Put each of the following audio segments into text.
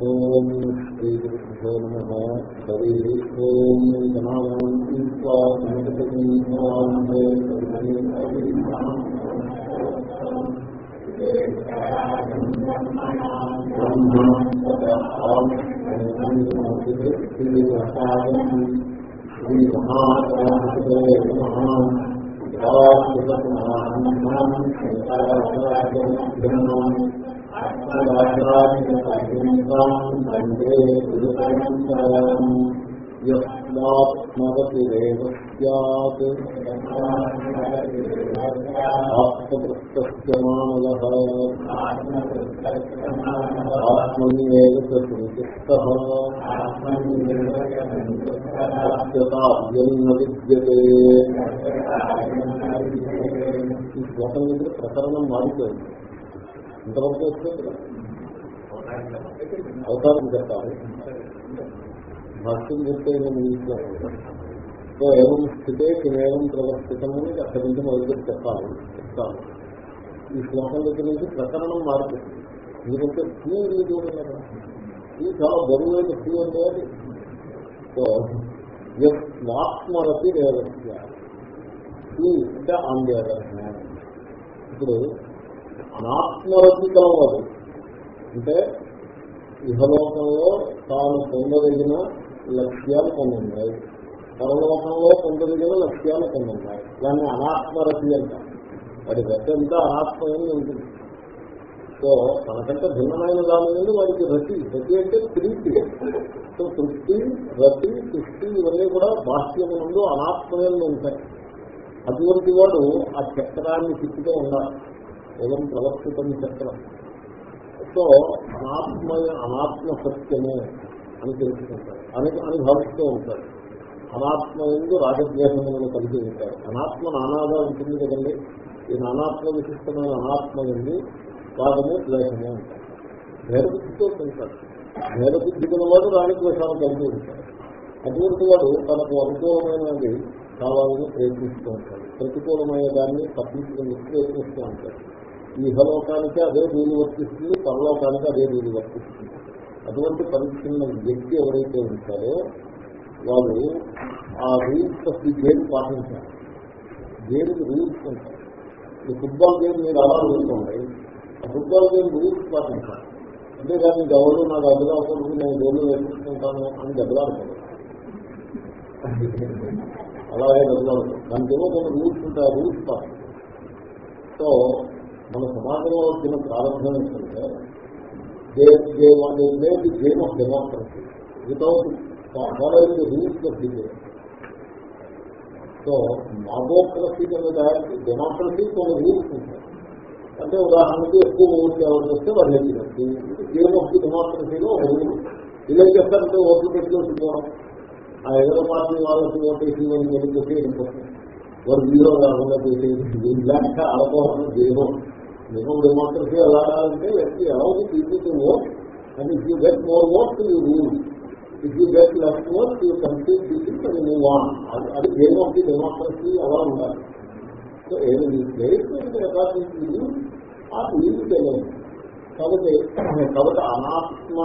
ఓం శ్రీగురుభ్యో నమ. హరి ఓం యస్మాత్మగతిరేవ స్యాత్ ఆత్మకృత్య మానవ ఆత్మన్యేవ విద్యతే ఈ శ్లోకం దగ్గర ప్రకరణం మారిపోయింది ఇంతవరకు వచ్చింది అవతారం చెప్పాలి. భాష్యం చెప్తే నేను సో ఏం స్థితే కేవలం ప్రవర్తితం అని అక్కడి నుంచి మొదలు చెప్పాలి. చెప్తాను. ఈ శ్లోకం దగ్గర నుంచి ప్రకరణం మారుతుంది ఎందుకంటే స్త్రీ ఇది చూడలేదు చాలా బరువైన స్త్రీ అంటే అది. సో ఆత్మరతి రేవస్య స్త్రీ అంటే ఆన్ ఇప్పుడు అనాత్మరతి కలవదు అంటే ఇహలోకంలో తాను పొందదగిన లక్ష్యాలు పొందున్నాయి ఉన్నాయి పరలోకంలో పొందదగిన లక్ష్యాలు పొందున్నాయి దాన్ని అనాత్మరతి అంటారు వాడి రతి అంతా అనాత్మయంగా ఉంటుంది సో తనకంటే భిన్నమైన దాని మీద వాడికి రతి. రతి అంటే ప్రీతి. సో తృప్తి రతి తృష్టి ఇవన్నీ కూడా బాహ్యం ముందు అనాత్మయంగా ఉంటాయి. అటువంటి వాడు ఆ చక్రాన్ని తిప్పుతూ ఉండాలి. ఏదం ప్రవర్తితం చక్రం. సో అనాత్మ అనాత్మ సత్యము అని తెలుసుకుంటారు. అని అని భావిస్తూ ఉంటారు. అనాత్మ ఎందు రాజద్వేషములను కలిగి ఉంటారు. అనాత్మ నానాగా ఉంటుంది కదండి. ఈ నానాత్మ విశిష్టమైన అనాత్మ ఎందు భాగము ద్వేషము ఉంటారు భేదబుద్ధితో ఉంటారు. భేదబుద్ధి వాడు రాజద్వేషాలు కలిగి ఉంటారు అటువంటి వాడు తనకు అనుకూలమైనది కావాలని ప్రయత్నిస్తూ ఉంటాడు. ప్రతికూలమైన దాన్ని తప్పించుకుని ప్రయత్నిస్తూ ఉంటాడు. ఇహలోకానికి అదే వీలు వర్తిస్తుంది పరలోకానికి అదే వీలు వర్తిస్తుంది. అటువంటి పరిస్థితున్న వ్యక్తి ఎవరైతే ఉంటారో వాళ్ళు ఆ రూల్స్ ఆఫ్ ది గేమ్ పాటించాలి. గేమ్కి రూల్స్ ఉంటాయి? ఈ ఫుట్బాల్ గేమ్ మీరు అలా చూసుకోండి ఆ ఫుట్బాల్ గేమ్ రూల్స్ పాటించాలి. అంతేగాని ఎవరు నాకు దగ్గర ఉంటుంది నేను గోళ్ళు వేసుకుంటాను అని దెబ్బలాడతాను అలాగే దగ్గర దానికి ఏమో కొన్ని రూల్స్ ఉంటాయి ఆ రూల్స్ పాటించాలి. సో మన సమాజంలో వచ్చిన ప్రారంభం ఏంటంటే made game of democracy without following rules of the game so మాగోక్రసీ మీద డెమోక్రసీ కొన్ని రూల్స్ ఉంటాయి. అంటే ఉదాహరణకి ఎక్కువ ఓట్లు ఎవరు వస్తే వాళ్ళు ఎక్కినట్టు గేమ్ ఆఫ్ ది డెమోక్రసీలో ఒక రూల్ ఇలా చేస్తారంటే ఓట్లు పెట్టుకోవడం ఆ ఎదురు పార్టీ వాళ్ళకి ఓటేసి వాళ్ళు వెళ్ళిపోతే వెళ్ళిపోతుంది వారు వీరో కాకుండా చేసేది లేక అనుకోవడం గేమం నిజం డెమోక్రసీ ఎలా అంటే ఎలా people to vote and if you get more votes you rule if you get left votes you complete people and move on అది గేమ్ ఆఫ్ ది డెమోక్రసీ అలా ఉండాలి సో ఏది ప్లేస్మెంట్ అకార్డింగ్ ఆ వీలు తెలియదు కాబట్టి కాబట్టి అనాత్మ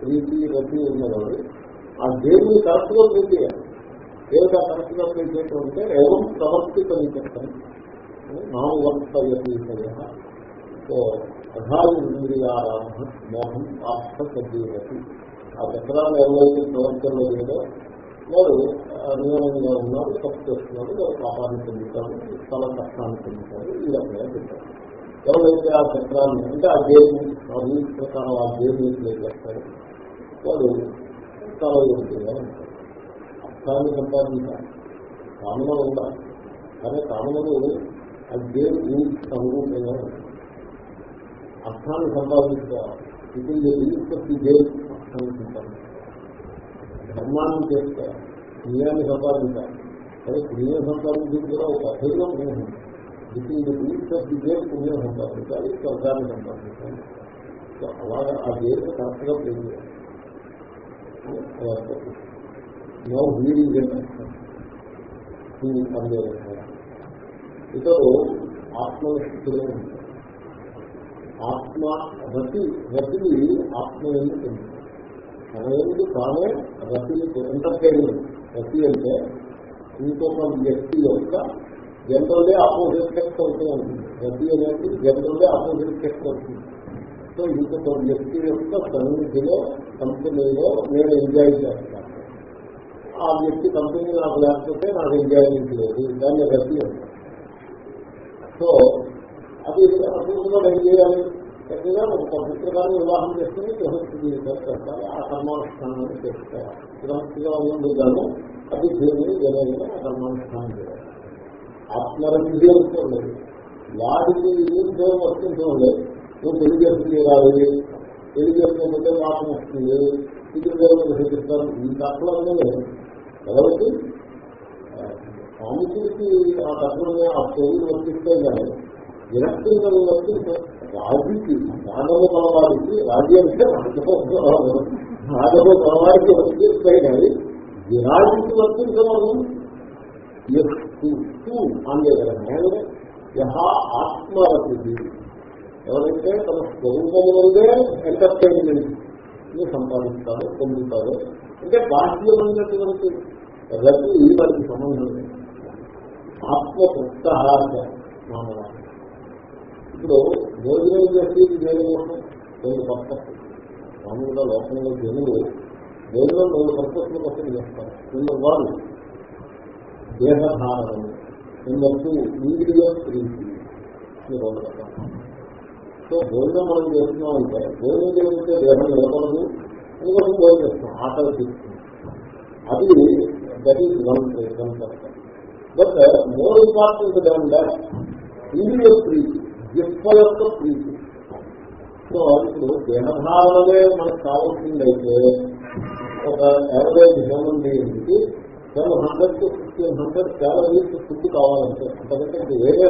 ప్రీతి రతి ఉన్నవాడు ఆ దేవుని కరెక్ట్గా ప్రీతి చేయాలి ఏమిటా కరెక్ట్గా ప్రీతి చేయటం అంటే ఏవం ప్రవర్తితం చెప్తాను సో అధాయింద్రియారామ మోహం ఆస్థ ఆ చక్రాన్ని ఎవరైతే ప్రవర్తనలో లేదో వారు నియమంగా ఉన్నారు తప్పు చేస్తున్నారు వారు పాపాన్ని పొందుతారు స్థల కష్టాన్ని పొందుతారు ఈ రకంగా పెట్టారు ఎవరైతే ఆ చక్రాన్ని అంటే ఆ దేవి ఆ రూల్స్ ప్రకారం ఆ దేవిని ప్లే చేస్తారు వారు స్థల యోగ్యంగా ఉంటారు అర్థాన్ని సంపాదించాలి. కామన ఉండాలి. కానీ కామనలు అది దేని రూల్స్ అనురూపంగా ఉంటుంది అర్థాన్ని సంపాదించుకోవాలి. ఇది రూల్స్ ఆఫ్ ది దేవ్ అర్థాన్ని సంపాదించాలి ధర్మాన్ని చేసుకోవాలి పుణ్యాన్ని సంపాదించాలి. కానీ పుణ్యం సంపాదించింది కూడా ఒక అధైర్యం పుణ్యం this is rules of the Dev పుణ్యం సంపాదించాలి స్వర్గాన్ని సంపాదించాలి. సో అలాగా ఆ దేవుడు కరెక్ట్గా ప్లే చేయాలి నో బ్లీడింగ్ సందేహం ఇతడు ఆత్మనిష్ఠులే ఉంటారు ఆత్మ రతి రతిని ఆత్మ ఎందుకు తన ఎందుకు తానే రతిని ఎంటర్టైన్మెంట్ రతి అంటే ఇంకొక వ్యక్తి యొక్క జనరల్గా అపోజిట్ సెక్స్ అవుతూ ఉంటుంది రతి అనేది జనరల్గా అపోజిట్ సెక్స్ అవుతుంది సో ఇంకొక వ్యక్తి యొక్క సన్నిధిలో కంపెనీలో నేను ఎంజాయ్ చేస్తాను ఆ వ్యక్తి కంపెనీ నాకు లేకపోతే నాకు ఎంజాయ్మెంట్ లేదు. దాన్ని రద్దు సో అది అప్పుడు ఏం చేయాలి. చక్కగా ఒక పవిత్రగాన్ని వివాహం చేసుకుని గృహస్థితి చేస్తారు ఆ కర్మానుష్ఠానాన్ని చేస్తారు గృహస్థిగా ఉన్నందుకు అది దేవుని జరగదు ఆ కర్మానుష్ఠానం చేయాలి. ఆత్మరంజీ అనుకోలేదు వాడికి ఏం దేవుడు వర్తించలేదు నువ్వు పెళ్ళి చేసుకునేయాలి పెళ్ళి చేసుకోకపోతే పాపం వస్తుంది. ఇది దేవుడు చూపిస్తారు ఇంత అట్లనే ఎవరికి స్వామికి ఆ తత్వమే ఆ పేరు వర్తిస్తే కానీ విరక్తిని వర్తిస్తే రాజుకి రాఘవ కలవారికి రాజ్య అంటే రాఘవ కలవారికి వర్తిస్తే కానీ విరాజుకి వర్తించడం అందేకరమైన యహ ఆత్మరతి ఎవరైతే తన స్వరూపములే ఎంటర్టైన్మెంట్ సంపాదిస్తారో పొందుతారో అంటే బాహ్యమైనటువంటి రతి వారికి సంబంధం లేదు. ఆత్మ ఆత్మతృప్త మానవాన్ని ఇప్పుడు భోజనం చేసేది దేని కోసం రెండు పర్పస్ మామూలుగా లోకంలో జనులు భోజనం రెండు పర్పస్ల కోసం చేస్తారు. నెంబర్ వన్ దేహధారణము నెంబర్ టూ ఇంద్రియ ప్రీతి రెండు రకాలు. సో భోజనం మనం చేస్తున్నామంటే భోజనం చేస్తే దేహం నిలబడదు అందుకోసం భోజనం చేస్తాం ఆకలి తీసుకుంటాం అది that is one one person but more important దాని దాట్ ఇంద్రియ ప్రీతి జిప్ప యొక్క ప్రీతి సో ఇప్పుడు దేహధారణమే మనకు కావాల్సిందైతే ఒక average human బీయింగ్కి seven hundred to fifteen hundred calories food కావాలంటే అంతకంటే ఇంకా వేరే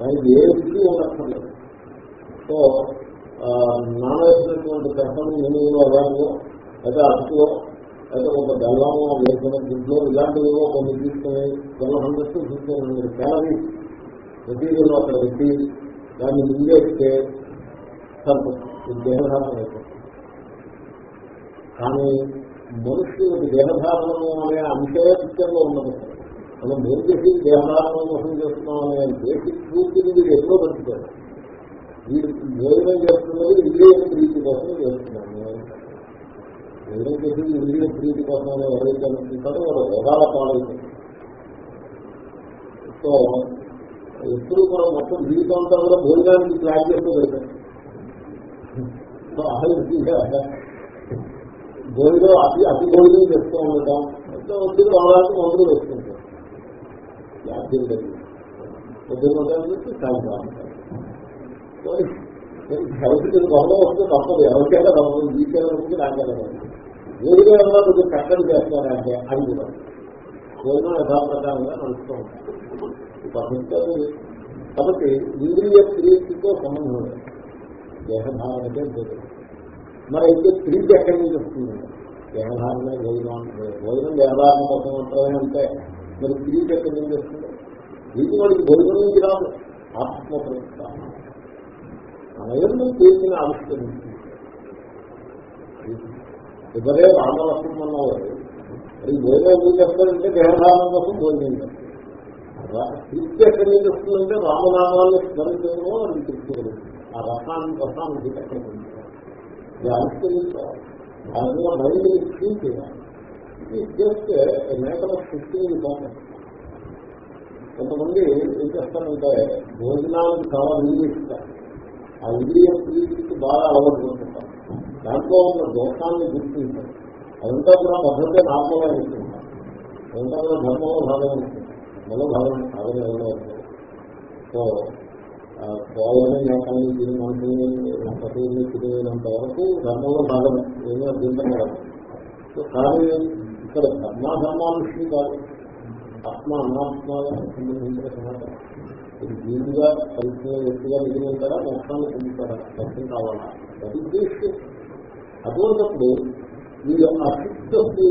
దానికి ఏ రుచి ఉండక్కర్లేదు సో నానవేసినటువంటి పెసలు మినుములు అలాగే అయితే అటులో అయితే ఒక బెల్లము వేసిన గుడ్లో ఇలాంటివి కొన్ని తీసుకుని twelve hundred to fifteen hundred calories material అక్కడ పెట్టి దాన్ని మింగేస్తే సరిపోతుంది దేహధారణ అయిపోతుంది కానీ మనుషులకు దేహధారణము అనే అంశే పిక్చర్లో ఉన్నది. మనం ఏం చేసి దేహధారణ కోసం చేస్తున్నాం అనే బేసిక్ ట్రూత్ని వీడు ఎప్పుడో పెట్టుకోరు వీడు భోజనం చేస్తున్నది ఇంద్రియ ప్రీతి కోసం చేస్తున్నాను భోజనం చేసి ఇంద్రియ ప్రీతి కోసం ఎవరైతే అనుకుంటారో వాడు రోగాల పాలవుతుంది సో ఎప్పుడు కూడా మొత్తం జీవితం అంతా కూడా భోజనానికి ప్లాన్ చేస్తూ పెడతారు సో అహల్గా భోజనం అతి అతి భోజనం చేస్తూ ఉండటం అంటే వచ్చి రోగాలకు మందులు వేసుకుంటారు వ్యాధి పొద్దున్న చెప్పి సాయంత్రం. హెల్త్కి గొడవ వస్తే తప్పదు. ఎవరికైనా తప్పదు. జీవితానికి నాకైనా వేరుగా ఏమన్నా కొంచెం కట్టడి చేస్తారంటే అది కూడా. భోజనం యథాప్రకారంగా నడుస్తూ ఉంటారు కాబట్టి ఇంద్రియ క్రియతో సంబంధం లేదు. దేహధారణకే భోజనం. మరి అయితే ప్రీతి ఎక్కడి నుంచి వస్తుంది దేహధారణ భోజనం భోజనం దేహధారణ కోసం మాత్రమే అంటే మరి ప్రీతి ఎక్కడి నుంచి వస్తుంది ప్రీతి వాడికి భోజనం నుంచి రాదు. ఆత్మప్రత అనయం చేసిన ఆవిష్కరించింది. ఇద్దరే రామలక్ష్మణ్ అన్నవారు అది వేరే ఎందుకు చేస్తారంటే దేహధారణ కోసం భోజనం చేస్తారు. తృప్తి ఎక్కడి నుంచి వస్తుందంటే రామనామాన్ని స్మరించడమో అది తృప్తి ఆ రసాన్ని రసాన్ని ఎక్కడ ఇది ఆవిష్కరించాలి దానిలో మైండ్ ఫీల్ చేయాలి. ఇది చేస్తే మేకల శక్తిని ఇంపార్టెంట్ కొంతమంది ఏం చేస్తారంటే భోజనానికి చాలా వినియోగిస్తారు ఆ ఇంద్రియ ప్రీతికి బాగా అలవాటు పడుతుంటారు దాంట్లో ఉన్న దోషాన్ని గుర్తించారు అదంతా కూడా పద్ధతి నార్మల్గా ఇస్తుంటారు అదంతా కూడా ధర్మంలో భాగం ఇస్తుంటారు ధర్మంలో భాగం భాగం ఎవరో సో పోవాలని లేకాన్ని దీని మనసుని తిరిగినంత వరకు ధర్మంలో భాగం ఏమీ అర్థం కాదు. సో కానీ ఇక్కడ ధర్మాధర్మానుష్యం కాదు. ఆత్మ అనాత్మ సంబంధించిన సమాచారం మీరు జీవిగా కలిసిన వ్యక్తిగా మిగిలి ఉంటారా? మోక్షాన్ని పొందుతారా? లక్ష్యం కావాలా? అది ఉద్దేశం. అటువంటిప్పుడు మీరు ఆ శిక్షి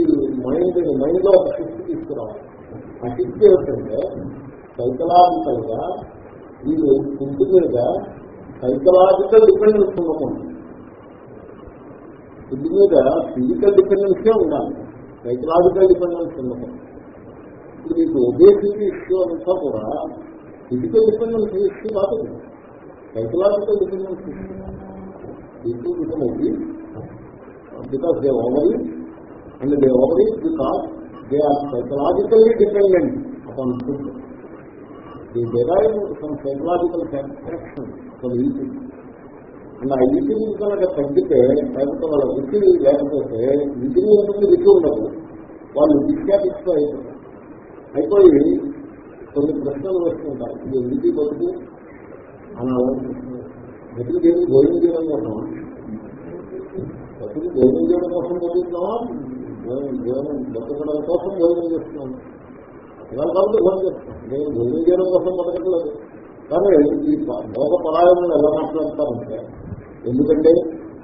మైండ్ మైండ్లో ఒక శిక్ష తీసుకురావాలి. ఆ శిక్ష ఏమిటంటే సైకలాజికల్గా మీరు ఫుడ్ మీద సైకలాజికల్ డిపెండెన్స్ ఉండకూడదు. ఫుడ్ మీద ఫిజికల్ డిపెండెన్సే ఉండాలి. సైకలాజికల్ డిపెండెన్స్ ఉండకూడదు. ఇప్పుడు మీకు ఒబేసిటీ ఇష్యూ అంతా కూడా ఫిజికల్ డిపెండెన్స్ ఇష్యూ కాదు psychological dependence issue people become obese because they overeat and they overeat because they are psychologically dependent upon food they derive some psychological satisfaction from eating. And uh eating కనుక తగ్గితే లేకపోతే వాళ్ళ రుచి లేకపోతే ఇంటిని ఉంటుంది రుచి ఉండదు వాళ్ళు డిస్సాటిస్ఫై అయిపోయి కొన్ని ప్రశ్నలు వేసుకుంటారు ఇది ఎందుకు బతుకు అని ఆలోచిస్తున్నారు బతుకు దేని భోజనం చేయడం కోసం బతుకు భోజనం చేయడం కోసం బతుకుతున్నావా? భోజనం బతకడం కోసం భోజనం చేస్తున్నాం. ఇలా కాబట్టి భోజనం చేస్తున్నాం. నేను భోజనం చేయడం కోసం బతకట్లేదు. కానీ ఈ భోగ పరాయణం ఎలా మాట్లాడతారంటే ఎందుకంటే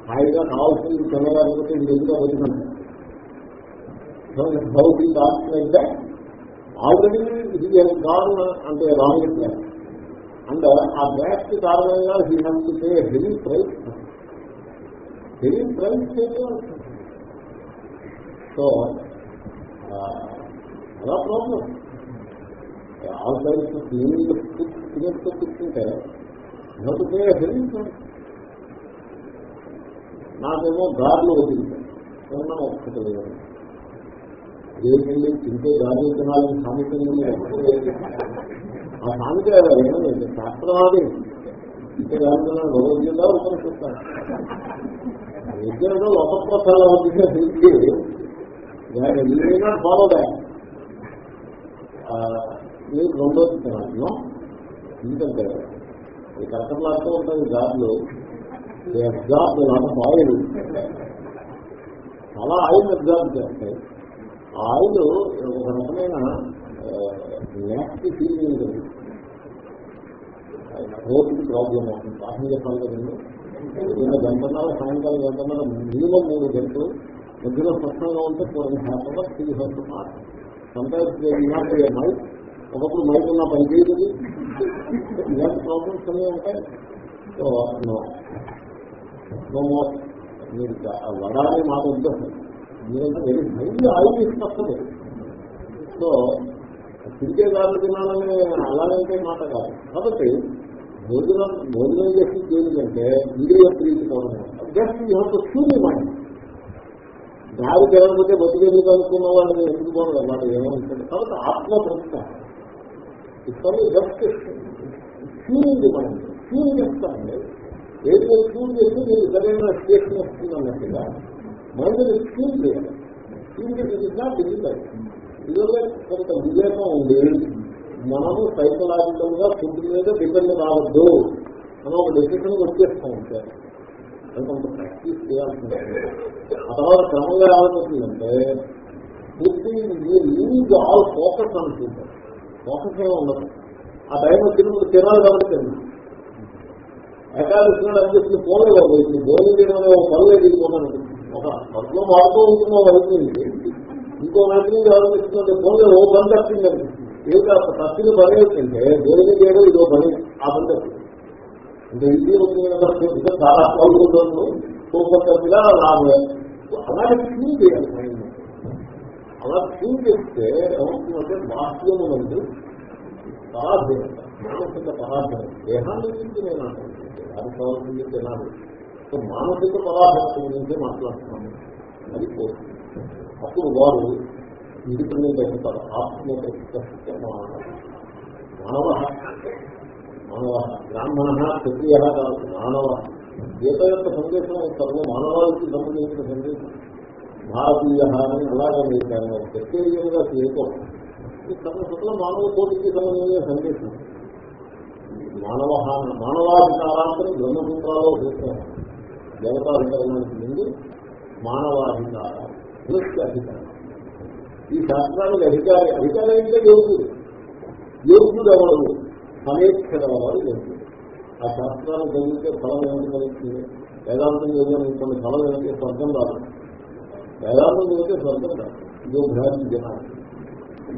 హాయిగా కావాల్సింది తినలేకపోతే ఎందుకు బతుకంటే భౌతిక ఆత్మ అంటే ఆల్రెడీ ఇది కారణం అంటే wrong back and uh back కారణంగా he has to pay heavy price heavy price so అలా ప్రాబ్లం ఆల్ సైడ్స్ క్లీనింగ్ తినేస్తూ కూర్చుంటే నాకు పే హెవీ ప్రైస్ నాకేమో గార్లు వదిలింది ఏమన్నా ఒక్కటి లేదు తింటే గాలి తినాలని సామెతం ఆ సామెత ఏమైంది శాస్త్రవాది. ఇంటే గాలి తినాలని రోజుగా ఉపనిషిస్తాను విద్యలో లోపప్రసాల తెలిసి ఏదైనా ఫాలో మీరు రెండో తినాలి. ఎందుకంటే ఈ కరకట్లాడుతూ ఉంటాయి గాజులు. ఎగ్జామ్ నాకు ఆయిల్ చాలా ఆయిల్ ఎగ్జామ్ చేస్తాయి. ఆయిల్ ఒక రకమైన నెక్స్ట్ ఫీలింగ్ ఉంటుంది రోడ్డుకి ప్రాబ్లం అవుతుంది. పాఠం చెప్పాలి కదండి నిన్న గంటన్నర సాయంకాలం గంటన్నర మినిమం మూడు గంటలు మధ్యలో స్వచ్ఛంగా ఉంటే హ్యాప్ అవర్ త్రీ హండ్రెడ్ మాట సంటైమ్స్ నాట్ మైక్ ఒకప్పుడు మైక్ ఉన్న పని చేయదు ఇలాంటి ప్రాబ్లమ్స్ అన్నీ ఉంటాయి. సో నో నో మోర్ మీరు వడాలి మాట ఉద్దేశం మీరంటే వెరీ హైలీ ఆయిల్ తీసుకొస్తుంది సో తిరిగే దారులు తినాలని అలాగంటే మాట కాదు. కాబట్టి భోజనం భోజనం చేసి ఏంటంటే ఇంద్రియ ప్రీతి కోవడం. జస్ట్ యూ హెవ్ టు చూని మైండ్ దారి జరగకపోతే బతికేందుకు అనుకున్న వాళ్ళని ఎందుకు అన్నమాట వాళ్ళు ఏమంటుంది కాబట్టి ఆత్మ ప్రశ్న ఇప్పుడు జస్ట్ ట్యూనింగ్ మైండ్ ట్యూన్ చేస్తానండి ఏదో ట్యూన్ చేస్తే మీరు సరైన స్టేషన్ వస్తుంది అన్నట్టుగా మైండ్ ట్యూన్ చేయాలి. ట్యూన్ చేసి నాట్ డిజిటల్ ఇదిలో కొంత వివేకం ఉంది. మనము సైకలాజికల్గా ఫుడ్ మీద డిపెండ్ కావద్దు అని ఒక డెసిషన్ వచ్చేస్తాం సార్ కొంత ప్రాక్టీస్ చేయాల్సింది ఆ తర్వాత క్రమంగా ఏమవుతుందంటే పూర్తి లూజ్ ఆల్ ఫోకస్ అనుకుంటాం ఫోకస్ ఏమి ఉండదు. ఆ టైం వచ్చినప్పుడు తినాలి కాబట్టి తిన్నాం. ఏకాదశి నాడు అనిపిస్తుంది? పోలేదు. పోయింది భోజనం చేయడం అనే ఒక పనులు ఎదిగిపోతాను ఒక పనులు మారుతూ ఉంటున్న వైపు ఇంకో వైపు ఆలోచిస్తుంటే పోలే ఓ పని తప్పింది అనిపిస్తుంది ఏదో తప్పిన పని ఏంటంటే భోజనం చేయడం ఇదో పని ఆ పని తప్పింది. అంటే ఇది వచ్చిన చాలా పాల్గొంటుంది సూపర్ తప్పిగా లాభం అలాగే క్లీన్ చేయాలి మైండ్ అలా క్లీన్ చేస్తే ఏమవుతుందంటే బాహ్యము నుండి పరాధీనత మానసిక పరాధీనత దేహాన్ని గురించి నేను అంటున్నాను దేహానికి కావాల్సింది తినాలి. సో మానసిక పరాధీనత గురించి మాట్లాడుతున్నాము. అది పోతుంది అప్పుడు వారు ఇండిపెండెంట్ అయిపోతారు ఆత్మీయ మానవ మానవ బ్రాహ్మణ క్షత్రియ కాదు మానవ గీత యొక్క సందేశం సర్వ మానవాళికి సంబంధించిన సందేశం. భారతీయ అని అలాగే మీరు ప్రత్యేకంగా చేయటం ఈ సర్వసత్వ మానవ కోటికి సంబంధించిన సందేశం. మానవ మానవాధికారాన్ని బ్రహ్మసూత్రాల్లో చేస్తున్నారు దేవతాధికారానికి ముందు మానవాధికారం మనుష్య అధికారం ఈ శాస్త్రానికి అధికారి అధికారం అంటే యోగుడు. యోగుడు ఎవరు సమేక్షణ వారు యోగుడు. ఆ శాస్త్రాన్ని చదివితే ఫలం ఏమిటి కలుగుతుంది వేదాంతం చదివిన కొన్ని ఫలం ఏమిటి? స్వర్గం రాదు. వేదాంతం చదివితే స్వర్గం రాదు. ఇదో భ్రాంతి జనాలు.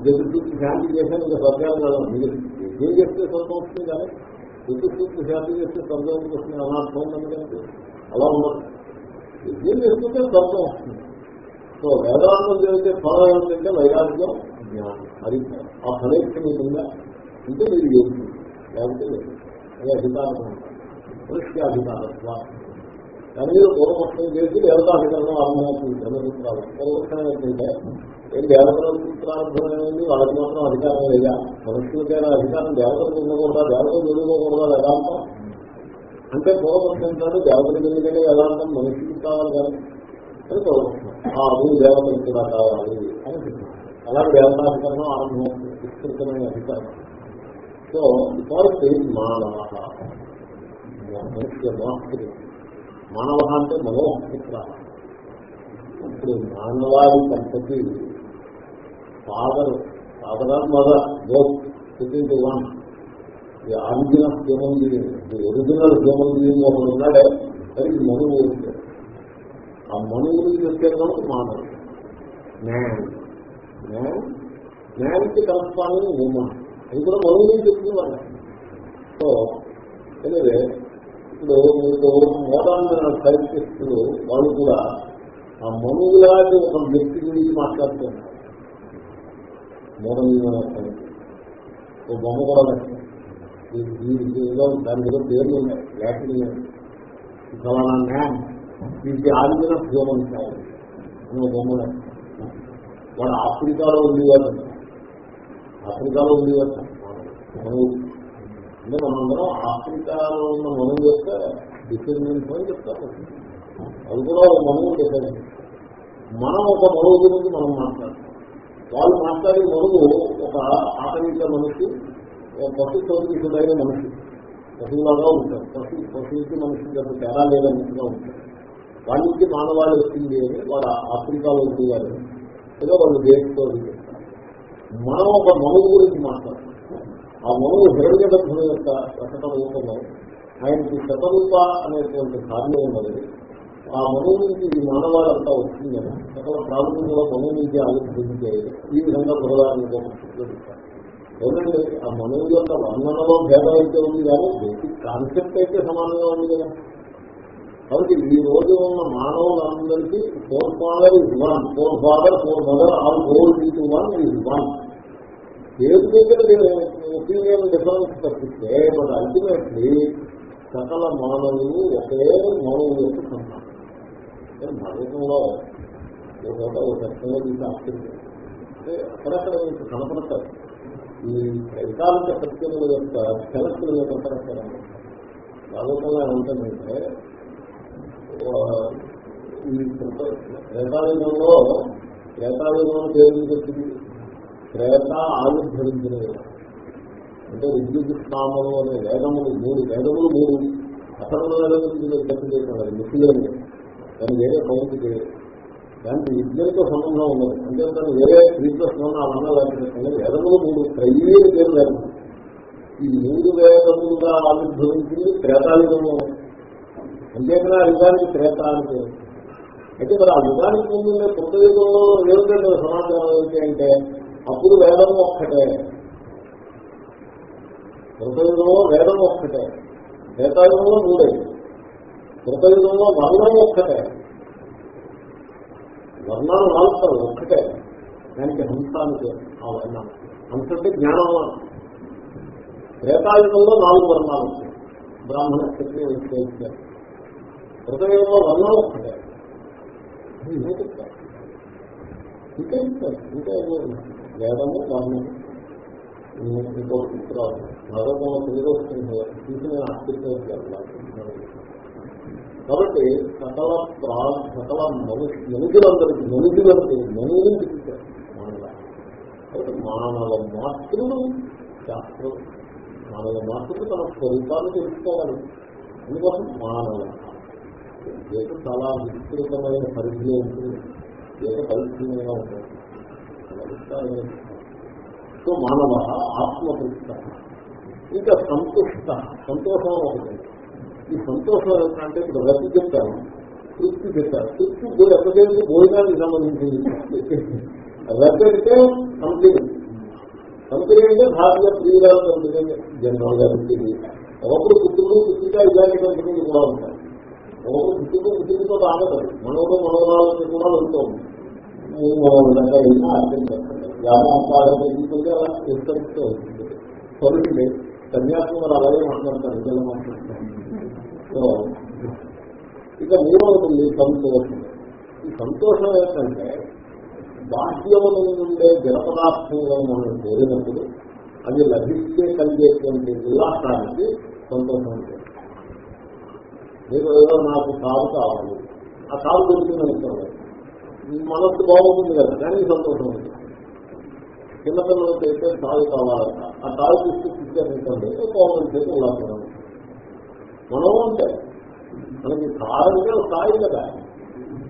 జగత్తు శాంతి చేస్తే ఇంకా స్వర్గాలు రాదు. ఏం చేస్తే స్వర్గం వస్తుంది కానీ? శృతి శాంతి చేస్తే స్వర్గం వస్తుంది అనార్థం ఉందని కనుక. అలా ఉండదు యజ్ఞం చేసుకుంటే స్వర్గం వస్తుంది. సో వేదాంతం చేస్తే ఫలం ఏమిటంటే వైరాగ్యం జ్ఞానం. అది ఆ ఫలేక్ష మీదుగా అంటే మీరు యోగి లేకపోతే లేదు. అది అధికారం దృష్ట్యాధికారత్వ దాని మీద పూర్వపక్షం చేసి దేవతాధికరణం ఆరంభమవుతుంది బ్రహ్మసూత్రాలు. పూర్వపక్షం ఏంటంటే ఏం దేవతల సూత్రార్థమైంది? వాళ్ళకి మాత్రం అధికారం లేదా? మనుషులకైనా అధికారం. దేవతలు ఉండకూడదా? దేవతలు ఎదుర్కోకూడదా వేదాంతం? అంటే పూర్వపక్షం ఏంటంటే దేవతలకు ఎందుకంటే వేదాంతం మనిషికి కావాలి కానీ అని పూర్వపక్షం. ఆ అభివృద్ధి దేవతలకు కూడా కావాలి అని చెప్తున్నాం అలాగే దేవతాధికరణం ఆరంభం విస్తృతమైన అధికారం. సో కాబట్టి మానవ మనుష్య మోహకుడు మానవ అంటే మనోహపుత్ర ఇప్పుడు మానవాళి సంతతి. Father father mother both sitting one the origin of human being the original human being ఒకడు ఉన్నాడే అది మనువు ఆ మనువుని చెప్పే కనుక మానవుడు జ్ఞాన్ జ్ఞాన్ జ్ఞానికి కలపాలని ఉమన్ అది కూడా మనువుని చెప్తుంది వాళ్ళ సో ఎనివే ఇప్పుడు మీకు మోడర్న్ సైంటిస్టులు వాళ్ళు కూడా ఆ మనువులాంటి ఒక వ్యక్తి గురించి మాట్లాడుతున్నారు. మోడర్న్ ఓ బొమ్మ కూడా దీనిలో దాని మీద పేర్లు ఉన్నాయి లాటిన్ ఫలానా మ్యాన్ దీనికి ఆరిజిన్ హ్యూమన్ సైన్స్ అని బొమ్మ వాడు ఆఫ్రికాలో ఉండేవాడు ఆఫ్రికాలో ఉండేవాడు అంటే మనందరం ఆఫ్రికాలో ఉన్న మనం యొక్క డిసెండెంట్స్ అని చెప్తారు అది కూడా ఒక మనం చెప్పారు మనం ఒక మనువు గురించి మనం మాట్లాడతాం వాళ్ళు మాట్లాడే మనువు ఒక ఆటవిక మనిషి పశు సౌకర్యుడైన మనిషి. పశువులాగా ఉంటారు పశు పశువుకి మనిషి పెద్ద తేడా లేదన్నట్టుగా ఉంటారు వాళ్ళకి మానవాళి వచ్చింది అని వాడు ఆఫ్రికాలో ఉండేవారు ఏదో వాళ్ళు దేశంతో మనం ఒక మనువు గురించి మాట్లాడతాం ఆ మనువు హిరణ్య గర్భుల యొక్క ప్రకటన రూపంలో ఆయనకి శతరూప అనేటువంటి కార్యం ఉన్నది. ఆ మనువు నుంచి ఈ మానవాళంతా వచ్చిందని సకల ప్రాథమికంలో మనువు నుంచి ఆలోచించే ఈ విధంగా బృహదాన్ని ఏమంటే ఆ మనవి యొక్క వర్ణనలో భేదం అయితే ఉంది కానీ బేసిక్ కాన్సెప్ట్ అయితే సమానంగా ఉంది కదా. కాబట్టి ఈ రోజు ఉన్న మానవులందరికీ forefather is one. Forefather foremother all four into one is one. ఏది దగ్గర ఒపీనియన్ డిఫరెన్స్ తప్పిస్తే బట్ అల్టిమేట్లీ సకల మానవులు ఒకే మానవులు యొక్క సంతానం. భారతంలో ఒక ఒక దర్శనంలో తీసి ఆశ్చర్యం అంటే అక్కడక్కడ మీకు కనపడతారు. ఈ వైకాలిక సత్యముల యొక్క సెలక్తులు యొక్క కనపడతారు భారతంలో ఏమంటుందంటే ఈ త్రేతాయుగంలో త్రేతాయుగం పేరు త్రేత ఆవిర్భవించిన అంటే విద్యుత్ నామము అనే వేదములు మూడు వేదములు మూడు. అసలు వేదములు చెప్పి చేస్తున్నారు ముఖ్యులని దాన్ని వేరే పౌరుడికి దానికి విద్యలతో సంబంధం ఉండదు అంటే దాన్ని వేరే శ్రీకృష్ణ అన్న లేకపోతే వేదములు మూడు త్రైవేలు పేరు వేదం ఈ మూడు వేదములుగా ఆవిర్భవించింది త్రేతాయుగము అంతేకాదు ఆ యుగానికి త్రేత అంటే అయితే మరి ఆ యుగానికి ముందు కొత్త యుగంలో ఏమిటంటే సమాచారం ఏంటి అంటే అప్పుడు వేదం ఒక్కటే. కృతయుగంలో వేదం ఒక్కటే. త్రేతాయుగంలో మూడే. కృతయుగంలో మరణం ఒక్కటే. వర్ణాలు నాలుగుతారు ఒక్కటే దానికి హంసానికి ఆ వర్ణం హంస అంటే జ్ఞానం త్రేతాయుగంలో నాలుగు వర్ణాలు వచ్చాయి బ్రాహ్మణ క్షత్రియ వైశ్యారు హృదయంలో వర్ణం ఒక్కటే ఇంకా ఇంకా వేదము వర్ణము ఇంకో చిత్రాలు భారతంలో తెలియవస్తుంది తీసుకునే ఆశ్చర్యం కాబట్టి సకల ప్రా సకల మనుషు మనుషులందరికీ మనుషులందరికీ మనువుని చూపించారు మానవ. కాబట్టి మానవ మాతృలు శాస్త్రం. మానవ మాతృలు తన స్వరూపాన్ని తెలుసుకోవాలి. అందుకోసం మానవ. గీత చాలా విస్తృతమైన పరిధిలో ఉంటుంది. దేశ పరిస్థితిగా ఉంటుంది. సో మానవ ఆత్మతృప్త ఇంకా సంతుష్ట. సంతోషం ఒకటి. ఈ సంతోషం అంటే ఇప్పుడు రద్దు చెప్తాను. తృప్తి చెప్పారు తృప్తి ఎంతసేపు భోజనానికి సంబంధించింది. రద్దు అంటే కంపెనీ కంపెనీ అంటే భారతీయ ప్రియురాలు కంపెనీ జనరల్గా ఉంటుంది ఒకప్పుడు పుట్టుకు పుట్టుగా ఇలాంటి కంపెనీలు కూడా ఉంటాయి. ఒకప్పుడు పుట్టుకు పుట్టుకతో ఆగదు మనోడు మనోరాలకి కూడా వెళ్తుంది అర్థం చేస్తారు వ్యాపారం తీసుకుంటే అలా విస్తరిస్తూ అలాగే మాట్లాడతారు. ఇంకెలా మాట్లాడతారు ఇక మూడవది సంతోషం. ఈ సంతోషం ఏంటంటే బాహ్యముల నుండే జల మనం కోరినప్పుడు అది లభిస్తే కలిగేటువంటి ఉల్లాసానికి సంతోషం ఉంటుంది. మీరు ఏదో నాకు కారు కావాలి. ఆ కారు దొరికింది అనుకోండి. మనస్సు బాగుంటుంది కదా కానీ సంతోషం ఉంటుంది. చిన్నపిల్లలకి అయితే కారు కావాలంట. ఆ కారు తీసుకుని ఇచ్చారనుకోండి కోపం చేసి ఉల్లాసం మనం అంటే మనకి కారు స్థాయి కదా.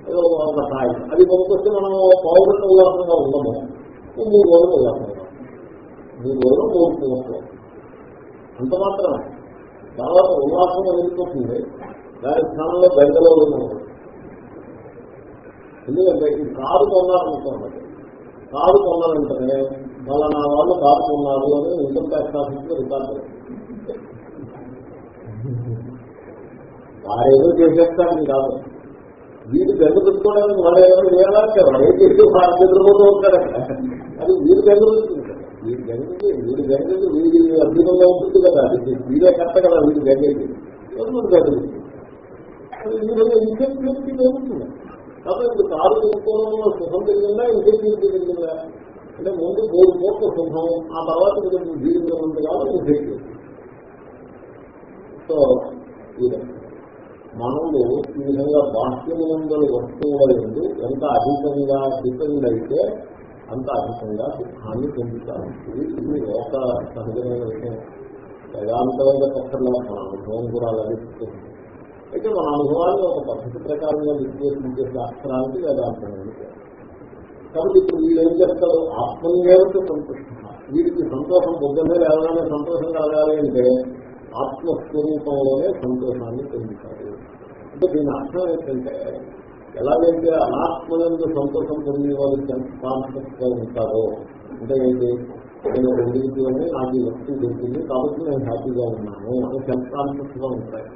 ఏదో ఒక స్థాయి అది కొనుక్కొస్తే మనం పౌరుల ఉదాహరణగా ఉన్నాము మూడు రోజులు ఉదాహరణగా మూడు రోజులు మూడు సంవత్సరం అంత మాత్రమే. తర్వాత ఉల్లాసం వెళ్ళిపోతుంది. దాని స్థానంలో బయటలో ఉన్నాడు ఎందుకంటే ఈ కారు కొన్నారనుకోండి కారు కొన్నారంటే నా వాళ్ళు కారు కొన్నారు అని ఇన్కమ్ ట్యాక్స్ ఆఫీస్లో రికార్డు వారేదో చేసేస్తారని కాదు. వీడు గంట పెట్టుకోవడానికి వాడు ఏమైనా వేయాలంటే ఏం చేసి వాడు నిద్రపోతూ ఉంటాడు. అది వీడు గంట పెట్టుకుంటాడు వీడి గంటకి వీడి గంటకి వీడి అద్భుతంగా ఉంటుంది కదా. వీడే కట్ట కదా వీడి గంటకి గంట ఇన్సెక్యూరిటీ జరుగుతుంది కాబట్టి ఇప్పుడు కారు కొనుక్కోవడంలో సుఖం తెలిగిందా ఇన్సెక్యూరిటీ తెలిగిందా అంటే ముందు మూడు కోట్ల సుఖం ఆ తర్వాత జీవితం ఉంది కాబట్టి ఇన్సెక్యూరిటీ సో మనము ఈ విధంగా బాహ్యములందరి వస్తువుల ఎందు ఎంత అధికంగా డిపెండ్ అయితే అంత అధికంగా దుఃఖాన్ని పొందుతారు ఇది ఒక సహజమైన విషయం. వేదాంతమైన పక్షంలో మన అనుభవం కూడా లభిస్తుంది అయితే మన అనుభవాన్ని ఒక పద్ధతి ప్రకారంగా విశ్లేషించే శాస్త్రానికి వేదాంతమైన కాబట్టి ఇప్పుడు వీళ్ళు ఏం చేస్తారు ఆత్మీయత సంతోషం వీరికి సంతోషం పొద్దున్నే లేవగానే సంతోషం కలగాలి అంటే ఆత్మస్వరూపంలోనే సంతోషాన్ని పొందుతారు. అంటే దీని అర్థం ఏంటంటే ఎలాగైతే అనాత్మలందు సంతోషం పొందిన వాళ్ళు కాన్సెప్ట్ ఉంటారో అంటే ఏంటి? నేను రెండింటిలోనే నాకు ఈ వస్తువు దొరికింది కాబట్టి నేను హ్యాపీగా ఉన్నాను అని సెల్ఫ్ కాన్సెప్ట్గా ఉంటాయి.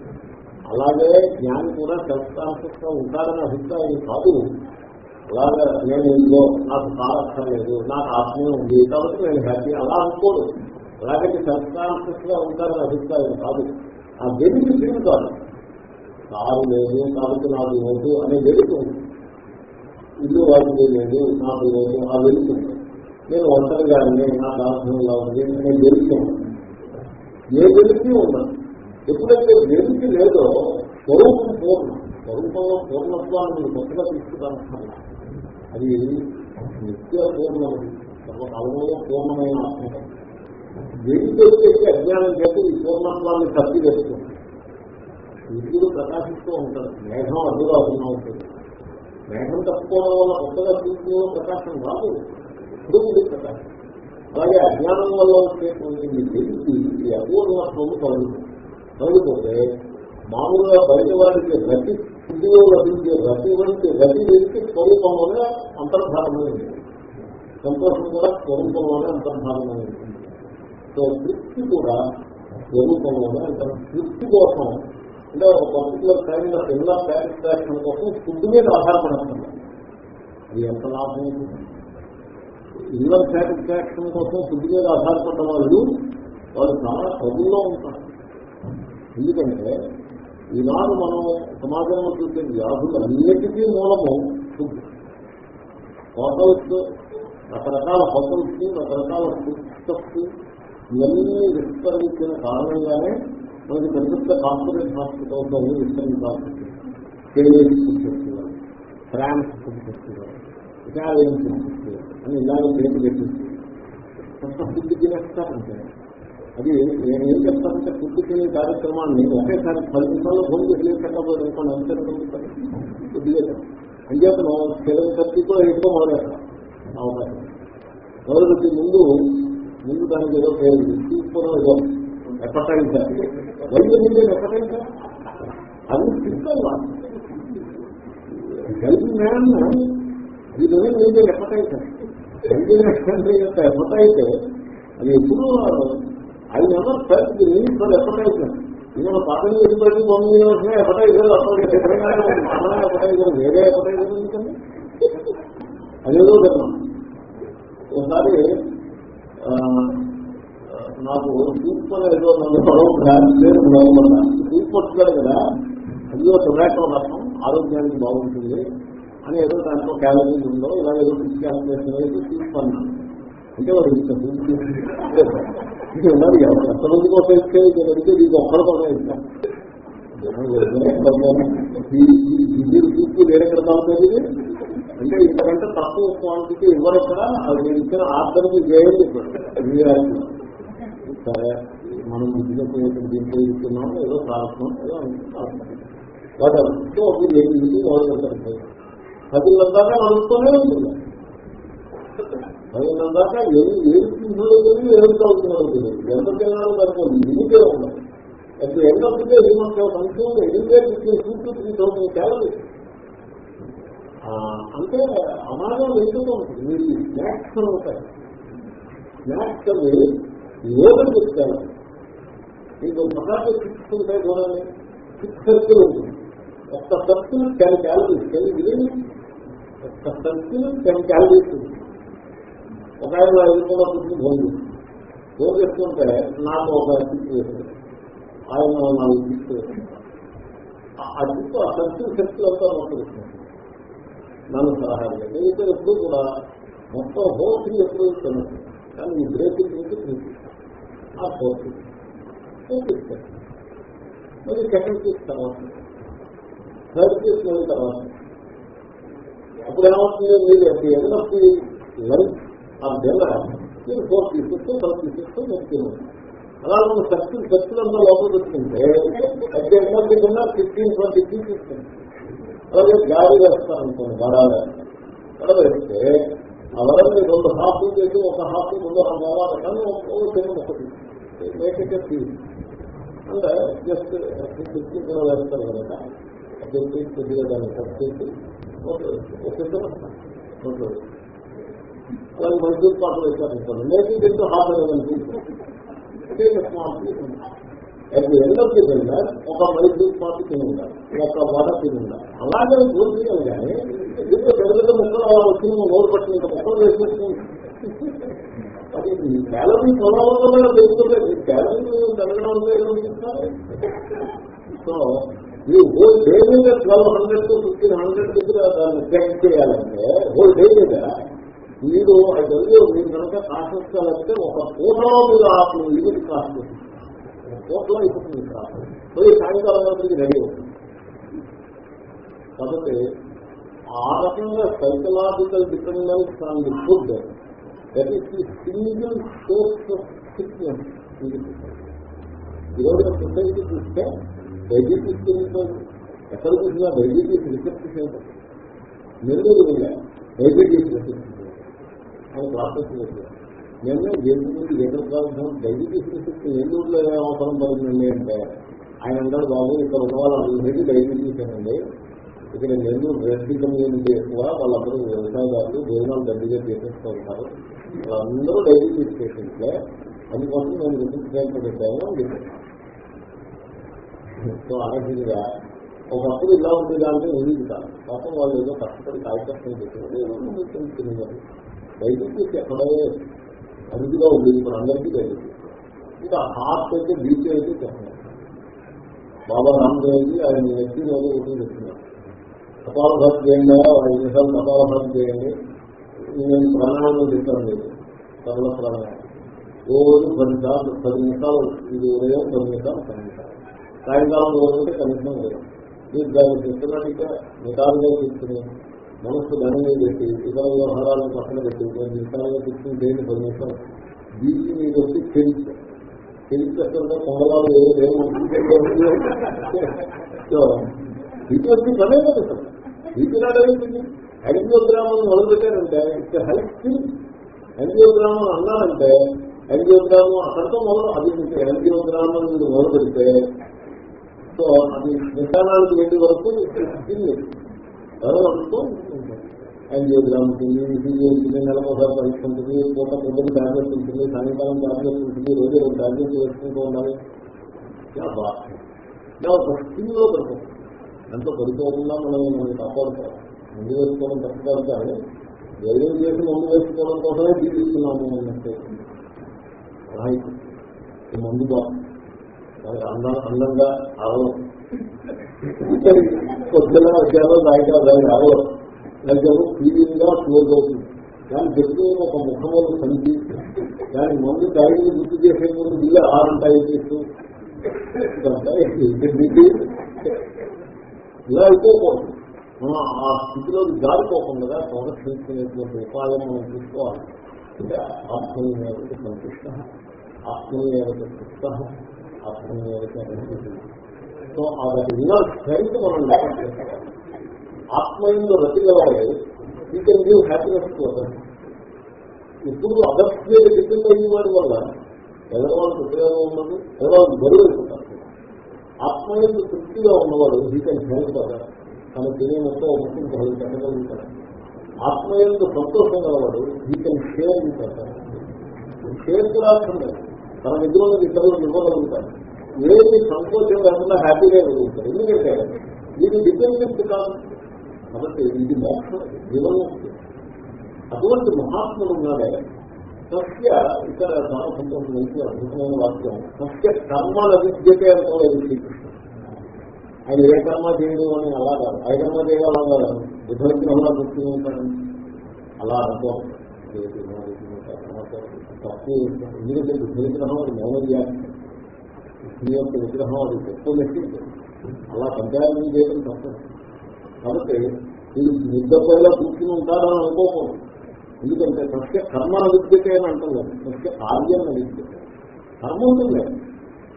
అలాగే జ్ఞాని కూడా సెల్ఫ్ కాన్సెప్ట్గా ఉంటారని అభిప్రాయం కాదు. అలాగే నేను ఇందులో నాకు కాలక్కర్లేదు నాకు ఆత్మీయం ఉంది కాబట్టి నేను హ్యాపీ అలా అనుకోడు అలాగే సెల్ఫ్ కాన్సెప్ట్గా ఉంటారని అభిప్రాయం కాదు. ఆ బెనిఫిట్ కాదు కారు లేదు కాబట్టి నాకు లేదు అనే వెళుతుంది. ఇల్లు వాటికి లేదు నాకు లేదు ఆ వెళుతుంది. నేను ఒంటరిగా నా దాసంలో ఉంది నేను వెళుతున్నాను ఏ వెలికి ఉన్నాను ఎప్పుడైతే వెలికి లేదో స్వరూపం పూర్ణం. స్వరూపంలో పూర్ణత్వాన్ని మీరు కొత్తగా తీసుకుంటాను అది నిత్య పూర్ణమది సర్వకాలంలో పూర్ణమైన ఆత్మ. వెలికి అజ్ఞానం చేసి ఈ పూర్ణత్వాన్ని తప్పి వేస్తుంది సూర్యుడు ప్రకాశిస్తూ ఉంటాడు మేఘం అడ్డుగా అవుతున్నా ఉంటుంది మేఘం తప్పుకోవడం వల్ల కొత్తగా సూర్యుడు ప్రకాశం రాదు. ఇప్పుడు ఉంది ప్రకాశం. అలాగే అజ్ఞానం వల్ల వచ్చేటువంటి తెలిసి ఈ అపూర్ణత్వము కలుగుతుంది కలుగుతుంటే మామూలుగా బయట వారికి రతి స్థితిలో లభించే రతి వంటి రతి వ్యక్తి స్వరూపంలోనే అంతర్ధానమై ఉంటుంది. సంతోషం కూడా స్వరూపంలోనే అంతర్ధానమై ఉంటుంది. సో తృప్తి కూడా స్వరూపంలోనే అంత తృప్తి కోసం అంటే ఒక particular kind of inner satisfaction కోసం ఫుడ్ మీద ఆధారపడుతుంది. అది ఎంత లాభం? ఇన్నర్ సాటిస్ఫాక్షన్ కోసం ఫుడ్ మీద ఆధారపడ్డ వాళ్ళు వాళ్ళు చాలా చదువులో ఉంటారు. ఎందుకంటే ఈనాడు మనం సమాజంలో చూసే వ్యాధులు అన్నిటికీ మూలము ఫుడ్ హోటల్స్ రకరకాల హోటల్స్ రకరకాల ఫుడ్ స్టఫ్స్ ఇవన్నీ విస్తరించిన కారణంగానే మనకి పెద్ద పెద్ద corporate hospitals విస్తరించాల్సి KVS food festival France food Italian food అని ఇలాగే పేరు పెట్టింది. కొంత ఫుడ్ తినేస్తారంటే. అది నేను ఏం చెప్తానంటే ఫుడ్ తినే కార్యక్రమాన్ని ఒకేసారి పది నిమిషాల్లో ఫోన్ చేసి పెట్టబోదు అనుకోండి అంతే పొందుతారు కొద్దిగా అంచేతను సెవెన్ కూడా ఎక్కువ మొదలెట్టాలి అవకాశం. మొదలుపెట్టి ముందు ముందు దానికి ఏదో పేరు తీసుకోవడం ఏదో. ఎప్పటైంటారు వైద్యం ముందు ఎప్పటైంటారు అది సిస్టమ్ హెల్త్ మ్యాన్ ఈ రోజు వైద్య ఎప్పటైంటారు యొక్క ఎప్పటైతే అది ఎప్పుడు I never felt the need for ఎప్పటైట్మెంట్ ఇవాళ పక్కన ఎదుపడి తొమ్మిది వచ్చినా ఎప్పటైజర్ అప్పటికే మన ఎప్పటైజర్ వేరే ఎప్పటైజర్ ఎందుకండి అదేదో ధర్మం ఒకసారి ఆ, నాకు సూప్ ఏదో నన్ను లేదు బాగుపడ్డా సూప్ వస్తున్నాడు కదా. అయ్యో టొమాటో రసం ఆరోగ్యానికి బాగుంటుంది అని ఏదో దాంట్లో క్యాలరీస్ ఉందో ఇలా ఏదో ఫిక్స్ క్యాలరీస్ అనేది సూప్ అంటే వాడు ఇంత సూప్ ఇది ఉన్నది ఎంతమంది కోసం ఇస్తే నేను అడిగితే ఇది ఒక్కడి కోసం ఇస్తాను సూప్ వేరే ఎక్కడ అంటే ఇంతకంటే తక్కువ క్వాంటిటీ ఇవ్వరు ఇక్కడ అది నేను ఇచ్చిన ఆర్డర్కి చేయండి ఇప్పుడు సరే. మనం బుద్ధిగా పోయేటువంటి దీంట్లో ఇస్తున్నాం ఏదో ప్రార్థన ఏదో అనుకుంటున్నాం వాటి ఒక ఎనిమిది మొదలు పదిలందాకా నడుస్తూనే ఉంటుంది పదిలందాకా ఏది ఏది తీసుకున్నాడో తెలియదు ఏది చదువుతున్నాడో తెలియదు ఎంత తిన్నాడో దానికి లిమిటే ఉండదు at end of day you must have consume anywhere between two to three thousand calories అంటే అమానం ఎందుకు ఉంటుంది? మీరు స్నాక్స్ ఉంటాయి స్నాక్స్ అవి ఏదో చెప్తాను మీకు ప్రకాశం ఫిక్స్ ఉంటాయి చూడండి. ఫిక్స్ సర్కిల్ ఉంటుంది ఒక్క సర్కిల్ టెన్ క్యాలరీస్ తెలియదు ఒక్క సర్కిల్ టెన్ క్యాలరీస్ ఒక ఆయన ఐదు కూడా కూర్చుని భోజనం భోజనం చేస్తుంటే నాకు ఒక ఫిక్స్ వేస్తుంది ఆయన నాలుగు ఫిక్స్ వేస్తుంది ఆ సిక్స్ ఆ సర్కిల్ సర్కిల్ అంతా మొత్తం నన్ను సలహా లేదు ఎప్పుడు కూడా మొత్తం హోల్ త్రీ ఎప్పుడు ఇస్తాను కానీ ఈ బ్రేకింగ్ నుంచి త్రీ ఆ ఫోర్ చూపిస్తాను మరి సెకండ్ పీస్ తర్వాత. థర్డ్ పీస్ అయిన తర్వాత. అప్పుడు ఏమవుతుంది? మీరు ఎదురొచ్చి లంచ్ ఆ డిన్నర్ మీరు four pieces third pieces next అలా మనం సర్కిల్ సర్కిల్ అంతా లోపల పెట్టుకుంటే అయితే ఎన్నో డిన్నర్ ఫిఫ్టీన్ ట్వంటీ పీసెస్ అలాగే గాలి వేస్తారనుకోండి వరాలు. వరవేస్తే ఆ వరల్ని రెండు హాఫ్ చేసి ఒక హాఫ్ ముందు కావాలి కానీ ఒక చిన్న ఒకటి మేకైతే ఫీల్ అంటే జస్ట్ ఫిఫ్టీ కిలో వేస్తారు కనుక చెప్పి కొద్దిగా దాన్ని కట్ చేసి అలాగే మైసూర్ పాటలు వేసారనుకోండి మేకింగ్ ఇంటూ హాఫ్ అది ఎండకి వెళ్ళా ఒక మైసూర్ పాటు తినుండాలి ఒక వడ తినుండాలి అలాగే చూపించాలి కానీ ఇప్పుడు పెద్ద ముక్కలు అలా వచ్చిన నోరు పట్టినంత ముక్కలు వేసేసుకుంది అది క్యాలరీ ప్రభావంలో తెలుసుకోలేదు క్యాలరీ పెరగడం వల్ల సో ఈ హోల్ డే మీద twelve hundred to fifteen hundred దగ్గర దాన్ని చెక్ చేయాలంటే హోల్ డే మీద మీరు అది మీరు కనుక కాస్ట్ వస్తే ఒక పూటలో మీరు ఆ ఇది కాస్ట్ కోట్లో అయిపోతుంది కాదు పోయి సాయంకాలం వరకు రెడీ అవుతుంది కాబట్టి ఆ రకంగా psychological dependence on the food that is the single source of sickness ఈరోజు సొసైటీ చూస్తే డైబెటీస్ గురించి ఎక్కడ చూసినా డైబెటీస్ రిసెప్ట్ చేయడం నెల్లూరు వెళ్ళా డైబెటీస్ రిసెప్ట్ అని ప్రాసెస్ చేశారు నేను జేబుకి లీటర్ కావాల్సిన డైబెటీస్ రిసెప్ట్ నెల్లూరులో అవసరం పడుతుందండి అంటే ఆయన అంటారు బాబు ఇక్కడ ఉన్న వాళ్ళందరికీ డైబెటీస్ అండి ఇక్కడ నేను రెడ్డి కమ్యూనిటీ ఎక్కువ వాళ్ళందరూ వ్యవసాయదారులు భోజనాలు దగ్గరగా చేసేస్తూ ఉంటారు. వాళ్ళందరూ డైబెటీస్ పేషెంట్లే అందుకోసం నేను విద్యుత్ ప్రయత్నం పెట్టాను అని సో అనగా ఒకప్పుడు ఇలా ఉండేది అంటే ఉంది కాదు పాపం వాళ్ళు ఏదో కష్టపడి కార్యకర్తలు చేసేవారు ఏదో తిన్నారు డైబెటీస్ ఎక్కడో అరుదుగా ఉంది ఇప్పుడు అందరికీ డైబెటీస్ ఇంకా హార్ట్ అయితే బీపీ అయితే చెప్పలేదు. బాబా రామదేవి ఆయన వ్యక్తి ఏదో ఒకటి చెప్తున్నారు కపాల భక్తి చేయండి ఐదు నిమిషాలు కపాల భక్తి చేయండి నేను ప్రాణాయామం చెప్తాను లేదు సరళ ప్రాణాయామం రోజు పది నిమిషాలు పది నిమిషాలు ఇది ఉదయం పది నిమిషాలు పది నిమిషాలు సాయంకాలం రోజు కనీసం లేదు మీరు దాన్ని సిస్టమేటిక్గా నిటారుగా తీసుకుని మనస్సు ధనంగా పెట్టి ఇతర వ్యవహారాలను పక్కన పెట్టి కొన్ని నిమిషాలుగా తీసుకుని దేని పది నిమిషాలు బీపీ మీరు వచ్చి తెలిసి తెలిసేస్తుంటే పొంగలాలు ఏదో లేవు. సో బీపీ వచ్చి పనే కదా సార్ బీపీ నాడేంటి యాంజియోగ్రామం మొదలు పెట్టారంటే ఇట్స్ హెల్త్ స్కిల్ యాంజియోగ్రామం అన్నారంటే యాంజియోగ్రామం అక్కడితో మొదలు అది యాంజియోగ్రామం మీరు మొదలు పెడితే సో అది నిశానానికి వెళ్ళే వరకు స్కిల్ ఎవరు యాంజియోగ్రామ్ ఉంటుంది ఈసీజీ ఉంటుంది నెలకోసారి పరీక్ష ఉంటుంది పూట పొద్దున్న టాబ్లెట్ ఉంటుంది సాయంకాలం టాబ్లెట్ ఉంటుంది రోజు రెండు టాబ్లెట్ వేసుకుంటూ ఉండాలి. ఇలా ఒక స్కిల్లో దొరుకుతుంది ఎంతో పడిపోకుండా మనం మనం కాపాడుతాం ముందు వేసుకోవడం తప్పుతారు కానీ ధైర్యం చేసి ముందు వేసుకోవడం కోసమే జీవిస్తున్నాము అన్నట్టు. మందు బాగుంది అందం అందంగా అరవడం పొద్దున వచ్చారో దాయిగా దానికి అరవడం లేకపోతే ఫీలింగ్గా క్లోజ్ అవుతుంది. దాని చెప్తూ ఒక ముఖములు సంధి. దాని మందు దాడిని గుర్తు చేసే ముందు ఇల్లు ఆరంటాయి చేస్తూ? ఇలా అయిపోకూడదు మనం ఆ స్థితిలో జారిపోకుండా సంరక్షించుకునేటువంటి ఉపాయం మనం తీసుకోవాలి. అంటే ఆత్మీయత సంతుష్ట ఆత్మీయత సుస్థ ఆత్మీయత సో ఆ ఇన్నర్ స్ట్రెంత్ మనం లెక్క చేసుకోవాలి. ఆత్మయంలో రతిగలవాడే he can give happiness to others ఇప్పుడు అదర్స్ మీద డిపెండ్ అయిన వల్ల ఎదరవాళ్ళకి ఉపయోగం ఉండదు ఎదరవాళ్ళకి బరువు అయిపోతారు. ఆత్మయంలో తృప్తిగా ఉన్నవాడు హీకన్ కెన్ హెల్ప్ అదర్ తన తినే మొత్తం ఒక ముఖ్యం పదవి పెట్టగలుగుతాడు సంతోషం గలవాడు హీకన్ షేర్ ఉంటాడు షేర్ కూడా అర్థం తన దగ్గర ఉన్న ఇతరులు ఇవ్వగలుగుతాడు ఏది సంతోషం లేకుండా హ్యాపీగా ఇవ్వగలుగుతాడు ఎందుకంటే ఇది డిపెండెంట్ కాదు. కాబట్టి ఇది మోక్షం జీవన్ముక్తి అటువంటి మహాత్ములు ఉన్నాడే. సత్య ఇక్కడ చాలా మంచి అద్భుతమైన వాక్యం. సత్య కర్మ లభించే అనుకోలేదు శ్రీకృష్ణ ఆయన ఏ కర్మ చేయడు అని అలా కాదు. ఏ కర్మ చేయాలి అలా కాదు. విధగ్రహంలో కూర్చుని ఉంటాడు. అలా అనుకో. తప్పు ఎందుకంటే విగ్రహం అది మౌన స్త్రీ యొక్క విగ్రహం అది తక్కువ లెక్కింది అలా పంచాయతీ చేయడం తప్పు. కాబట్టి ఇది నిద్రపోయేలా కూర్చుని ఉంటారని అనుకోకూడదు. ఎందుకంటే సత్య కర్మ విద్యతే అని అంటున్నారు సత్య కార్యం విద్యతే కర్మ ఉంటుంది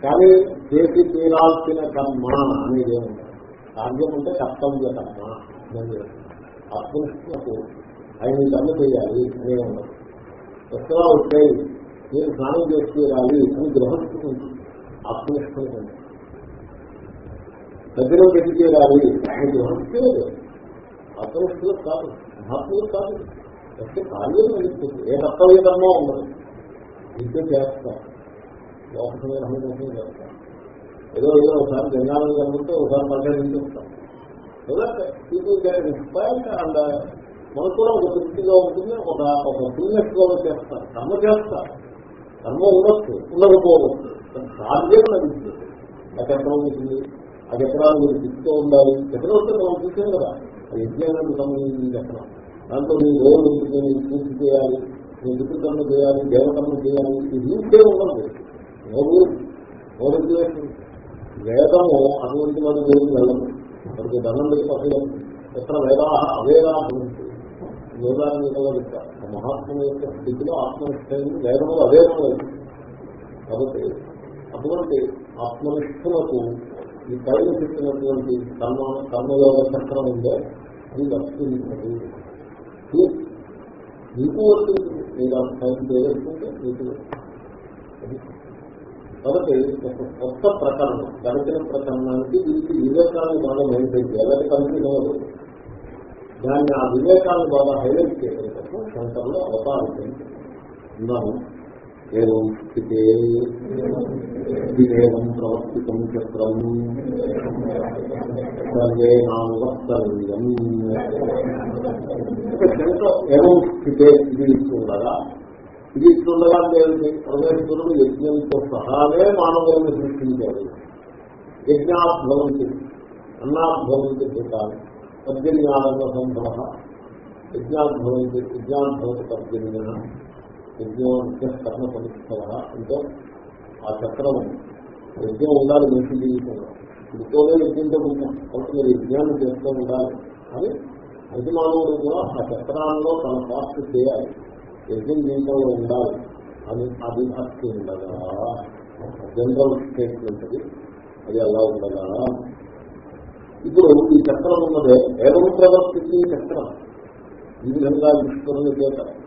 కానీ చేసి తీరాల్సిన కర్మ అనేది కార్యం అంటే కర్తవ్య కర్మ. అనేది ఆయన ఈ కర్మ చేయాలి అనే ఉండదు ఎక్కడా వచ్చాయి మీరు స్నానం చేసి తీరాలి అని గ్రహిస్తుంది ఆత్మనిష్టం దగ్గర పెట్టి చేయాలి అని గ్రహిస్తే ఆత్మనిష్టలు కాదు. మహాత్ములు కాదు. అయితే కార్యం నడుస్తుంది ఏ కర్తవ్య కర్మ ఉండదు. విద్య చేస్తారు లోకమే రహమోసం చేస్తాం. ఏదో ఏదో ఒకసారి జనాలను కనుకుంటే ఒకసారి మధ్య నుంచి అండ్ మనకు కూడా ఒక తృప్తిగా ఉంటుంది ఒక ఒక బిజినెస్గా చేస్తారు. కర్మ చేస్తారు. కర్మ ఉండొచ్చు ఉండకపోవచ్చు. కార్యం నడుస్తుంది అది ఎక్కడ ఉంటుంది అది ఎక్కడ మీరు తిప్పుతూ ఉండాలి. ఎక్కడ వస్తే మనం చూసాం కదా. అది యజ్ఞానికి సంబంధించింది ఎక్కడ. దాంట్లో మీరు రోజు ఉంటుంది పూర్తి చేయాలి మీరు పితృకర్మ చేయాలి దేవకర్మ చేయాలి ఇది ఇంకే ఉండదు. ఎవరు? రూల్ వేదము అటువంటి వాడు దేవుడు వెళ్ళదు వాడికి దండం పెట్టి ఎక్కడ వేదా అవేదా భవంతి. వేదాన్ని వెళ్ళగలుగుతారు మహాత్మ యొక్క స్థితిలో ఆత్మనిష్టం వేదము అవేదం లేదు కాబట్టి అటువంటి ఆత్మనిష్ఠులకు ఈ పైన చెప్పినటువంటి కర్మ కర్మయోగ చక్రం ఉందో అది వస్తుంది మీకు వర్తించదు మీరు ఆ స్థాయికి చేయగలుగుతుంటే మీకు కాబట్టి ఒక కొత్త ప్రకరణం గడిచిన ప్రకరణానికి దీనికి వివేకాన్ని బాగా మెయింటైన్ చేయాలి. అది కన్ఫ్యూజన్ దాన్ని ఆ వివేకాన్ని బాగా హైలైట్ చేయడం కోసం శంకర్లో అవతారం ఉన్నాము एवं స్థితే వివేకం प्रवर्तितं చక్రం సర్వే నానువర్తనీయం స్థితే ఇది ఇస్తుండగా ఇది ఇస్తుండగా అంటే పరమేశ్వరుడు యజ్ఞంతో సహానే మానవులను సృష్టించాడు యజ్ఞాభవంతి అన్నాభవంతి పద్దెనిమిది ఆనంద సంభవ యజ్ఞాభవంతి యజ్ఞాభవతి పద్దెనిమిది యజ్ఞం కర్మ పరిస్థిత అంటే ఆ చక్రం యజ్ఞం ఉండాలి మనిషి జీవితంలో. ఇంట్లోనే యజ్ఞంతో ఉంటాం కాబట్టి మీరు యజ్ఞాన్ని చేస్తూ ఉండాలి. అని ప్రతి మానవుడు కూడా ఆ చక్రాల్లో తన పాస్ట్ చేయాలి. యజ్ఞం జీవితంలో ఉండాలి అని అది భక్తి ఉండగా జనరల్ స్టేట్మెంట్ అది. అది అలా ఉండగా ఇప్పుడు ఈ చక్రం ఉన్నదే. ఏదో ప్రవర్తించే చక్రం. ఈ విధంగా విష్ణుని చేత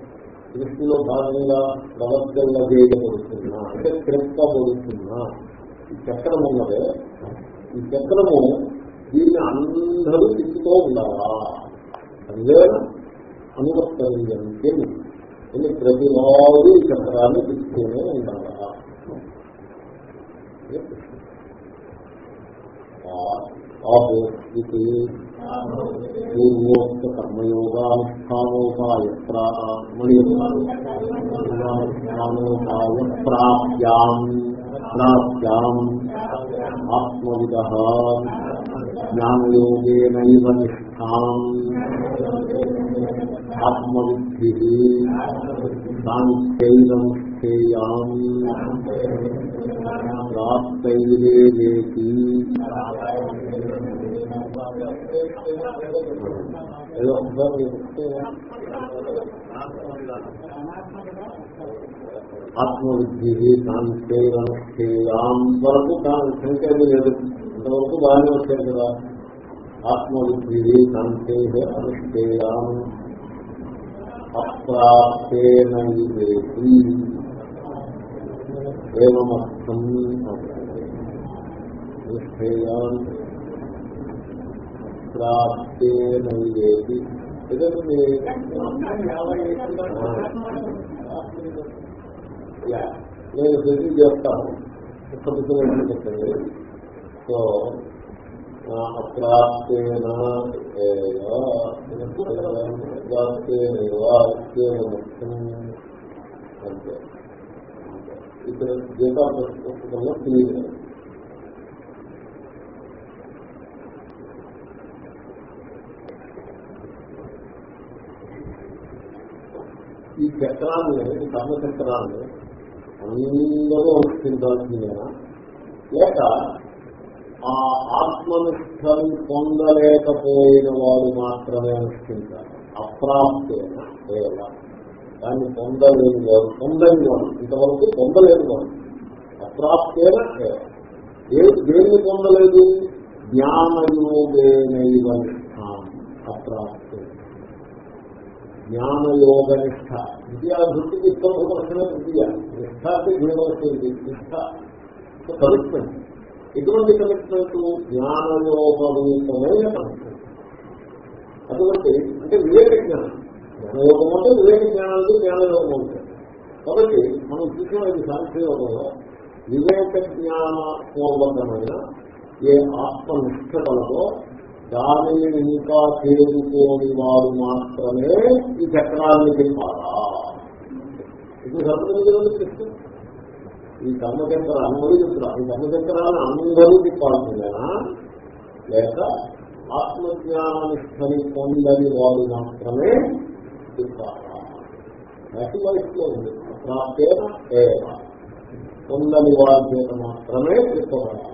సృష్టిలో భాగంగా ప్రవర్తన చేయబడుతున్నా అంటే క్రిస్తబడుతున్నా ఈ చక్రం ఉన్నదే. ఈ చక్రము దీన్ని అందరూ తిప్పుతూ ఉండాలా? అదే అనువర్తనంటే ఇది ప్రతి వారు ఈ చక్రాన్ని తిప్పుతూనే ఉండాలా? ఆపోస్తి పూర్వోక్త కర్మయోగానుష్ఠానోపాయ ప్రాణోపాయ ప్రాప్యాం ప్రాప్యాం ఆత్మవిద జ్ఞానయోగేనైవ నిష్టాం ఆత్మవిద్ధి సాంఖ్యైనం స్థేయాం ప్రాప్తైరేవేతి ఏదో ఒకసారి చెప్తే ఆత్మవిద్ధి సాంఖ్యైనం వరకు సంఖ్య లేదు. ఇంతవరకు బాగానే వచ్చారు కదా. ఆత్మవిద్ధి సంఖ్య అనుష్ఠేయాం అప్రాప్తేన వివేకి ఏమర్థం? నిష్ఠేయాన్ ప్రాప్తేన వివేకి నేను ప్రతి చేస్తాను. ఇప్పటికే చెప్పండి సో అప్రాప్తేన ఇక్కడ గీతా పుస్తకంలో తెలియదు ఈ చక్రాన్ని ఈ కర్మచక్రాన్ని అందరూ అనుష్ఠించాల్సిందేనా? లేక ఆ ఆత్మనిష్టం పొందలేకపోయిన వాడు మాత్రమే అనుష్ఠించాలి. అప్రాప్తేన? దేవ దాన్ని పొందలేని వాడు పొందని వాడు ఇంతవరకు పొందలేని వాడు అప్రాప్తేన? దేవ దేన్ని పొందలేదు? జ్ఞానయోగేనైవ నిష్ఠానం అప్రాప్త జ్ఞానయోగ నిష్ట విద్యా దృష్టికి ఇష్టం ప్రశ్న విద్య. నిష్ట అంటే జీవనమైంది నిష్ట కమిట్మెంట్. ఎటువంటి కమిట్మెంట్? జ్ఞానయోగ రూపమైన కమిట్మెంట్. అటువంటి అంటే వివేక జ్ఞానం. జ్ఞానయోగం అంటే వివేక జ్ఞానానికి జ్ఞానయోగం ఉంటుంది కాబట్టి మనం చూసిన ఈ సాంఖ్యయోగంలో వివేక జ్ఞాన పూర్వకమైన ఏ ఆత్మనిష్ట కలదో దానిని ఇంకా చేరుకోని వారు మాత్రమే ఈ చక్రాన్ని తిప్పాలా ఇది సత్యం కృష్ణ ఈ కర్మచక్ర అందరూ చెప్తున్నారు. ఈ కర్మచక్రాన్ని అందరూ తిప్పాల్సిందేనా లేక ఆత్మజ్ఞానిష్టని పొందని వారు మాత్రమే తిప్పారా నటి వయసులో ఉంది ప్రాప్తేన పొందని వారి చేత మాత్రమే తిప్పబడాలి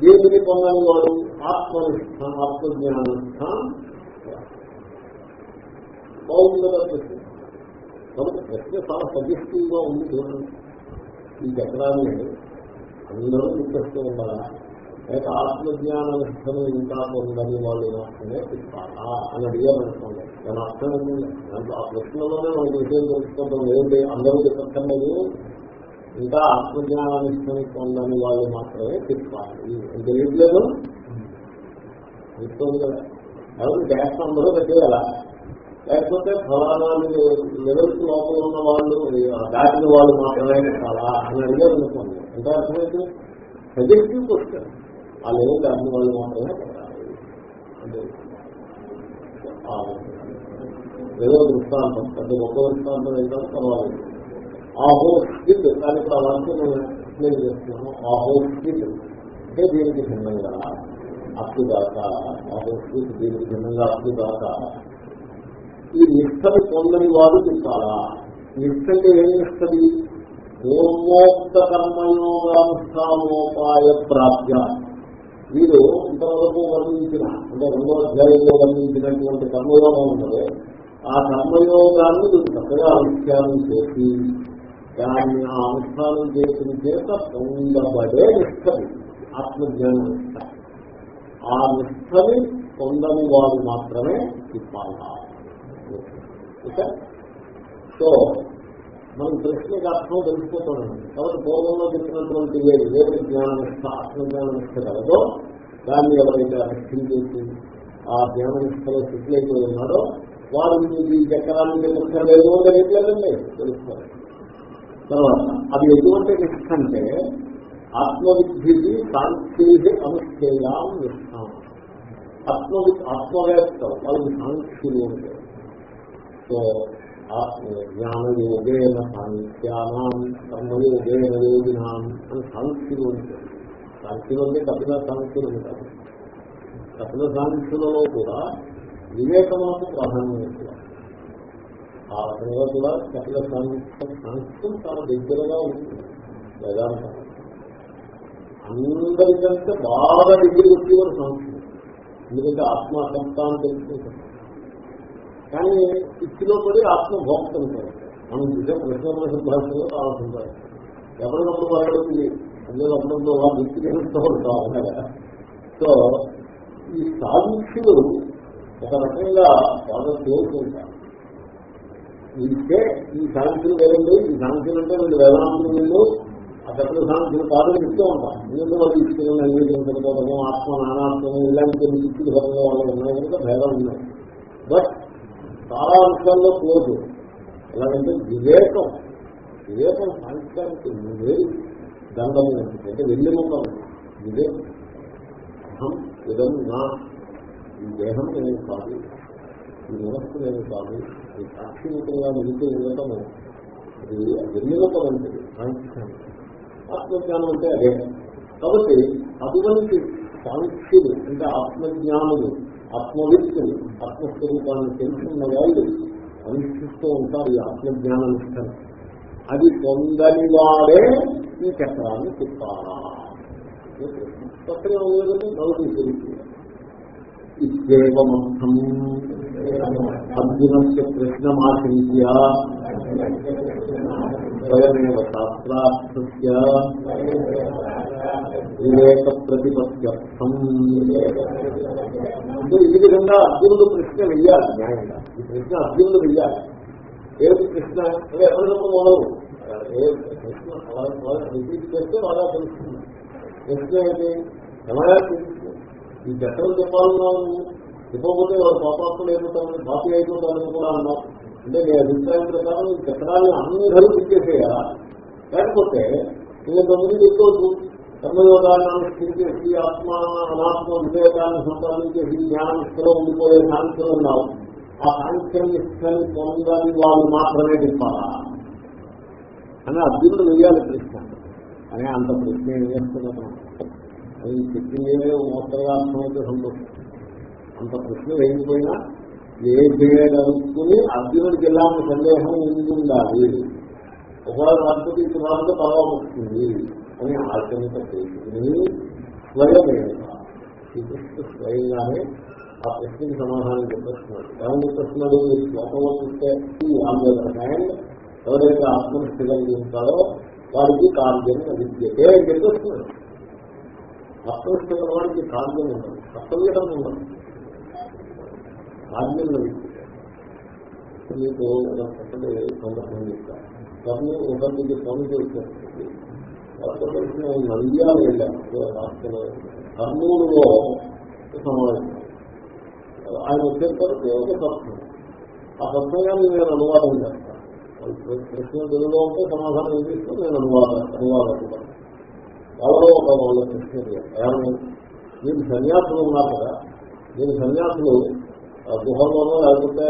దేనిని పొందని వాడు ఆత్మనిష్ట ఆత్మజ్ఞానిష్ట. బాగుంది కదా ప్రశ్న? కాబట్టి ప్రశ్న చాలా సజెస్టివ్గా ఉంది చూడండి. ఈ చక్రాన్ని అందరూ చూపిస్తూ ఉండాలా? లేక ఆత్మజ్ఞాన నిష్టను ఇంకా పొందని వాళ్ళు మాత్రమే తిప్పాలా అని అడిగారనుకోండి దాని అర్థం ఏంటంటే దాంట్లో ఆ ప్రశ్నలోనే మనకి విషయం తెలుసుకుంటాం ఏంటి అందరూ చెప్పక్కర్లేదు. ఇంకా ఆత్మజ్ఞానాన్ని పొందని వాళ్ళు మాత్రమే తిప్పాలి. తెలియట్లేదు? చెప్తుంది కదా. ఎవరు గ్యాస్ అందరూ పెట్టేయాలా? లేకపోతే ఫలానా లెవెల్స్ లోపల ఉన్న వాళ్ళు దాటిన వాళ్ళు మాత్రమే పెట్టాలా అని అడిగారు అనుకోండి. ఎంత అర్థమైతే సజెక్టివ్ క్వశ్చన్. ఆ లెవెల్ దాటిన వాళ్ళు మాత్రమే పెట్టాలి. అంటే ఏదో దృష్టాంతం. పెద్ద గొప్ప దృష్టాంతం ఏంటంటే పర్వాలేదు ఆ హోల్ స్కిల్ దాని ఇప్పుడు అలాంటి నేను ఎక్స్ప్లెయిన్ చేస్తున్నాను. ఆ హోల్ అంటే దీనికి భిన్నంగా అప్పుదాకా ఆ హోల్ దీనికి భిన్నంగా అప్పుదాకా ఈ నిష్టని పొందని వారు చెప్పాలా నిష్ట అంటే ఏం నిష్టది? పూర్వోక్త కర్మయోగానుష్ఠానోపాయ ప్రాప్య. వీరు ఇంతవరకు వర్ణించిన అంటే రెండో అధ్యాయంలో వర్ణించినటువంటి కర్మయోగం ఉంటుంది. ఆ కర్మయోగాన్ని చక్కగా అనుష్ఠానం చేసి దాన్ని ఆ అనుష్ఠానం చేసిన చేత పొందబడే నిష్టది ఆత్మజ్ఞాన. నిష్ట ఆ నిష్టని పొందని వారు మాత్రమే ఓకే? సో మనం ప్రశ్నకి అర్థం తెలుసుకోకూడదు కాబట్టి పూర్వంలో చెప్పినటువంటి జ్ఞాన నిష్ట ఆత్మజ్ఞాన నిష్ట కలదో దాన్ని ఎవరైతే అనుష్ఠించేసి ఆ జ్ఞాననిష్టలో సెటిల్ అయిపోయి ఉన్నాడో వారు ఈ చక్రాన్ని తెలుసుకోలేదు తెలియట్లేదండి తెలుసుకోవాలి. తర్వాత అది ఎటువంటి నిష్ట అంటే ఆత్మవిద్ధి సాంఖ్యే అనుష్ఠేయాం నిష్ఠాం. ఆత్మవి ఆత్మవేత్త వాళ్ళు సాంఖ్యులు ఉంటాయి సో జ్ఞానయోగేన సాంఖ్యానాం కర్మయోగేన యోగినాం అని సాంఖ్యులు ఉంటాయి సాంఖ్యులు అంటే కపిల సాంఖ్యులు ఉంటారు కపిల సాంఖ్యులలో కూడా వివేకములకు ప్రాధాన్యం ఎక్కువ ఆ రకంగా కూడా కపిల సాంఖ్య సాంఖ్యం చాలా దగ్గరగా ఉంటుంది. వేదాంతం. అందరికంటే బాగా దగ్గర వచ్చేవారు సాంఖ్యం ఎందుకంటే ఆత్మసంత అని తెలుసుకుంటాం కానీ ఇచ్చిలో పడి ఆత్మభోక్తం మనం చూసే ప్రశ్న భాషలో రావాల్సింటారు ఎప్పటికప్పుడు పరగడుతుంది అందులో అప్పుడప్పుడు వాళ్ళు సో ఈ సాధించులు ఒక రకంగా బాగా తేలుతుంటారు ఇస్తే ఈ సాంఖ్యులు వేరండి ఈ సాంఖ్యులు అంటే వీళ్ళు వేదాంతులు వీళ్ళు ఆ పెద్ద సాంఖ్యులు కాదని చెప్తూ ఉంటాం ఎందుకంటే వాళ్ళు ఇష్టం అంగీకరించకపోవడము ఆత్మ నానాత్మము ఇలాంటి కొన్ని ఇచ్చిన పరంగా వాళ్ళు ఉన్నాయి కనుక భేదం ఉన్నాయి బట్ చాలా అంశాల్లో క్లోజ్. ఎలాగంటే వివేకం. వివేకం సాంఖ్యానికి ముందే దండము అంటే వెళ్ళి ముఖం వివేకం. అహం ఇదం నా. ఈ దేహం నేను కాదు. ఈ మనస్సు నేను కాదు ఈ సాక్షిముఖంగా నిలిచి ఉండటము అది వెన్నెలక వంటిది ఆత్మజ్ఞానం అంటే అదే. కాబట్టి అటువంటి సాంఖ్యులు అంటే ఆత్మజ్ఞానులు ఆత్మవిత్తులు ఆత్మస్వరూపాన్ని తెలుసుకున్న వాళ్ళు అనుష్ఠిస్తూ ఉంటారు ఈ ఆత్మజ్ఞాన అది పొందని వాడే ఈ చక్రాన్ని తిప్పాలా చక్రం లేదంటే నలుగురు తెలుసు. ఇదేవమర్థం అర్జునస్ ప్రశ్నమాశంక్య స్వయమేవ శాస్త్రార్థస్య. వివేక ప్రతిపత్యర్థం అంటే ఈ విధంగా అర్జునుడు ప్రశ్న వెయ్యాలి. న్యాయంగా ఈ ప్రశ్న అర్జునుడు వెయ్యాలి. ఏది ప్రశ్న అంటే ఎప్పటికప్పుడు మొదలు ఏ ప్రశ్న రిపీట్ చేస్తే బాగా తెలుస్తుంది. ప్రశ్న ఏంటి ఎవరైనా తెలుస్తుంది? ఈ చట్టం చెప్పాలన్నావు ఇవ్వకపోతే వాడు పాపాత్మలు అయిపోతామని పాపి అయిపోతామని కూడా అన్నారు అంటే నీ అభిప్రాయం ప్రకారం ఈ చక్రాన్ని అందరూ ఇచ్చేసేయాలా లేకపోతే నేను తొమ్మిది చెప్పుకోవచ్చు కర్మయోగాన్ని అనుష్ఠించేసి ఆత్మ అనాత్మ వివేకాన్ని సంపాదించేసి జ్ఞానం స్థిలో ఉండిపోయే సాంఖ్యం ఉన్నావు ఆ సాంఖ్యం ఇష్టాన్ని పొందాలి వాళ్ళు మాత్రమే తిప్పాలా? అని అర్జునుడు వెయ్యాలి ప్రశ్న. అనే అంత ప్రశ్న ఏం చేస్తున్నాం అది చెప్పిందే మోస్తరుగా అర్థమైతే సంతోషం. అంత ప్రశ్న లేకపోయినా ఏ చేయగలుగుకుని అర్జునుడికి వెళ్ళాలని సందేహం ఉంది ఉండాలి ఒకవేళ రాష్ట్రపతి తర్వాత పర్వం వస్తుంది. అని ఆచరణ చేసుకుని స్వయమే శ్రీకృష్ణ స్వయంగానే ఆ ప్రశ్నకి సమాధానం చెప్పేస్తున్నాడు. ఏమని చెప్పేస్తున్నాడు ఈ శ్లోకంలో చూస్తే ఆందోళన హ్యాండ్ ఎవరైతే ఆత్మనిష్ట కలిగి ఉంటారో వారికి కార్యం విద్యతే అని చెప్పేస్తున్నాడు. ఆత్మనిష్ట వారికి కార్యం ఉండదు. కర్తవ్యం ఉండదు. కార్యం మీకు ఒకటి సందర్భం చెప్తాను కర్ణు ఒకరికి పని చేసేస్తుంది వర్షపరిచిన నంద్యాలు వెళ్ళాను. రాష్ట్రంలో కర్నూలులో సమావేశం. ఆయన వచ్చేసరికి ఒక సత్వం ఆ సత్సంగాన్ని నేను అనువాదం చేస్తాను ప్రశ్న తెలుగులో ఉంటే సమాధానం ఏమిస్తూ నేను అనువాదం అనువాదం ఎవరో ఒక వాళ్ళ ప్రశ్న ఏమని మీరు సన్యాసులు ఉన్నారు కదా. మీరు సన్యాసులు గుహలోనో లేకపోతే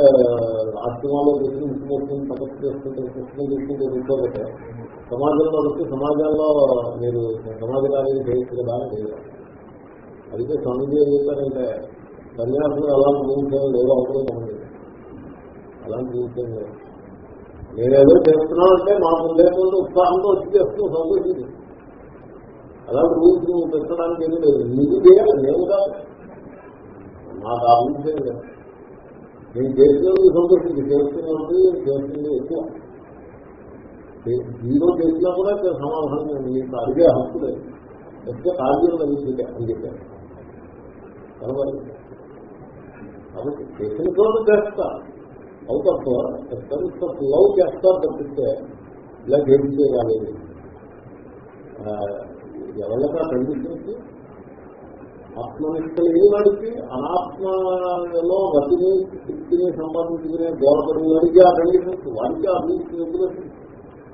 ఆశ్రమాల్లో చేసి ఇంటిమోషన్ తపస్సు చేసుకుంటే కృష్ణ చేసుకుంటే కూర్చోబట్టే. సమాజంలో వచ్చి సమాజంలో మీరు సమాజ కార్యం చేయొచ్చు కదా అని చేయడం అయితే స్వామిజీ ఏం చెప్పారంటే సన్యాసులు అలాంటి రూల్స్ లేవు అవసరం అలాంటి రూల్స్ లేదు లేవు. నేనేదో చేస్తున్నానంటే మాకు లేకుండా ఉత్సాహంతో వచ్చి చేస్తూ సంతోషించి. అలాంటి రూల్స్ నువ్వు పెట్టడానికి ఏమీ లేదు. నీకు చేయాలి నేను కాదు. నాకు ఆ రూల్స్ ఏం లేదు. నేను చేసినందుకు సంతోషించి చేస్తున్నది చేస్తుంది ఎక్కువ. జీరో చేసినా కూడా సమాధానం మీకు అడిగే హక్కు లేదు. ఎక్కువ కార్యం లభించింది అని చెప్పారు కాబట్టి చేసిన చోట చేస్తా. Out of sense of love చేస్తారు తప్పిస్తే ఇలా చేస్తే కాలేదు ఎవరికా కండిషన్స్ ఆత్మనిష్ట లేని వాడికి అనాత్మలో గతిని శక్తిని సంపాదించుకునే గోడపడిన వాడికి ఆ కండిషన్స్ వాడికి ఆ రూల్స్ ఎదురు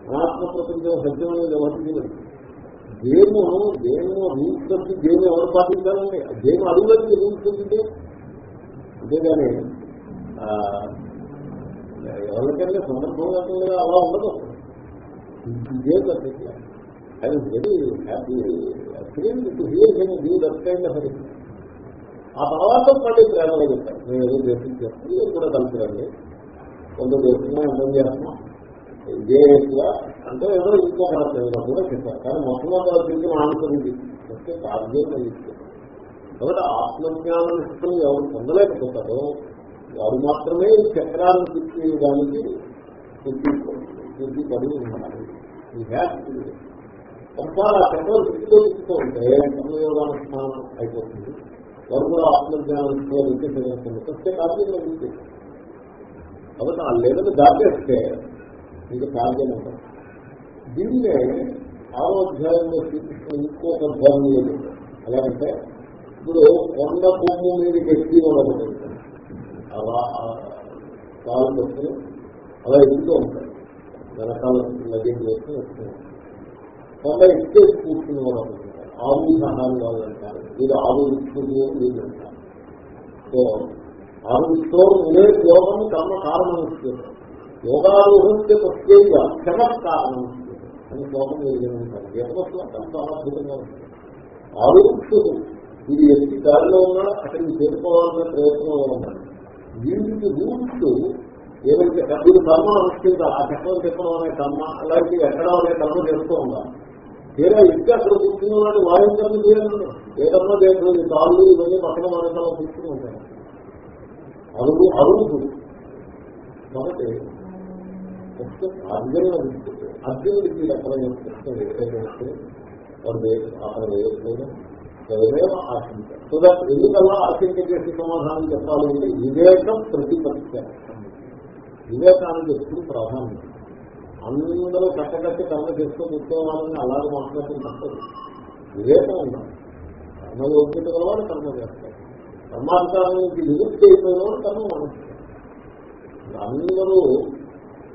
అనాత్మ ప్రపంచం సత్యమనేది ఎవరికి గేమ్ గేమ్ రూల్స్ వచ్చి గేమ్ ఎవరు పాటించాలండి? గేమ్ అడుగులకి రూల్స్ వచ్చింటే అంతేగాని ఎవరికైనా సందర్భం లేకుండా అలా ఉండదు. Game I very happy to hear can you that kind of ఆ తర్వాత మళ్ళీ ప్రేమలో చెప్తాను నేను ఏదో దేశం చేస్తాను మీరు కూడా కలిసిరండి కొంత దేశంలో అర్థం చేస్తున్నాం విజయగా అంటే ఏదో ఇంకొక రకంగా కూడా చెప్పారు. కానీ మొట్టమొదటి తిరిగి ఆనుకుంది అంటే కార్యం కాబట్టి ఆత్మజ్ఞాన నిష్ఠను ఎవరు పొందలేకపోతారో వారు మాత్రమే ఈ చక్రాన్ని తీర్చేయడానికి పూర్తి పడి ఉన్నారు ఈ హ్యాప్ ఒకసారి ఆ చక్రం కర్మయోగానుష్ఠానం అయిపోతుంది. వారు కూడా ఆత్మజ్ఞాన నిష్ఠలో విద్య కార్యంలో విద్య కాబట్టి ఆ లెవెల్ దాటేస్తే ఇంకా కార్యం ఉంటుంది దీన్నే ఆరో అధ్యాయంలో శ్రీకృష్ణ ఇంకొక ధర్మం లేదు ఎలాగంటే ఇప్పుడు కొండ కొమ్ము మీద ఎక్కి ఉండదు అలా కాలు అలా ఎక్కుతూ ఉంటాయి వెనకాల లగేజ్ వేసుకుని ఎక్కుతూ ఉంటాయి కొండ ఎక్కేసి కూర్చుని వాళ్ళు ఆవు సహాయం వాళ్ళు అంటారు. వీళ్ళు ఆవు ఇచ్చుకుంటూ వీళ్ళు అంటారు. సో ఆవు ఇష్టం ఉండే యోగం కర్మ కారణం ఇస్తుంది. యోగారూహంతో ప్రత్యేక క్షమ కారణం అని శ్లోకం ఉంటారు గీతలో ఎంతో అద్భుతంగా ఉంటుంది. ఆరుక్షుడు ఇది ఎన్ని దారిలో ఉన్నా అతన్ని చేరుకోవాలనే ప్రయత్నంలో ఉన్నాడు వీటికి రూల్స్ ఏవైతే వీళ్ళు కర్మ అనుష్ఠించాలి ఆ చక్రం చెప్పడం అనే కర్మ అలాంటి ఎక్కడ అనే కర్మ చేస్తూ ఉండాలి. తీరా ఇంకా అక్కడ కూర్చున్న వాడు వాయం కర్మ ఏదన్నా ఏ కర్మ కాళ్ళు ఇవన్నీ పక్కన మనకాల కూర్చుని ఉంటాయి అరుగు అరుగు. కాబట్టి అర్జున అర్జునుడికి రకమైన ప్రశ్న వ్యక్తం వాడు అక్కడ వేయట్లేదు? ఎవరేమో ఆశించారు. సో దట్ ఎందుకల్లా ఆశంక చేసి సమాధానం చెప్పాలి అంటే వివేకం ప్రతిపత్తి. వివేకానికి ఎప్పుడు ప్రాధాన్యత అందరూ కట్టకట్టి కర్మ చేస్తూ కూర్చోవాలని అలాగే మాట్లాడటం తప్పదు వివేకం ఉండాలి. కర్మ యోగ్యత గలవాడు కర్మ చేస్తారు కర్మాధికారం నివృత్తి అయిపోయిన వాడు కర్మ మనస్తారు అందరూ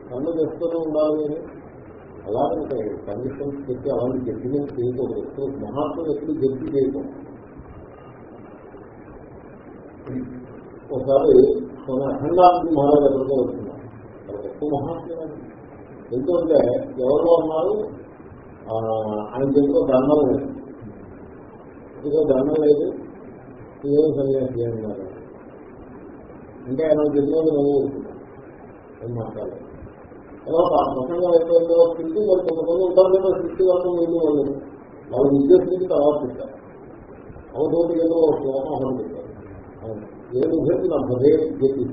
కర్మ చేస్తూనే ఉండాలి అని అలాగే కండిషన్స్ పెట్టి అలాంటి జడ్జిమెంట్ చేయకూడదు. ఎప్పుడు మహాత్ములు ఎప్పుడు జడ్జి చేయకూడదు ఒకసారి మన అఖండానికి మహారాజ్ ఎక్కడికో వస్తున్నారు ఎక్కువ మహాత్ములు ఎందుకంటే ఎవరో ఉన్నారు ఆయన చెప్పిన దండం లేదు. దండం లేదు? ఏం సన్యాసి అన్నారు అంటే ఆయన చెప్పినది నువ్వు ఏం మాట్లాడలేదు తర్వాత ఆ ప్రసంగం వాళ్ళు కొంతమంది ఉంటారు కదా సృష్టి వరకు వెళ్ళి వాళ్ళు. వాళ్ళు ఉద్దేశించి తర్వాత పెట్టారు అవతోటి ఏదో శ్లోకం అమలు పెట్టారు. ఏడు భేది నా భదే గతి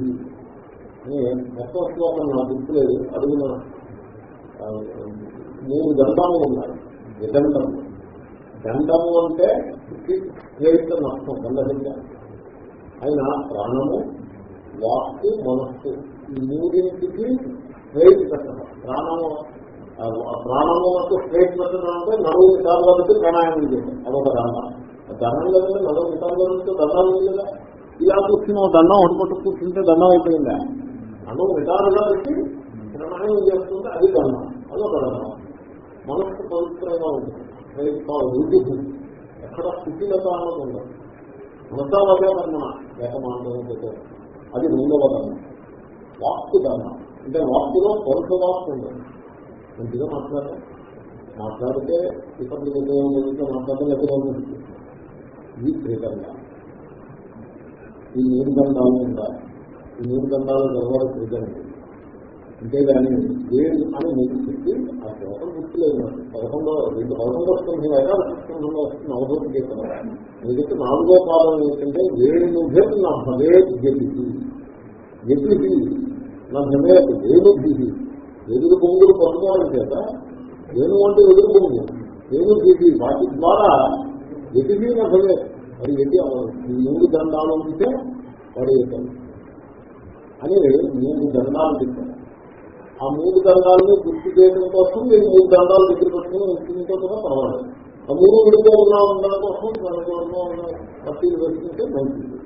అని మొత్తం శ్లోకం నా గుర్తులేదు. అడుగున మూడు దండాలు ఉన్నాయి. విదండం దండము? అంటే స్ట్రేట్ నష్టం దండహించ ఆయన ప్రాణము వాక్కు మనస్సు ఈ మూడింటికి స్ట్రైట్ కట్టడం ప్రాణము ప్రాణము వరకు స్ట్రైట్ కట్టడం అంటే నలుగు నిమిషాల వరకు ప్రాణాయామం చేయడం అదొక దండ. దండం లేదంటే నలుగు నిమిషాల వరకు దండం ఉంది కదా. ఇలా కూర్చుని దండం ఒకటి కూర్చుంటే దండం అయిపోయిందా? అను నిమిషాలుగా పెట్టి ప్రాణాయామం చేస్తుంటే అది దండం. అదొక దండం మనస్సు పవిత్రంగా ఉంటుంది రుచి ఎక్కడ స్థితిలత అన్నది ఉండదు మనసావదే కర్మణ ఏకమాండం అది రెండవ ధర్మం వాక్కు ధర్మం అంటే వాక్కులో పరుష వాక్కు ఉండదు మంచిగా మాట్లాడతాం. మాట్లాడితే ఇతరులు ఏదైతే మాట్లాడడం ఎక్కడ ఈ ఇది ఈ నీరు దండాలు ఉండాలి ఈ నీరు దండాలు గర్వాలు త్రికండి అంతేగాని వేరు అని మీకు చెప్పి ఆ శ్లోకం గుర్తులేదు నాకు. పదకొండో రెండు పదకొండో వస్తుంది ఏకాదశంలో వస్తుంది అవధూతి చేస్తున్నా ఎందుకంటే నాలుగో పాదం ఏంటంటే వేణు భేదు నా భవే గతి గతి నా భవే వేణు భీతి. ఎదురు బొంగులు పట్టుకోవడం చేత వేణు అంటే ఎదురు బొంగు. వేణు భీతి. వాటి ద్వారా ఎదిగి నా భవే. అది ఎది ఈ మూడు దండాలు ఉంటే వాడు అని మూడు దండాలు చెప్పారు. ఆ మూడు దండాలను గుర్తు చేయడం కోసం మీరు మూడు దండాలు దగ్గర పెట్టుకుని ఉంచుకుంటే కూడా పర్వాలేదు. ఆ మూడు విడిపోకుండా ఉండడం కోసం పట్టీలు పెట్టుకుంటే మంచిది.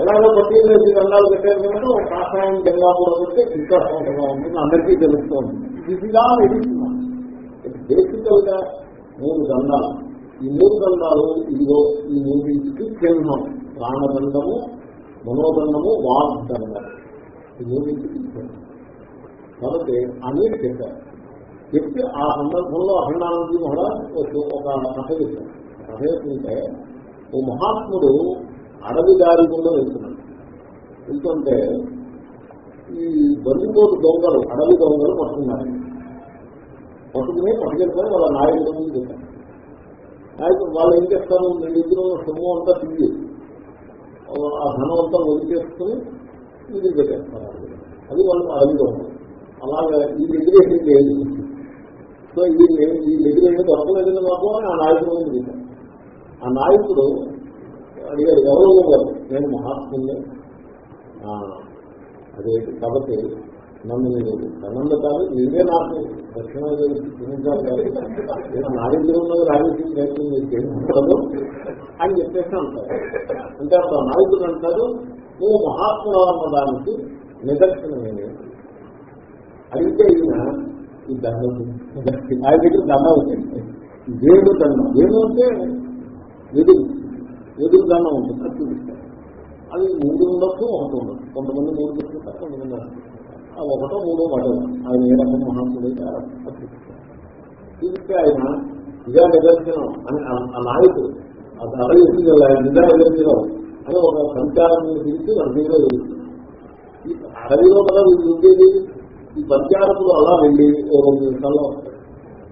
ఎలాగో పట్టీలు వేసి దండాలు పెట్టారు కనుక ఒక కాషాయం జంగా కూడా పెడితే ఇంకా సంవత్సరంగా ఉంటుంది అందరికీ తెలుస్తుంది. ఇది ఎదుగుతున్నాం. బేసికల్గా మూడు దండాలు. ఈ మూడు దండాలు ఇదిగో ఈ మూడింటికి చిహ్నం ప్రాణదండము మనోదండము వాగ్దండం ఈ మూడింటికి చిహ్నం. కాబట్టి అని చెప్పారు. చెప్పి ఆ సందర్భంలో అఖండానంది కూడా ఒక కథ చెప్పారు. కథ ఏంటంటే ఓ మహాత్ముడు అడవి దారి గుండా వెళ్తున్నాడు. వెళ్తుంటే ఈ బందిపోటు దొంగలు అడవి దొంగలు పట్టుకున్నారు. పట్టుకుని పట్టుకెళ్తారు వాళ్ళ నాయకుల ముందు చెప్పారు నాయకుడు వాళ్ళు ఏం చేస్తారు? మీ దగ్గర సొమ్ము అంతా తిరిగి ఆ ధనం అంతా వదిలిచేసుకుని ఇది పెట్టేస్తారు. అది వాళ్ళు అడవి దొంగలు. అలాగే ఈ దగ్గర లేదు. సో ఈ ఈ దగ్గర ఏమీ దొరకలేదని మాకు ఆ నాయకుడు ముందు ఆ నాయకుడు అడిగారు ఎవరు గారు? నేను మహాత్ముని అదే కాబట్టి నన్ను నేను ధనంలో కాదు మీరే నాకు దక్షిణ చూపించాలి కాదు నా దగ్గర ఉన్నది రాజకీయ ప్రయత్నం మీరు చేయకూడదు అని చెప్పేసి అంటారు. అంటే అప్పుడు నాయకుడు అంటారు నువ్వు మహాత్ముడు అన్నదానికి దానికి అడిగితే ఈయన ఈ దండం ఆయన దగ్గర దండం ఉంటుంది వేడు దండం వేడు అంటే ఎదురు ఎదురు దండం ఉంటుంది అది చూపిస్తారు. అది మూడు ఉండొచ్చు ఒకటి ఉండొచ్చు. కొంతమంది మూడు తీసుకుంటారు కొంతమంది అది ఒకటో మూడో పడదు ఆయన ఏ రకం మహాత్ముడైతే ఆ రకం చూపిస్తే ఆయన నిజా నిదర్శనం అని ఆ నాయకుడు అది అడవి నిజా నిదర్శనం అని ఒక సంచారం పిలిచి అడవిలో వెళ్తుంది అడవిలో కదా వీళ్ళు ఉండేది సంచారకులు అలా వెళ్ళి ఓ రెండు నిమిషాల్లో వస్తాయి.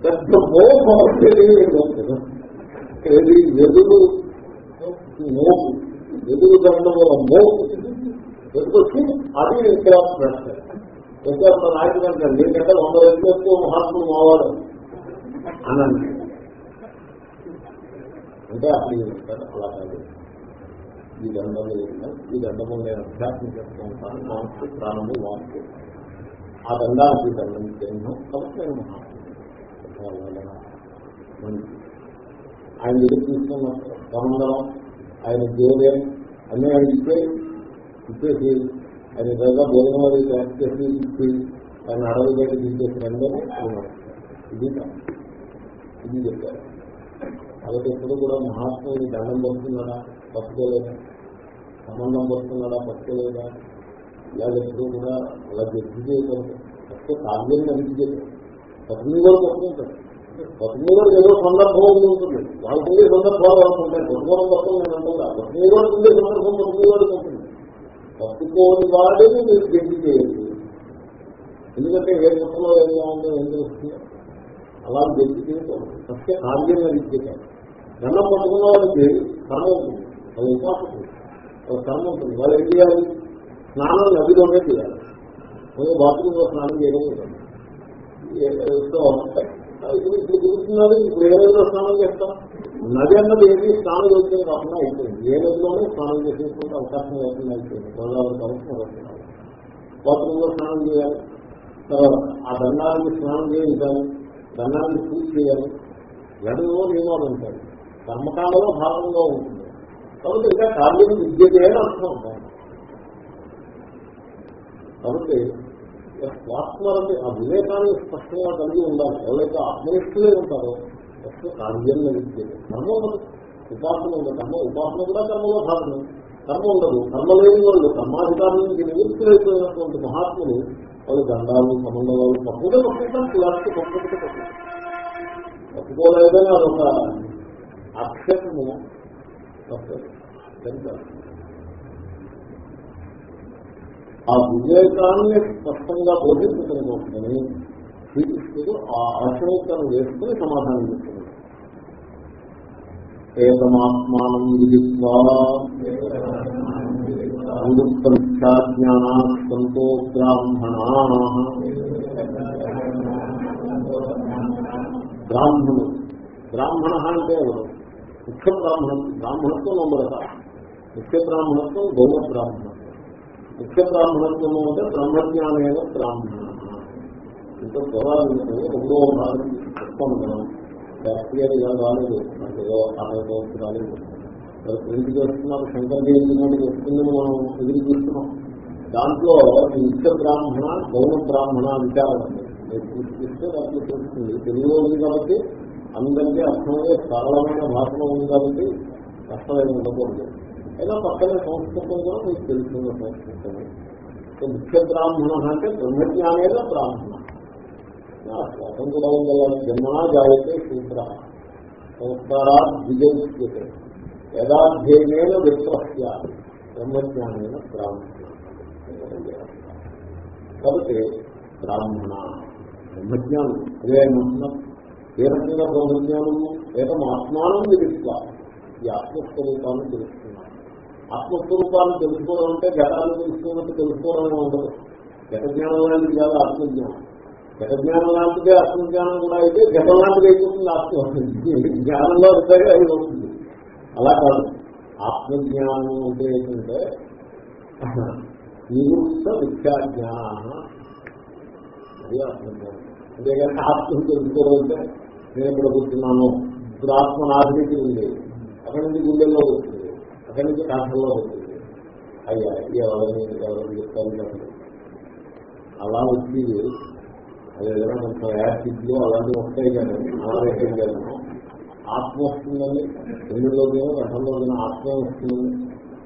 పెద్ద మోసం ఏది వెదులు మోపు ఎదురు దండము మోపు ఎదుకొచ్చి అది ఇక్కడ పెడతారు ఎక్కడ నాయకుడు అంటారు నీకంటే వంద వ్యక్తులకు మహాత్ములు మావాడు. అనండి. అంటే అప్పుడు అలా కాదు. ఈ దండము ఈ దండము నేను అభ్యాసం చేస్తూ ప్రాణము వాస్తు ఆ దండానికి దండం చిహ్నం కాబట్టి నేను మహాత్ముడు ఆయన ఎదురు తీసుకున్న సమందరం ఆయన జోలే అన్నీ ఆయన ఇచ్చే ఇచ్చేసి ఆయన దగ్గర భోజనం అది తయారు చేసి ఇచ్చి ఆయన అడవి బయట తీసేసి అందరూ ఇది ఇది చెప్పారు. కాబట్టి ఎప్పుడు కూడా మహాత్ముని దండం పడుతున్నాడా? పట్టుకోలేదా సంబంధం పడుతున్నాడా? పట్టుకోలేదా ఇలాగ కూడా అలా జడ్జి చేయకూడదు ఫస్ట్ కావ్యం నడిచి చేయలేదు పత్ని కూడా పట్టుకుంటాడు పత్ని కూడా ఏదో సందర్భం ఉంటుంది. వాళ్ళకి ఉండే సందర్భాలు వాళ్ళకు ఉంటాయి. పట్టుకోవడం నేను అంటున్నా పత్ని కూడా ఉండే సందర్భం పత్ని వాడికి ఉంటుంది. పట్టుకోని వాడిని మీరు జడ్జి చేయండి. ఎందుకంటే ఏ పుస్తకంలో ఏదో ఉందో ఏం తెలుస్తుంది? అలా జడ్జి చేయకూడదు ఫస్ట్ కావ్యం నడిచి చేయాలి దండం పట్టుకున్న వాళ్ళకి కర్మ ఉంటుంది. అది ఉపాసన కర్మ ఉంటుంది. వాళ్ళు ఏం చేయాలి? స్నానం నదిలోనే చేయాలి. నేను బాత్రూంలో స్నానం చేయడం సో ఇప్పుడు ఇప్పుడు కుదురుతున్నది ఇప్పుడు ఏ నదిలో స్నానం చేస్తాం? నది అన్నది ఏది స్నానం చేసేది కాకుండా అయిపోయింది. ఏ నదిలోనే స్నానం చేసేటువంటి అవకాశం లేకుండా అయిపోయింది. గోదావరికి అవసరం వస్తున్నారు బాత్రూంలో స్నానం చేయాలి. తర్వాత ఆ దండానికి స్నానం చేయించాలి. దండానికి పూజ చేయాలి. గడువులో నియమాలు ఉంటాయి. కర్మకాలలో భాగంగా ఉంటుంది. కాబట్టి ఇంకా కార్యం విద్య చేయాలని అర్థం ఉంటాయి కాబట్టి స్వాత్మరతి ఆ వివేకాన్ని స్పష్టంగా కలిగి ఉండాలి. ఎవరైతే ఆత్మనిష్ఠులే ఉంటారో ఫస్ట్ కార్యం విద్య కర్మ ఉండదు. ఉపాసన ఉండదు. కర్మ ఉపాసన కూడా కర్మలో భాగమే. కర్మ ఉండదు. కర్మ లేని వాళ్ళు కర్మాధికారం నుంచి నివృత్తులైపోయినటువంటి మహాత్ములు వాళ్ళు దండాలు సంబంధాలు పట్టుకుంటే పట్టుకుంటారు కులానికి పట్టుకుంటే పట్టుకుంటారు పట్టుకోలేదని అదొక ఆక్షేపము ఆ వివేకాన్ని స్పష్టంగా బోధించడం కోసమని శ్రీకృష్ణుడు ఆ ఆశోత్తరం వేసుకుని సమాధానం చెప్తున్నాడు. ఏతమాత్మానం విదిత్వా. సంతో బ్రాహ్మణా. బ్రాహ్మణుడు బ్రాహ్మణ అంటే ఎవరు? ముఖ్య బ్రాహ్మణం బ్రాహ్మణత్వం నమ్మరత ముఖ్య బ్రాహ్మణత్వం గౌరవ బ్రాహ్మణ. ముఖ్య బ్రాహ్మణత్వము అంటే బ్రహ్మజ్ఞానమైన బ్రాహ్మణ ఇంకా గౌరవించే రెండో భాగం చెప్తాను మనం శాస్త్రీయంగా రాలేదు నాకు ఏదో ఆరోగ్యం రాలేదు మరి ప్రింట్ చేస్తున్నారు శంకర్ జయంతి నాటికి వస్తుందని మనం ఎదురు చూస్తున్నాం. దాంట్లో ఈ నిత్య బ్రాహ్మణ గౌణ బ్రాహ్మణ విచారం ఉంది చూస్తే దాంట్లో తెలుస్తుంది. తెలుగులో ఉంది కాబట్టి అందరికీ అర్థమయ్యే సరళమైన భాషలో ఉంది కాబట్టి కష్టమైన ఉండకూడదు. అయినా పక్కనే సంస్కృతం కూడా మీకు తెలుస్తున్న సంస్కృతమే సో ముఖ్య బ్రాహ్మణ అంటే బ్రహ్మజ్ఞానేన బ్రాహ్మణ శ్లోకం కూడా ఉంది కదా, జన్మనా జాయతే శూద్ర సంస్కారా విజయిస్తే యథాధ్యయన విప్రస్య బ్రహ్మజ్ఞానైన బ్రాహ్మణ కాబట్టి బ్రాహ్మణ బ్రహ్మజ్ఞానం అదే ఏమంటున్నాం ఏ రకంగా బ్రహ్మజ్ఞానము ఏదం ఆత్మానం విధిస్తా ఈ ఆత్మస్వరూపాన్ని తెలుసుకున్నాం ఆత్మస్వరూపాన్ని తెలుసుకోవడం అంటే గతాన్ని తెలుసుకున్నట్టు తెలుసుకోవడం ఉండదు. ఘట జ్ఞానం లాంటిది కాదు ఆత్మజ్ఞానం. ఘట జ్ఞానం లాంటిదే ఆత్మజ్ఞానం కూడా అయితే గతం లాంటిది అయిపోతుంది ఆత్మ జ్ఞానంలో ఉంటాయి అది అవుతుంది అలా కాదు. ఆత్మజ్ఞానం అంటే ఏంటంటే నిరుక్త విద్యాజ్ఞాన. అది ఆత్మజ్ఞానం. అంతేగాని ఆత్మ తెలుసుకోవడం అంటే నేను ఇక్కడ కూర్చున్నాను. ఇప్పుడు ఆత్మ నా దగ్గరికి ఉంది. అక్కడి నుంచి గుండెల్లో వస్తుంది అక్కడి నుంచి కాంఠంలో వస్తుంది అయ్యా ఎవరిని ఎవరు చెప్తాను అలా వచ్చి అది ఏదైనా కొంచెం యాసిడ్లు అలాంటివి వస్తాయి కానీ అనారోగ్యం లేదు ఆత్మ వస్తుందని ఎందులోనో రకంలోనో ఆత్మ వస్తుందని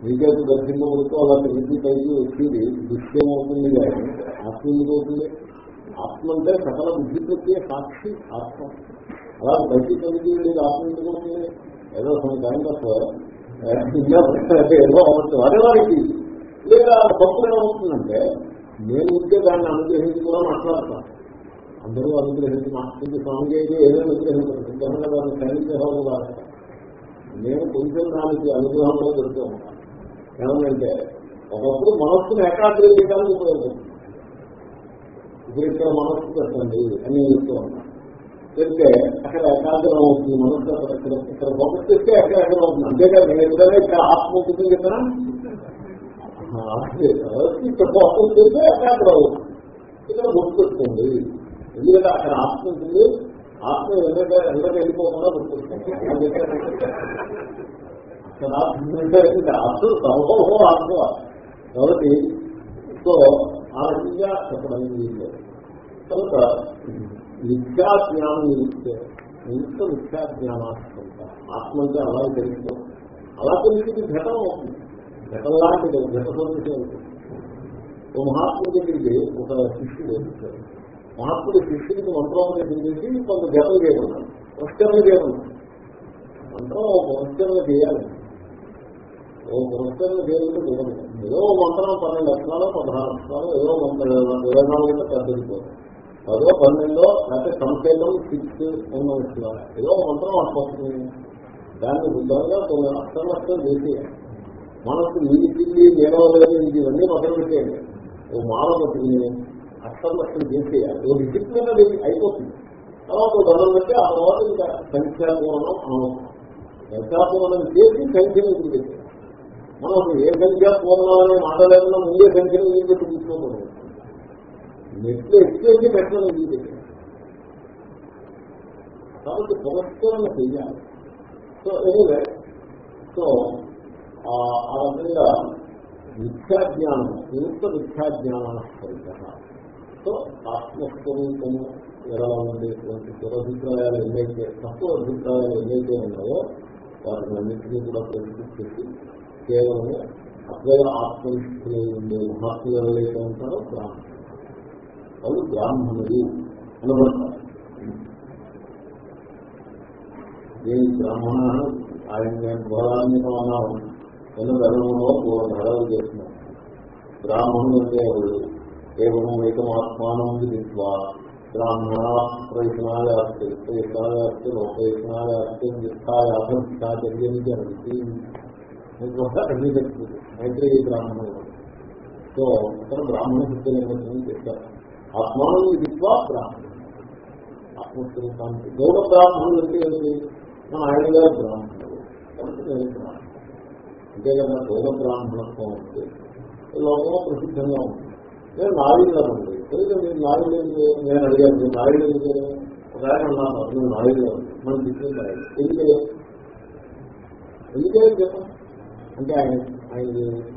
మీకేపు దర్శించబడుతూ అలాంటి విద్య కలిగి వచ్చింది దృశ్యం అవుతుంది కానీ ఆత్మ ఎందుకు అవుతుంది? ఆత్మ అంటే సకల బుద్ధి ప్రక్రియ సాక్షి ఆత్మ. అలా బయటికి కలిగి లేదు ఆత్మ ఎందుకు అవుతుంది? ఏదో సమ్ కైండ్ ఏదో అవ్వచ్చు వారికి లేదా భక్తులు ఏమవుతుందంటే నేను ఉంటే దాన్ని అనుగ్రహించి కూడా మాట్లాడతాను. అందరూ అనుగ్రహించి మాట్లాడి స్వామి అయితే ఏదైనా అనుగ్రహించారు. శుద్ధంగా దాన్ని సైనిక నేను కొంచెం దానికి అనుగ్రహంలో పెడుతూ ఉంటాను ఏమంటే ఒకప్పుడు మనస్సును ఏకాగ్రం చేయడానికి ఉపయోగపడుతుంది ఇప్పుడు ఇక్కడ మనస్సు పెట్టండి అని చెప్తూ ఉన్నాను చెప్తే అక్కడ ఏకాగ్రం అవుతుంది మనసు అక్కడ ఇక్కడ ఇక్కడ ఫోకస్ చేస్తే ఏకాగ్రం అవుతుంది. అంతేకాదు నేను ఎప్పుడైనా ఇక్కడ ఆత్మ ఉంటుంది కదా ఇక్కడ ఫోకస్ చేస్తే ఏకాగ్రం అవుతుంది. ఇక్కడ గుర్తుపెట్టుకోండి ఎందుకంటే అక్కడ ఆత్మ ఉంటుంది ఆత్మ ఎందుకంటే ఎందుకంటే వెళ్ళిపోకుండా గుర్తుపెట్టుకోండి అక్కడ ఆత్మ అంటే అసలు సమూహం ఆత్మ. కాబట్టి సో ఆ రకంగా చెప్పడం కనుక మిథ్యా జ్ఞానం నిలిస్తే నిలిస్తే మిథ్యా జ్ఞానాస్తంత ఆత్మ అంటే అలా తెలుసుకో అలా తెలిసింది ఘటన అవుతుంది. ఘటన లాంటిది ఘట సందేశం అవుతుంది ఓ మహాత్ముడి దగ్గరికి ఒక శిష్యుడు వచ్చాడు. మహాత్ముడి శిష్యుడికి మంత్రోపదేశం చేసి కొంత ఘటన చేయమన్నాడు. పురస్కరణ చేయమన్నాడు. మంత్రం ఒక పురస్కరణ చేయాలి. ఓ పురస్కరణ చేయాలంటే ఏదో మంత్రం పన్నెండు లక్షణాలు పదహారు లక్షణాలు ఏదో మంత్రం ఇరవై నాలుగు అయితే పెద్దదిపోతుంది పదో పన్నెండో లేకపోతే సంఖ్యలో సిక్స్ ఉన్న ఏదో మంత్రం అనుకోవచ్చు దాన్ని శుద్ధంగా కొన్ని అక్షర లక్షలు చేసి మనకు నీటి తిండి నేరవలేదు ఇవన్నీ మొదలు పెట్టేయండి. ఓ మాల పట్టుకుని అక్షర చేసేయాలి ఓ డిసిప్లిన్ అది అయిపోతుంది. తర్వాత దండం పెట్టి ఆ తర్వాత ఇంకా సంఖ్యాపూర్ణం అనవసరం. సంఖ్యాపూర్ణం చేసి సంఖ్యను పెట్టేయాలి మనం ఏ సంఖ్య పూర్ణం అనే మాట లేకుండా ముందే సంఖ్యను ముందు పెట్టి తీసుకోకూడదు మెట్లు ఎక్కేసి పెట్టడం ఇది కాబట్టి పురస్కరణ చెయ్యాలి. సో ఎనివే సో ఆ రకంగా మిథ్యాజ్ఞానం నిరుక్త మిథ్యాజ్ఞాన ఫలిత సో ఆత్మస్వరూపము ఎలా ఉండేటువంటి దురభిప్రాయాలు ఎన్నైతే తక్కువ అభిప్రాయాలు ఎన్నైతే ఉన్నాయో వాటిని అన్నింటినీ కూడా ప్రవేశించేసి కేవలము కేవలం అద్వయ ఆత్మనిష్ఠులై ఉండే మహాత్ములు ఎవరైతే ఉంటారో బ్రాహ్మణులు. వాళ్ళు బ్రాహ్మణులు అనబడతారు దీని బ్రాహ్మణ? ఆయన నేను ఘోరాన్ని అన్నాను నేను ధర్మంలో ధరలు చేస్తున్నాను. బ్రాహ్మణులు అంటే ఎవరు? కేవలం ఏకమాత్మానం విధిత్వా బ్రాహ్మణ ప్రయత్నాలు అస్తి ప్రయత్నాలు అస్తి అన్ని చెప్తుంది మైత్రేయ బ్రాహ్మణులు. సో అక్కడ బ్రాహ్మణ శుద్ధ నిర్వచనం చేస్తారు ఆత్మానం విద్వా బ్రాహ్మణులు ఆత్మస్వరూపానికి గౌడ బ్రాహ్మణులు అంటే ఏంటి మన ఆయన గారు బ్రాహ్మణులు కాబట్టి నేను బ్రాహ్మణుడు. అంతే కదా గౌడ బ్రాహ్మణత్వం ఉంది లోకంలో ప్రసిద్ధంగా ఉంది నేను నాయుడుగా ఉంది తెలియదు మీరు నాయుడు నేను అడిగాను మీరు నాయుడు ఎందుకు ఒక అన్నాను నేను నాయుడుగా ఉంది మనం నాయుడు. ఎందుకని ఎందుకని చెప్పండి. అంటే ఆయన ఆయన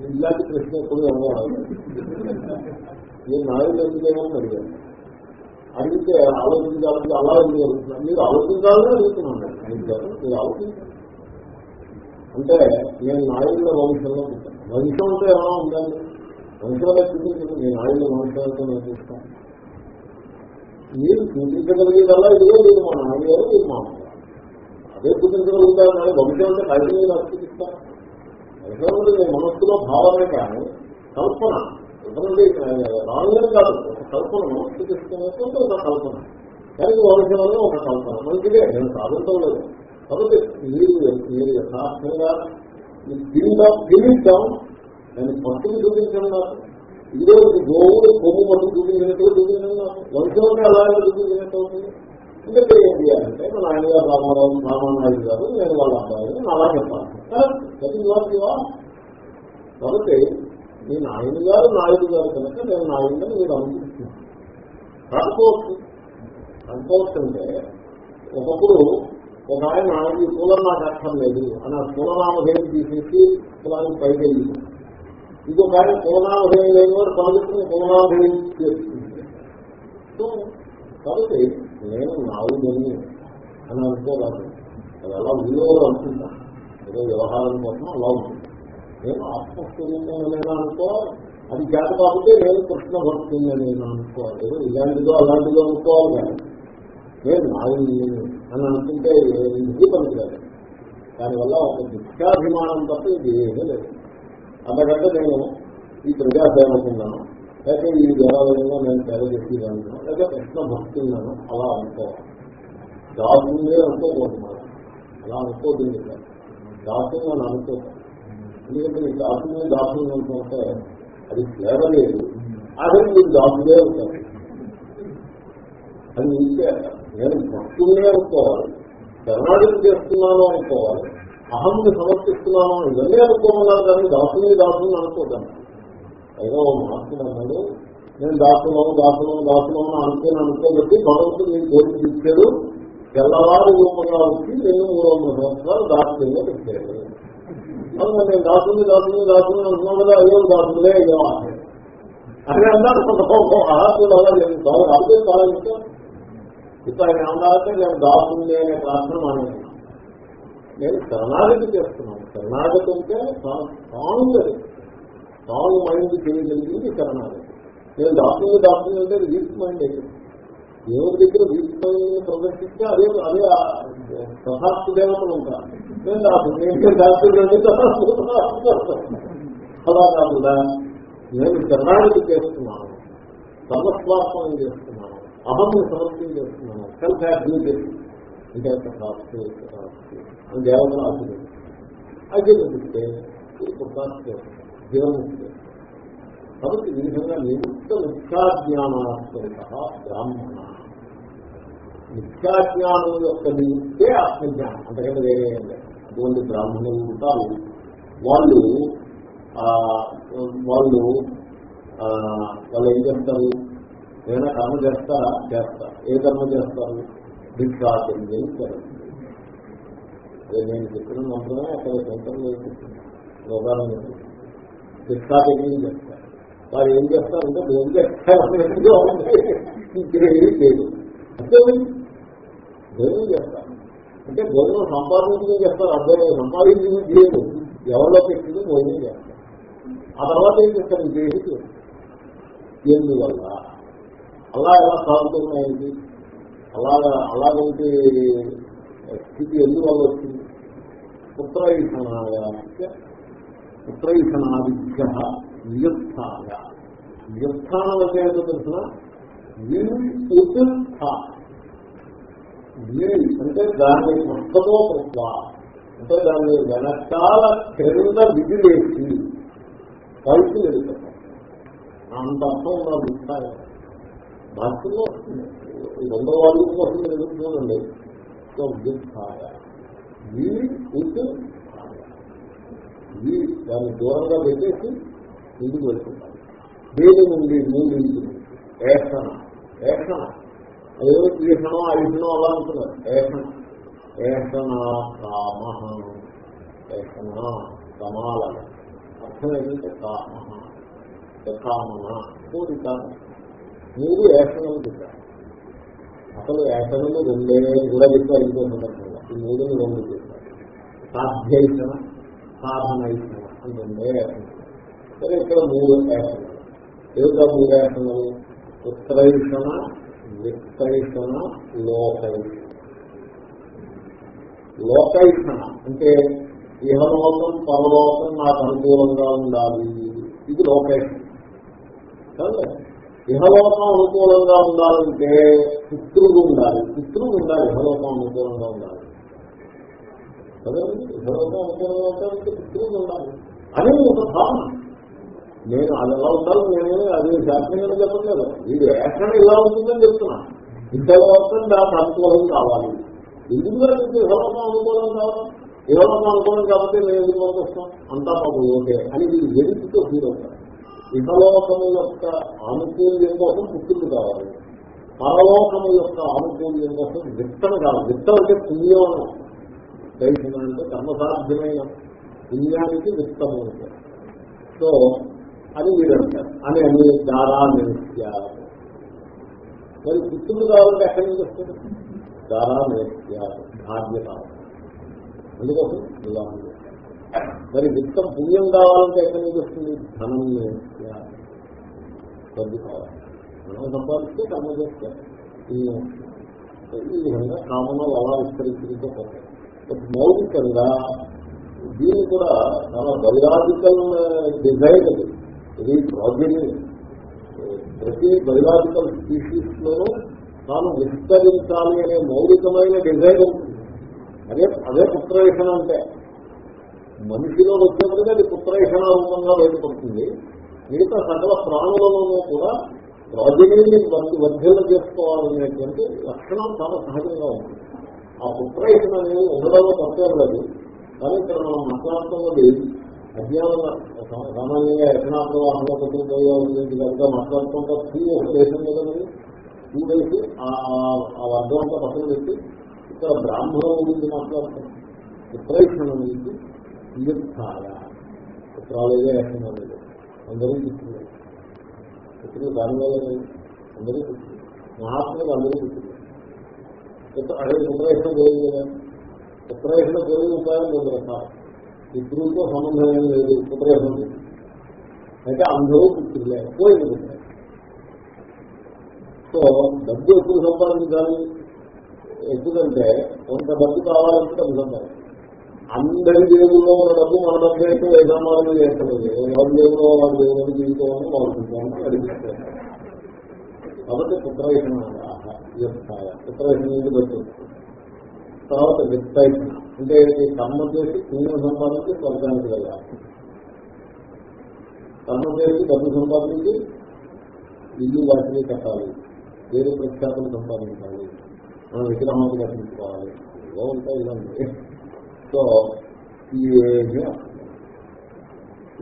ఇలాంటి ప్రశ్న ఎప్పుడు నేను నాయుడు ఎందుకేమని అడిగాను. అడిగితే ఆలోచించాలంటే అలా ఎందుకు అడుగుతున్నారు మీరు ఆలోచించాలని అడుగుతున్నాను. నేను. మీరు ఆలోచించాలి. అంటే నేను నాయుడు వంశంలో పుట్టాను. వంశం అంటే ఎలా ఉందండి? వంశంలో చూపించండి. నేను నాయుడు వంశం నేను చూస్తాను మీరు చూపించగలిగేదల్లా ఇదిగో లేదు మా నాన్నగారు మీరు మా అదే చూపించగలుగుతారు కానీ వంశం అంటే బయట మీద అర్పిస్తారు వంశం అంటే మనస్సులో భావమే కానీ కల్పన. ఎందుకంటే రాంగని కాదు. ఒక కల్పన మనస్సు ఒక కల్పన. దానికి వంశం ఒక కల్పన. మంచిదే నేను సాధించడం లేదు. కాబట్టి మీరు మీరు యథార్థంగా తిరిగిద్దాం నేను పట్టుకు చూపించండి నాకు. ఇదే గోవులు కొమ్ము పట్టు చూపించినట్టు చూపించండి నాకు. వంశంలో అలాగే చూపించినట్టు అవుతుంది. ఇంకా ఏం చేయాలంటే మా నాయనగారు రామారావు రామానాయుడు గారు నేను వాళ్ళ అబ్బాయి అలా చెప్పాలి. కాబట్టి మీ నాయన గారు నాయుడు గారు కనుక నేను నాయుడిని మీరు అనుకుంటున్నాను కాకపోవచ్చు అనుకోవచ్చు అంటే ఒకప్పుడు ఒక ఆయన ఈ కులం నాకు అర్థం లేదు. అని ఆ కులనామధేయం తీసేసి కులానికి పైకి వెళ్ళింది ఇంకొక ఆయన కులనామధేయం లేని వారు పలుకుతున్న కులనామధేయం చేస్తుంది సో కాబట్టి నేను నావుదని అని అనుకోగలను అది అలా విలువలు అనుకుంటాను ఏదో వ్యవహారం కోసం అలా ఉంటుంది. నేను ఆత్మస్వరూపం నేను అనుకోవాలి అది చేత కాకపోతే నేను కృష్ణ భక్తుని నేను అనుకోవాలి ఇలాంటిదో అలాంటిదో అనుకోవాలి కానీ నేను నాయుని అని అనుకుంటే ఇది పనికిరాదు. దానివల్ల ఒక దుఃఖాభిమానం తప్ప ఇది ఏమీ లేదు. అంతకంటే నేను ఈ ప్రజాసేవకున్నాను. లేకపోతే ఈ దేవాలయంలో నేను సేవ చేసేదాను లేకపోతే కృష్ణ భక్తున్నాను అలా అనుకోవాలి. దాసునే అనుకోకూడదు మనం. అలా అనుకోతుంది దాసు అని అనుకోవాలి ఎందుకంటే మీ దాసుని దాసుని అనుకుంటే అది సేవ లేదు. అదే మీరు దాసులే ఉంటారు అది మీకే నేను భక్తులే అనుకోవాలి. శరణాగతి చేస్తున్నాను అనుకోవాలి. అహంని సమర్పిస్తున్నాను ఇవన్నీ అనుకోమన్నారు కానీ దాసుని దాసుని అనుకోదాను ఏదో మహాత్ముడు నేను దాసులను దాసులను దాసులను అనుకోని అనుకోబట్టి భగవంతుడు నేను కోరిక ఇచ్చాడు తెల్లవారు రూపంగా వచ్చి నేను మూడు వందల సంవత్సరాలు దాసులుగా పెట్టాడు. అవును నేను దాసుని దాసుని దాసుని అంటున్నాం కదా అయ్యో దాసులే అయ్యో అంటే. అని అన్నారు కొంత అలా లేదు. చాలా అర్థం చాలా ఇష్టం ఇప్పుడు ఆయన ఏమన్నారంటే నేను దాసుని అనే ప్రార్థన మానేది నేను శరణాగతి చేస్తున్నాను. శరణాగతి అంటే చాలా స్ట్రాంగ్ అది. స్ట్రాంగ్ మైండ్ చేయగలిగింది శరణాగతి. నేను దాసుని దాసుని అంటే వీక్ మైండ్ అయ్యింది దేవుడి దగ్గర వీక్ మైండ్ ప్రదర్శిస్తే అదే అదే ప్రశాస్త దేవతలు ఉంటారు నేను దాసుని నేను దాసుడు అంటే అలా కాకుండా నేను శరణాగతి చేస్తున్నాను సర్వస్వార్పణం చేస్తున్నాను అహంని సమర్పణ చేస్తున్నాను సెల్ఫ్ అడ్మిటెడ్ అంటే తథాస్తు తథాస్తు అని దేవతలు ఆశీర్వదించారు ఆశీర్వదిస్తే జీవనముక్తి కాబట్టి ఈ విధంగా నిమిత్త మిథ్యాజ్ఞానాస్వరిత బ్రాహ్మణ నిత్యాజ్ఞానం యొక్క నిమిత్తే ఆత్మజ్ఞానం. అంతకంటే వేరే అటువంటి బ్రాహ్మణులు ఉంటారు. వాళ్ళు వాళ్ళు వాళ్ళు ఏం చేస్తారు? ఏదైనా కర్మ చేస్తారా? చేస్తారు. ఏ కర్మ చేస్తారు? భిక్షాచర్యం చేస్తారు. నేను చెప్పిన మాత్రమే అక్కడ సొంతం రోగాలను భిక్షాచర్యం చేస్తారు వారు ఏం చేస్తారంటే భోజనం చేస్తారు. ఇంకేమీ లేదు అంటే భోజనం చేస్తారు అంటే భోజనం సంపాదించడం చేస్తారు అర్థమే సంపాదించడం చేయదు. ఎవరిలో పెట్టింది భోజనం చేస్తారు ఆ తర్వాత ఏం చేస్తారు? ఇంకేమి ఎందువల్ల? అలా ఎలా సాగుతున్నాయండి? అలాగా అలాగంటే స్థితి ఎందువల్ల వచ్చింది? పుత్రైషణాయ పుత్రైషణాదిభ్య నియుత్థాయ. నియుత్థానం అంటే ఏంటో తెలిసిన అంటే దాని మొత్తమో తత్వ అంటే దాన్ని వెనకాల క్రింద విధి లేచి పైకి వెళ్తాం అంత అర్థం నా విస్తాయం భాషలో వస్తుంది. రెండో వాళ్ళు వస్తుంది ఎదుర్కోండి సో విధాయ దాన్ని దూరంగా పెట్టేసి ముందుకు వెళ్తుంటారు దేని నుండి మూడింటి ఏషణ. ఏషణ. అదేదో ఈషణం ఐషణం అలా అంటున్నారు. ఏషణ ఏషణ కామ ఏషణ కమాల. అర్థం ఏంటంటే కామ కామన కోరిక మీరు ఏషణం చెప్పారు. అసలు ఏషణము రెండే కూడా చెప్పారు ఇంకో సందర్భంగా ఈ మూడు రెండు చెప్పారు. సాధ్యైషణ సాధనైషణ అని రెండే ఏషణం సరే ఇక్కడ మూడు ఏషణం ఏమిటా మూడు ఏకములు ఉత్తరైషణ విత్తైషణ లోకైషణ లోకైషణ అంటే ఇహలోకం పరలోకం నాకు అనుకూలంగా ఉండాలి. ఇది లోకేషన్ ఇహలోకం అనుకూలంగా ఉండాలంటే పుత్రుడు ఉండాలి. పుత్రుడు ఉండాలి ఇహలోకం అనుకూలంగా ఉండాలి. కదండి ఇహలోకం అనుకూలంగా ఉండాలంటే పుత్రుడు ఉండాలి. అని ఒక భావన నేను అది ఎలా ఉండాలి నేను అది శాస్త్రంగా చెప్పట్లేదు. ఇది ఎక్కడ ఇలా ఉంటుందని చెప్తున్నా. ఇంతలో వస్తుంది దానికి అనుకూలం కావాలి. ఎందుకు ఎవరన్నా అనుకూలం కావాలి? ఎవరన్నా అనుకూలం కాబట్టి నేను ఎందుకు వస్తాం అంతా మాకు ఓకే అని ఇది వెలుగుతో ఫీల్ అవుతారు. ఇహలోకము యొక్క ఆనుకూల్యం కోసం పుట్టింది కావాలి. పరలోకము యొక్క ఆనుకూల్యం కోసం విత్తన కావాలి. విత్తం అంటే పుణ్యం. దైహిక అంటే కర్మసాధ్యమైన పుణ్యానికి విత్తము అంటే. సో అని మీరు అంటారు. అని అని దారా నేస్య మరి పుత్రుడు కావాలంటే ఎక్కడి నుంచి వస్తారు దారా నేస్య బాధ్యత అందుకోసం వివాహం మరి విత్తం పుణ్యం కావాలంటే ఎక్కడి నుంచి వస్తుంది? ధనం నేస్య డబ్బు కావాలి. మనం సంపాదిస్తే కర్మ చేస్తే ఈ విధంగా కామనలు అలా విస్తరించుకుంటూ పోతాయి. మౌలికంగా దీన్ని కూడా చాలా బయోలాజికల్ డిజైన్ అది. ఇది ప్రాజెక్ట్. ప్రతి బయలాజికల్ స్పీషీస్ లోనూ తాను విస్తరించాలి అనే మౌలికమైన డిజైన్ ఉంటుంది. అదే అదే పుత్రవేషణ అంటే. మనిషిలో వచ్చినప్పుడు అది పుత్రవేషణ రూపంగా బయటపడుతుంది. మిగతా సకల ప్రాణులలోనూ కూడా ప్రాజెక్టుని వర్ధి వర్ధిల్ల చేసుకోవాలనేటువంటి లక్షణం చాలా సహజంగా ఉంటుంది. ఆ పుత్రవేషణ అనేది ఉండడంలో తప్పేం లేదు. కానీ ఇక్కడ మనం మాట్లాడుతున్నది అజ్ఞానం సామాన్యంగా రచనా ప్రవాహంలో పట్టుకుపోయే కనుక మాట్లాడుతుంటే టూ ఒక దేశం కదా మరి. ఫ్రీ డేస్ ఆ వర్గం అంతా పక్కన పెట్టి ఇక్కడ బ్రాహ్మణం గురించి మాట్లాడుతున్నాం పుత్రైషణ గురించి తీర్థాయ పుత్రాలేదే లేదు అందరూ పుత్రులు పుత్రులు దాని అందరూ పుత్రులు మహాత్ములు అందరూ పుత్రులు అదే పుత్రైషణ పోయింది కదా. పుత్రవేషణ పోయే ఉపాయం రెండు రకాలు పుత్రులతో సంబంధం ఏం లేదు ఉపదేశం లేదు. అయితే అందరూ పుత్రులే పోయింది సో డబ్బు ఎప్పుడు సంపాదించాలి? ఎందుకంటే కొంత డబ్బు కావాలంటే డబ్బు సంపాదించాలి. అందరి దేవుల్లో ఉన్న డబ్బు మన డబ్బు అయితే ఏ సమాధానం చేస్తుంది ఎవరి దేవులో వారి దేవుని జీవితం బాగుంటుందని అడిగిస్తారు కాబట్టి పుత్రవేషణ పుత్రవేషణ నుంచి పెడుతుంది తర్వాత విత్తైషణ అంటే కర్మ చేసి పుణ్యం సంపాదించి స్వర్గానికి వెళ్ళాలి. కర్మ చేసి డబ్బు సంపాదించి ఇల్లు వాటిని కట్టాలి. వేరే ప్రఖ్యాతులు సంపాదించాలి. మనం విగ్రహాలు కట్టించుకోవాలి. ఏవో ఉంటాయి ఇలాంటి సో ఈ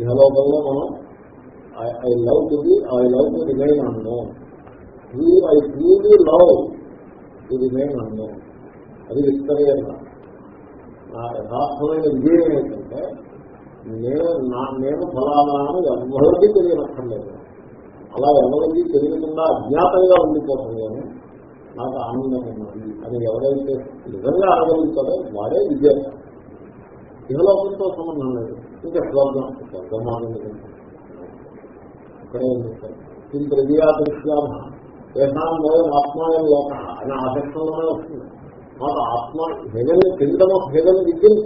ఇహలోకంలో మనం I love to be I love to remain అన్నో I truly love to remain అన్నో అది విస్తరణ నా యథార్థమైన విజయం ఏంటంటే నేను నా నేను ఫలానా అని ఎవరికి తెలియనక్కర్లేదు. అలా ఎవరికి తెలియకుండా అజ్ఞాతంగా ఉండిపోతున్నాను నాకు ఆనందం ఉన్నది. అని ఎవరైతే నిజంగా ఆనందించారో వాడే విజయం. ఇహలోకంతో సంబంధం లేదు. ఇంకా స్వర్గం స్వర్గం ఆనందం. ఇక్కడే ఉంది. దీని ప్రజా దృశ్యామ ఏషాం ఆత్మాయం లోక అనే ఆసక్తంలోనే వస్తుంది. మాకు ఆత్మ హెగన్ కిందమ్ ఆఫ్ హెగన్ విద్యుల్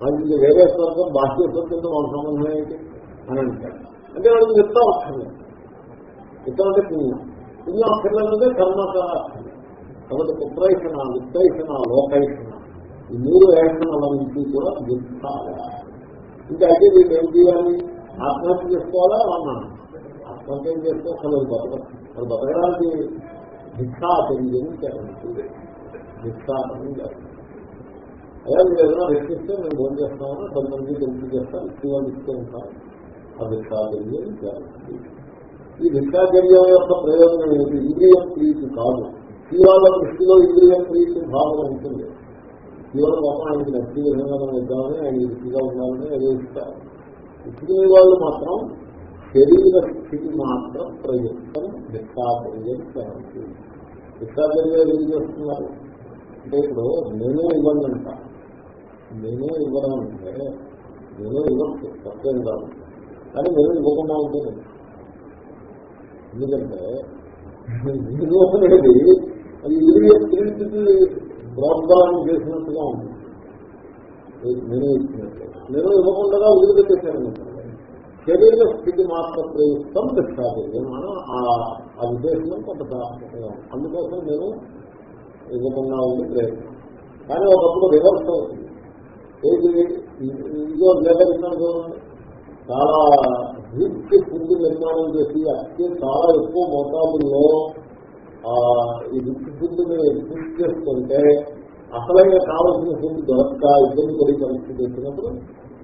అది వేరే స్వర్గం బాహ్య స్వర్గంతో మన సంబంధం ఏంటి అని అంటారు అంటే వాళ్ళకి చెప్తా వస్తుంది చెప్తా అంటే పుణ్యం. పుణ్యం అక్కర్లేదంటే కర్మ కాబట్టి పుత్రైషణ విత్తైషణ లోకైషణ. ఈ మూడు ఏషణల నుంచి కూడా విత్తాలి ఇంకా అయితే వీళ్ళు ఏం చేయాలి? ఆత్మహత్య చేసుకోవాలా? అన్నాను ఆత్మహత్య చేసుకోవాలి బతక వాళ్ళు బతకడానికి భిక్షా తెలియజేయాలి నిష్కాపనం చేస్తాం అలా మీరు ఏదైనా రెచ్చిస్తే మేము ఫోన్ చేస్తామని కొంతమంది తెలిసి చేస్తాం ఇటువంటి ఇస్తూ ఉంటాం ఆ భిక్షాచర్యం చేయాలి ఈ భిక్షాచర్యం యొక్క ప్రయోజనం ఏంటి ఇంద్రియం ప్రీతి కాదు. శివాల దృష్టిలో ఇంద్రియం ప్రీతి భావన ఉంటుంది. శివుల పాపం ఆయనకి నచ్చి విధంగా ఇద్దామని ఆయన ఇదిగా ఉండాలని ఏదో ఇస్తారు. ఇచ్చిన వాళ్ళు మాత్రం శరీర స్థితి మాత్రం ప్రయత్నం భిక్షాచర్యం చేయాలి విశ్రాంతంగా ఏం చేస్తున్నారు? అంటే ఇప్పుడు నేను ఇవ్వండి అంట నేను ఇవ్వడం అంటే నేను ఇవ్వచ్చు తప్పేం కాదు. కానీ నేను ఇవ్వకుండా ఉంటుంది. ఎందుకంటే నేను అనేది అది ఇరిగే స్త్రీకి ప్రోద్బలం చేసినట్టుగా ఉంది. నేను ఇచ్చినట్టు. నేను ఇవ్వకుండా వదిలిపెట్టేశాను. శరీర స్థితి మాత్ర ప్రయుక్తం దృష్టాచర్యం మనం ఆ ఉద్దేశం కొంత అందుకోసం నేను ఇవ్వకుండా ఉంది ప్రయత్నం కానీ ఒకప్పుడు రివర్స్ అవుతుంది. ఏది? ఇదో జగన్నాను చూడండి. చాలా రిచ్ ఫుడ్ నిర్మాణం చేసి అతి చాలా ఎక్కువ మోతాదుల్లో ఆ, ఈ రిచ్ ఫుడ్ని చేసుకుంటే అసలైన కావలసిన ఫుడ్ దొరక ఇబ్బంది పడే పరిస్థితి వచ్చినప్పుడు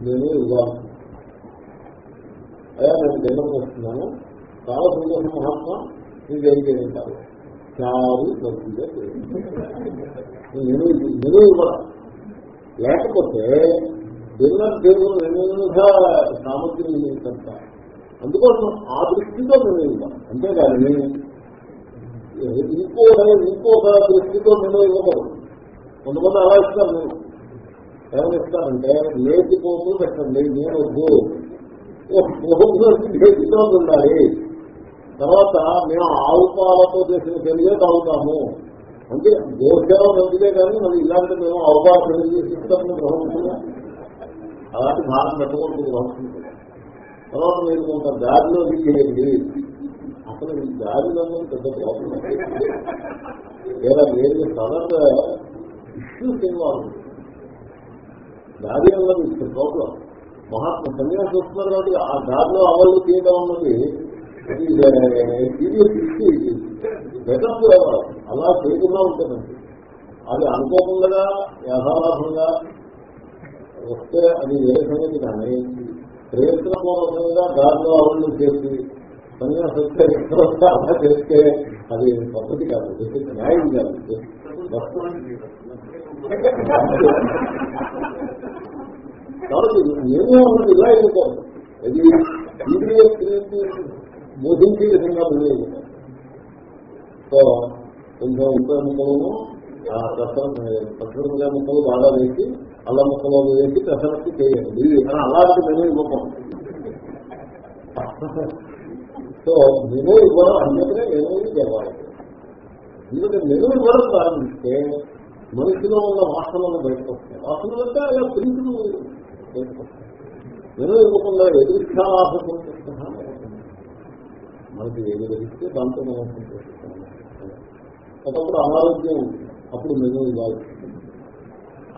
నేను ఇవ్వాలి. అయ్యా నేను దినం వస్తున్నాను చాలా సంతోషం మహాత్మ. మీకేం ఏం చేయాలి? చారు నేను నేను ఇవ్వడం లేకపోతే డిన్నర్ టేబుల్ నిండా సామగ్రి కొంత అందుకోసం ఆ దృష్టితో నేను ఇవ్వాలి అంతేగాని ఇంకో ఇంకొక దృష్టితో నేను ఇవ్వకూడదు కొంతమంది అలా ఇస్తారు నేను ఏమనిస్తానంటే లేచిపోతూ పెట్టండి నేను వద్దు లేచితో లేచిపోతుండాలి తర్వాత మేము ఆవు పాలతో చేసిన పెరిగే తాగుతాము. అంటే దోషం మంచిదే కానీ మరి ఇలాంటి మేము అవకాశం పెళ్ళి చేసిస్తామని గ్రహించుకున్నా అలాంటి భారం పెట్టకూడదు గ్రహించుకుంటుంది తర్వాత మీరు కొంత దారిలో చేయండి అసలు ఈ దారిలో పెద్ద ప్రాబ్లం లేదా వేరే సదర్ ఇష్యూస్ ఇన్వాల్వ్ దారి అన్నది ఇట్స్ ప్రాబ్లం మహాత్మ సన్యాసి వస్తున్నారు కాబట్టి ఆ దారిలో అమలు చేయడం అన్నది సీరియస్ ఇష్యూ ఇది అలా చేయకుండా ఉంటుందండి అది అనుకోకుండా యథాలాభంగా వస్తే అది ఏ సంగతి కానీ ప్రయత్నపూర్వకంగా దారిలో అవన్నీ చేసి సన్యాసి చేస్తే అది పద్ధతి కాదు న్యాయం కాదు కాబట్టి నేను ఇలా అయిపోదు ఇది ఇంద్రియ స్త్రీకి బోధించే విధంగా లేదు సో కొంచెం ఉత్తర ముక్కలను పచ్చడిగా ముక్కలు బాగా వేసి అల్ల ముక్కలు వేసి ప్రసరక్తి చేయండి. అని అలాంటి మెనూ ఇవ్వకం సో మెనూ ఇవ్వడం అందుకనే మెనూ ఇవ్వాలి ఎందుకంటే మెనూ ఇవ్వడం ప్రారంభిస్తే మనిషిలో ఉన్న వాసనలు బయటకు వస్తాయి వాసనలు అంటే అలా ప్రీతులు బయటకు వస్తాయి మెనూ ఇవ్వకుండా ఎదురుక్షాలాభం మనకి ఏది తెలిస్తే దాంతో మనం సంతోషిస్తాం. ఒకప్పుడు అనారోగ్యం అప్పుడు మెనూ ఇవ్వాల్సి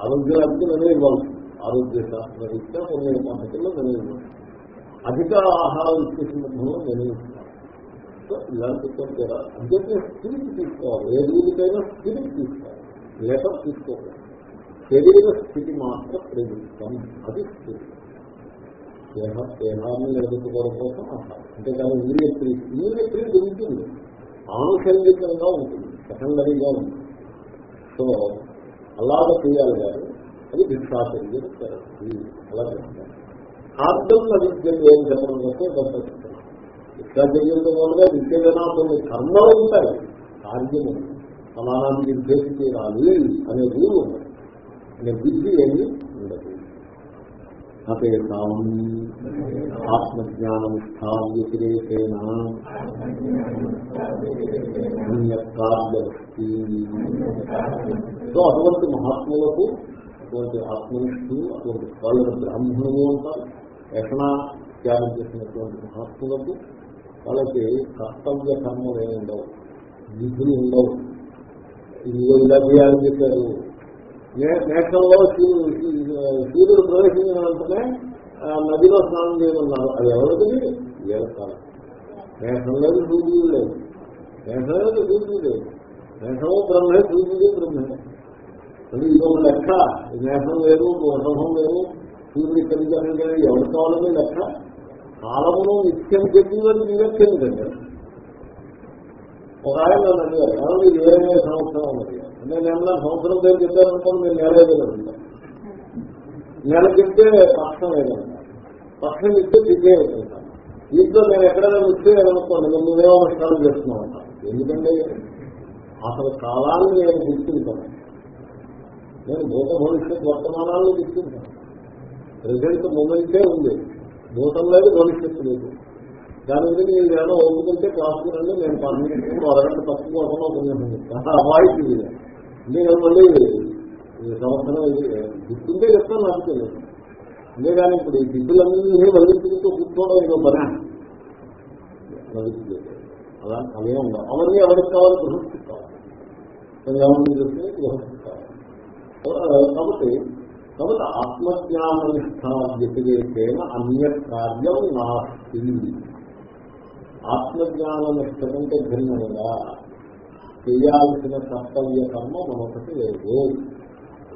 ఆరోగ్యానికి మెనూ ఇవ్వాలి ఆరోగ్య శాస్త్ర రీత్యా కొన్ని పద్ధతుల్లో మెనూ ఇవ్వాలి. అధిక ఆహారం ఇచ్చే సందర్భంలో మెనూ ఇస్తాం సో ఇలాంటి కూడా అంతే స్థితికి తీసుకోవాలి. ఏ రోజుకైనా స్థితికి తీసుకోవాలి. లేక తీసుకోవాలి శరీర స్థితి మాత్రం ప్రేమిస్తాం అది స్థితి దేహ దేహాన్ని నిలబెట్టుకోవడం కోసం ఆహారం అంతేకాని ఇంద్రియ ప్రీతి ఇంద్రియ ప్రీతి ఉంటుంది ఆనుషంగికంగా ఉంటుంది సెకండరీగా ఉంటుంది. సో అలాగ చేయాలి కానీ అది భిక్షాచర్యం అలా చేస్తారు ఆర్థం విద్యలు ఏం చెప్పడం కోసం గొప్ప చెప్తారు భిక్షాచర్యంతో పాటుగా విద్యగా కొన్ని కర్మలు ఉంటాయి. కార్యము సమానాన్ని నిర్దేశించాలి అనే రూల్ ఉంది. అనే విద్య ఏమి ఉండదు. అతేషాం ఆత్మజ్ఞాననిష్టా వ్యతిరేకేణ అన్యకార్యవస్తి సో అటువంటి మహాత్ములకు అటువంటి ఆత్మనిష్ఠులు అటువంటి వాళ్ళని బ్రాహ్మణులు అంటారు యక్షణ త్యాగం చేసినటువంటి మహాత్ములకు వాళ్ళకి కర్తవ్య కర్మలు ఏమి ఉండవు విధులు ఉండవు. ఇదిగో ఇలా చేయాలని చెప్పారు. నేషనల్లో సూర్యుడు ప్రవేశించిన వెంటనే నదిలో స్నానం చేయమన్నారు. అది ఎవరికి వేస్తాను నేషనల్ లేదు సూర్యుడు లేదు. నేషనల్ లేదు సూర్యుడు లేదు. నేషనల్ బ్రహ్మే సూర్యుడు బ్రహ్మే. అంటే ఇది ఒక లెక్క. నేషనల్ లేదు వర్షం లేదు. సూర్యుడు ఇక్కడి కానీ ఎవరి కావాలని లెక్క. కాలమును నిత్యం చెప్పిందని నిరక్షం కంటే ఒక ఆయన నన్ను అడిగారు ఎవరు ఏ సంవత్సరం ఉన్నది అంటే నేను సంవత్సరం పేరు చెప్పారనుకోండి నేను నెల ఏదైనా నెల చెప్తే కష్టం ఏదన్నా పక్షం ఇస్తే తిరిగే అవుతుంటాను దీంట్లో నేను ఎక్కడైనా ఇస్తే అనుకోండి నేను నువ్వేమో నష్టాలు చేస్తున్నావు ఎందుకంటే అసలు కాలాన్ని నేను గుర్తింటాను నేను భూత భవిష్యత్ వర్తమానాలను గుర్తింటాను ప్రజెంట్ మూమెంటే ఉంది. భూతం లేదు భవిష్యత్తు లేదు. దాని మీద మీరు ఏమైనా ఒప్పుకుంటే క్లాస్ రండి నేను పర్మిషన్ అరగంట తక్కువ ఒకనో పొందాను అవాయిడ్ ఇది నేను మళ్ళీ సంవత్సరం గుర్తుంటే చెప్తాను నాకు తెలియదు. అంతేగాని ఇప్పుడు ఈ దిద్దులన్నీ వదిలించుకుంటూ కూర్చోవడం ఏదో పని. అలా అవే ఉండవు అవన్నీ ఎవరికి కావాలి? గృహస్థి కావాలి. ఎవరిని చెప్తే గృహస్థి కావాలి. కాబట్టి కాబట్టి ఆత్మజ్ఞాననిష్ట వ్యతిరేకేణ అన్య కార్యం నాస్తి. ఆత్మజ్ఞాన ఆత్మజ్ఞాననిష్ట కంటే భిన్నముగా చేయాల్సిన కర్తవ్య కర్మ మనొకటి లేదు.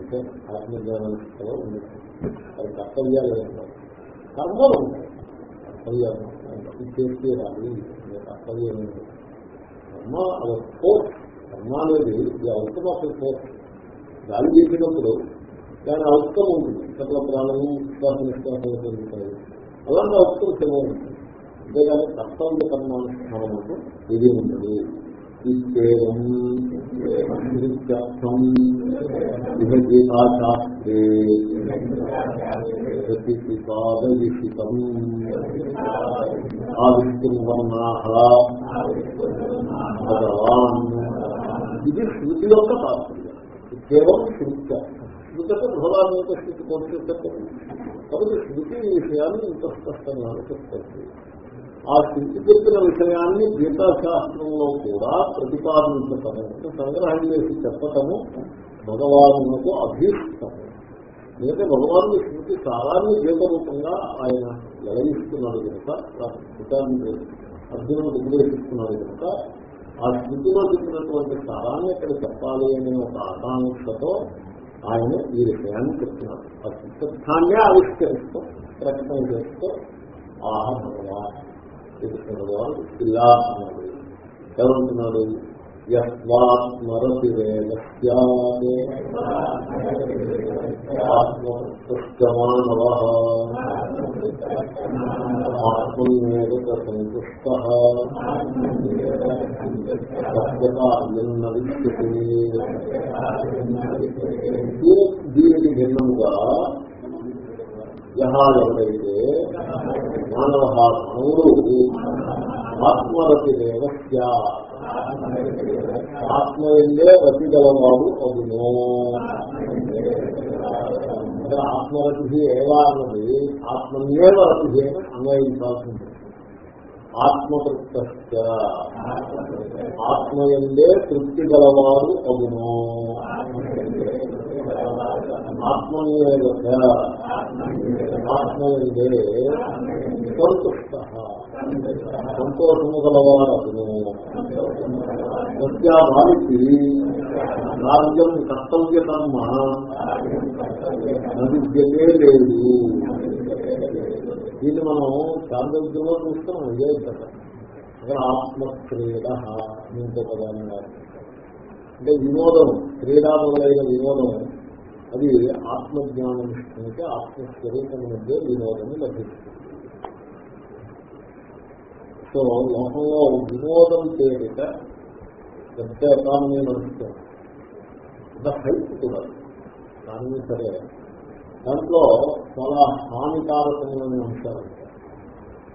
అంటే ఆత్మజ్ఞాననిష్టలో ఉంది. అది కర్తవ్యాలు ఉంటాయి కర్మలు ఉంటాయి. కర్తవ్యాలు ఇది చేస్తే రాదు. కర్తవ్యం ఉంది కర్మ అది ఫోర్స్ కర్మ అనేది ఇది అవుట్కమ్ ఆఫ్ ఫోర్స్ గాలి చేసినప్పుడు దాని అవుట్కమ్ ఉంటుంది. సకల ప్రాణము విశ్వాస నిశ్వాసాలు జరుగుతాయి అలాంటి అవుట్కమ్స్ ఏమో ఉంటుంది అంతేగాని కర్తవ్య కర్మానుష్ఠానము ఇది ఉంటుంది. ఇహ గీతాశాస్త్రే ప్రతిపాదయిషితం. ఆవిష్కుర్వన్నా ఇది శృతి యొక్క తాత్పర్యం కేవలం శృత్య శృతి భగవాన్ యొక్క స్థితి కాబట్టి శృతి విషయాన్ని ఇంత స్పష్టంగా చెప్తారు ఆ స్థితి చెప్పిన విషయాన్ని గీతాశాస్త్రంలో కూడా ప్రతిపాదించటము సంగ్రహం చేసి చెప్పటము భగవానులకు అభీష్టము. లేదంటే భగవాను శృతి సారాన్ని గీత రూపంగా ఆయన వెలగిస్తున్నాడు కనుక శృతాన్ని అర్జునుడు ఉపదేశిస్తున్నాడు కనుక ఆ స్థితిలో చెప్పినటువంటి సారాన్ని ఇక్కడ చెప్పాలి అనే ఒక ఆకాంక్షతో ఆయన ఈ విషయాన్ని చెప్తున్నాడు. ఆ సిద్ధాన్నే ఆవిష్కరిస్తూ ప్రకటన చేస్తూ ఆహా భగవాన్ శ్రీకృష్ణుడు భగవాన్ ఇలా అన్నాడు ఏమంటున్నాడు సంతుష్ట సత్యకార్యన్న విద్యతే దీనికి భిన్నముగా ఎవరైతే మానవ మానవుడు ఆత్మరతి ఆత్మ ఎందే రతి గలవాడు అవును ఆత్మరతి ఏవా అన్నది ఆత్మన్యేవ రతి అని అన్వయించాల్సి ఉంటుంది ఆత్మతృప్త ఆత్మయందే తృప్తి గలవాడు అవును ఆత్మన్యేవ ఆత్మయందే సంతుష్ట. సంతోషము గలవాడు అతను సత్యాభావికి రాజ్యం కర్తవ్య కర్మ. నదిద్యతే లేదు. దీన్ని మనం చాంద్రంలో చూస్తున్నాం ఇదే కదా అక్కడ ఆత్మక్రీడ ఇంకొక దాని అంటే వినోదం క్రీడా మొదలైన వినోదం. అది ఆత్మజ్ఞానం ఇష్టమైతే ఆత్మస్వరూపం మధ్య వినోదం లభిస్తుంది. సో లోకంలో వినోదం పేరిట పెద్ద ఎకానమీ నడుస్తుంది. పెద్ద హైప్ కూడా. కానీ సరే. దాంట్లో చాలా హానికారకమైన అంశాలు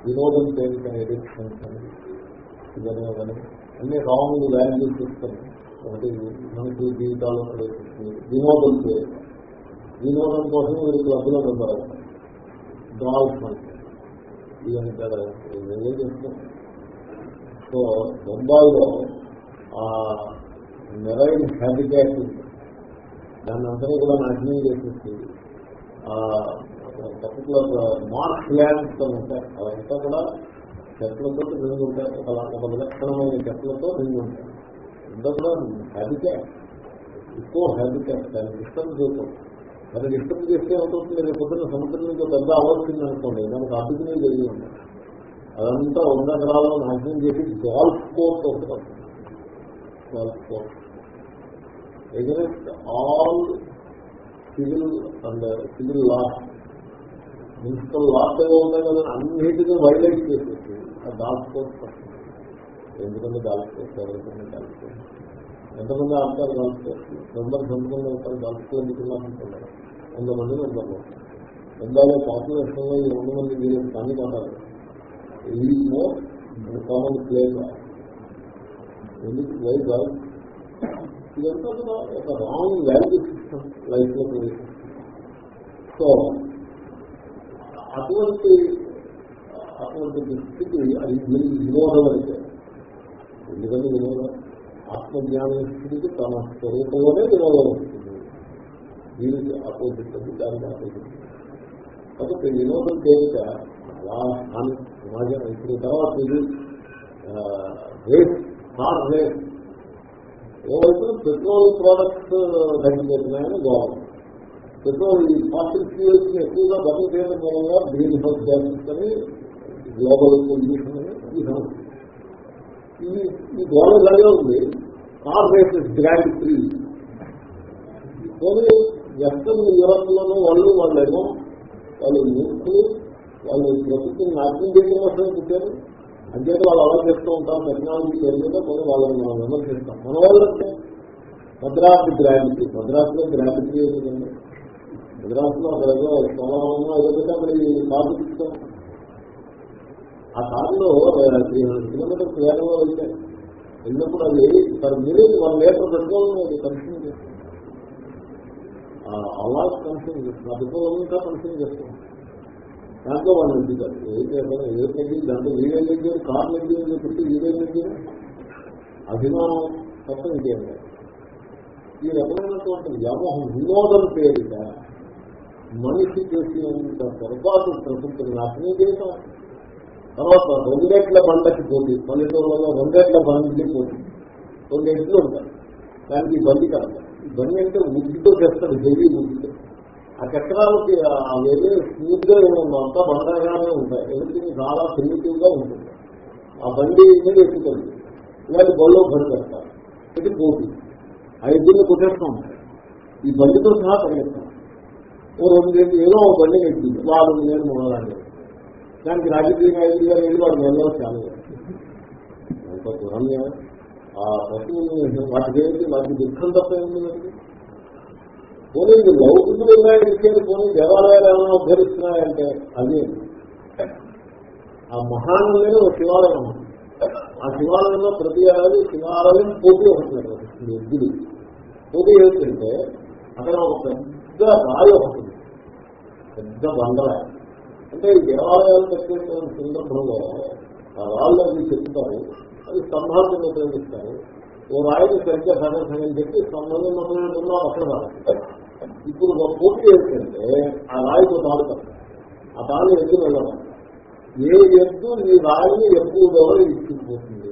వినోదం పేరిట ఎడిక్షన్స్ అని ఇవన్నీ కానీ అన్ని రాంగ్ వాల్యూస్ ఇస్తాయి. ఒకటి మనకి జీవితాల్లో ప్రవేశిస్తుంది. వినోదం పేరు వినోదం కోసం మీరు క్లబ్లో ఉంటారు. గాల్ఫ్ అంటే ఇదంతా ఏదో చేస్తాం సో బొంబాయిలో ఆ మెరైన్ హ్యాబిటేట్ దాన్ని అందరూ కూడా నాశనం చేసేసి పర్టికులర్ మార్క్స్ ల్యాండ్స్ ఉంటాయి. అవంతా కూడా చెట్లతో నిండి ఉంటాయి. ఒక ఒక విలక్షణమైన చెట్లతో నిండి ఉంటాయి. అంతా కూడా హ్యాబిటేట్. ఎక్కువ హ్యాబిటేట్. దాన్ని డిస్టర్బ్ చేయకూడదు. దాన్ని డిస్టర్బ్ చేస్తే ఏమవుతుంది? రేపు పొద్దున్న సముద్రం నుంచి పెద్ద అవ్వాల్సింది అనుకోండి దానికి అభిజ్ఞ జరిగి ఉంది అదంతా వంద ఎకరాల్లో నాశనం చేసి గాల్ఫ్ కోర్ట్ ఒకటి golf court. ఎగరెస్ట్ all civil and civil laws municipal laws ఏవో ఉన్నాయి కదా అన్నిటినీ వైలేట్ చేసేసి ఆ గాల్ఫ్ కోర్ట్ ఎందుకంటే గాల్ఫ్ కోర్ట్ ఎవరికైనా గాల్ఫ్ కోర్ట్. ఎంతమంది ఆడతారు కాల్చుకోవచ్చు నెంబర్ ఎంతమంది అవుతారు కాల్చుకోవాలనుకున్నారంటున్నారు వంద మంది మెంబర్లు. ఎందాలో పాపులేషన్లో ఈ వంద మంది మీరు కానీ పడాలి ఈ కామన్ ప్లేస్ ఎందుకు వై కాదు ఇదంతా కూడా ఒక రాంగ్ వాల్యూ సిస్టమ్ లైఫ్లో సో అటువంటి అటువంటి దృష్టికి అది వినోదం అయితే. ఎందుకంటే వినోదం ఆత్మజ్ఞాన స్థితికి తన స్వరూపంలోనే వినోదం వస్తుంది దీనికి ఆపోజిట్ అది దానికి ఆపోజిట్ కాబట్టి వినోదం తేలిక అలా హాని సమాజం ఇప్పుడు తర్వాత ఇది రేట్ కార్ రేట్ ఓవైపు పెట్రోల్ ప్రోడక్ట్స్ తగ్గిపోతున్నాయని గౌరవం పెట్రోల్ ఈ ఫాసిల్ ఫ్యూల్స్ ఎక్కువగా బతుకు చేయడం మూలంగా గ్రీన్ హౌస్ గ్యాసెస్ అని గ్లోబల్ పొల్యూషన్ అని ఈ సమస్య ఈ ఈ గోడ లాగే ఉంది కార్ గ్రాండ్ ఫ్రీ పోనీ వెస్టర్న్ యూరోప్ లోనూ వాళ్ళు వాళ్ళేమో వాళ్ళు మూర్ఖులు వాళ్ళు ప్రభుత్వం నాట్యం చేయడం కోసం పుట్టారు. అంచేత వాళ్ళు అలా చేస్తూ ఉంటారు టెక్నాలజీ పెరిగితే కొన్ని వాళ్ళని మనం విమర్శిస్తాం. మన వాళ్ళంటే మద్రాసు గ్రావిటీ మద్రాసులో గ్రావిటీ ఏమిటండి మద్రాసులో అక్కడ ఏదో సోమవారంలో ఏదైతే మరి కారు తీసుకో. ఆ కారులో త్రీ హండ్రెడ్ కిలోమీటర్స్ వేగంలో వెళ్తే వెళ్ళినప్పుడు అది per minute one litre petrol అది కన్స్యూమ్ చేస్తుంది. అలా కన్స్యూమ్ చేస్తుంది. ఆ పెట్రోల్ అంతా కన్స్యూమ్ చేస్తుంది. దాంట్లో వాళ్ళు ఎందుకారు ఏం చేయాలి ఏ తగ్గి దాంట్లో వీడియో తగ్గారు కార్ తగ్గింది చెప్పి వీడియో తగ్గారు అభిమానం తప్ప ఇంకేం ఈ రకమైనటువంటి వ్యామోహం వినోదం పేరిట మనిషి చేసేంత పొరపాటు ప్రకృతిని నాశనం చేయటం తర్వాత రెండేట్ల బండకి పోటీ పల్లెటూళ్ళలో రెండేట్ల బండికి పోటీ. రెండేట్లు ఉంటాయి. దానికి బండి కాదు. బండి అంటే ఉద్దితో చేస్తారు హెవీ ఉద్దితో ఆ చక్రాలకి ఆ వేరే స్మూత్గా ఏమన్నా అంతా బండగానే ఉంటాయి. ఎదుటి చాలా సెన్సిటివ్గా ఉంటుంది. ఆ బండి మీద ఎక్కుతుంది ఇలాంటి బళ్ళు బండి పెడతారు. ఇది పోటీ. ఆ ఇద్దరిని కొట్టేస్తాం. ఈ బండితో సహా పరిగెత్తాం. ఓ రెండు ఏదో ఒక బండి ఎక్కింది వాళ్ళు నేను మొదలాంటి దానికి రాజకీయ నాయకులు గారు వెళ్ళి వాడు వెళ్ళాలి చాలా ఎంత దూరంగా ఆ పశువుని వాటికి ఏంటి వాటికి దుఃఖం తప్ప ఏంటి పోనీ లౌకికులు ఉన్నాయని ఇచ్చేది పోనీ దేవాలయాలు ఏమైనా ఉద్ధరిస్తున్నాయంటే అది ఆ మహానులే ఒక శివాలయం. ఆ శివాలయంలో ప్రతి ఏడాది శివాలయం పోటీ ఒకటి నిర్వహిస్తుంది గుడి పోటీ ఏంటంటే అక్కడ ఒక పెద్ద రాయి ఒకటి. పెద్ద బండరాయి. అంటే ఈ దేవాలయాలు కట్టే సందర్భంలో ఆ రాళ్ళు అవి చెప్తారు అది స్తంభాలను ఉపయోగిస్తారు. ఓ రాయిని సరిగ్గా సగం చెప్పి స్తంభం ఉపయోగంలో అక్కడ ఇప్పుడు ఒక పోటీ ఏంటంటే ఆ రాయితో తాడుతారు ఆ తాను ఎద్దు వెళ్ళడం ఏ ఎద్దు ఈ రాయిని ఎప్పుడు ఇచ్చిపోతుంది.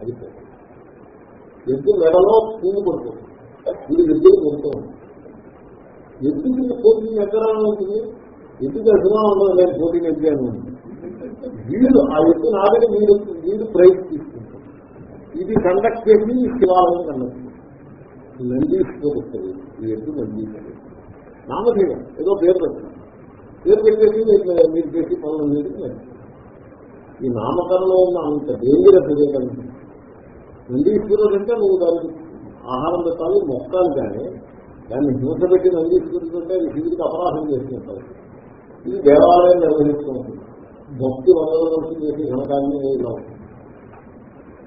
అది ఎద్దు మెడలో పూలు పడుతుంది ఇది ఎద్దులు కొడుతూ ఉంది ఎద్దు పోటీ ఎక్కడ ఉంటుంది ఎద్దుకి అభిమానం ఉండదు నేను పోటీ ఎద్దాను వీడు ఆ ఎద్దు నాగని వీడు వీడు ప్రైజ్ తీసుకుంటాడు. ఇది కండక్ట్ చేసి శివాలయం కండక్ట్ నందీశ్వరుస్తుంది ఈ ఎత్తు నందీశ్వరు నామధేయం. ఏదో పేరు పెట్టాను పేరు పెట్టేసి మీకు మీరు చేసి పనులు చేసి ఈ నామకరణలో ఉన్న అంత డేంజరస్ వివేకానికి నందీశ్వరుడు అంటే నువ్వు దానికి ఆహారం పెట్టాలి మొక్కాలి కానీ దాన్ని హింస పెట్టి నందీశ్వరుడు అంటే అది శివుడికి అపరాధం చేసినట్టు ఇది దేవాలయం నిర్వహిస్తుంది. భక్తి వందల కోసం చేసి ఘనకాన్ని ఇలా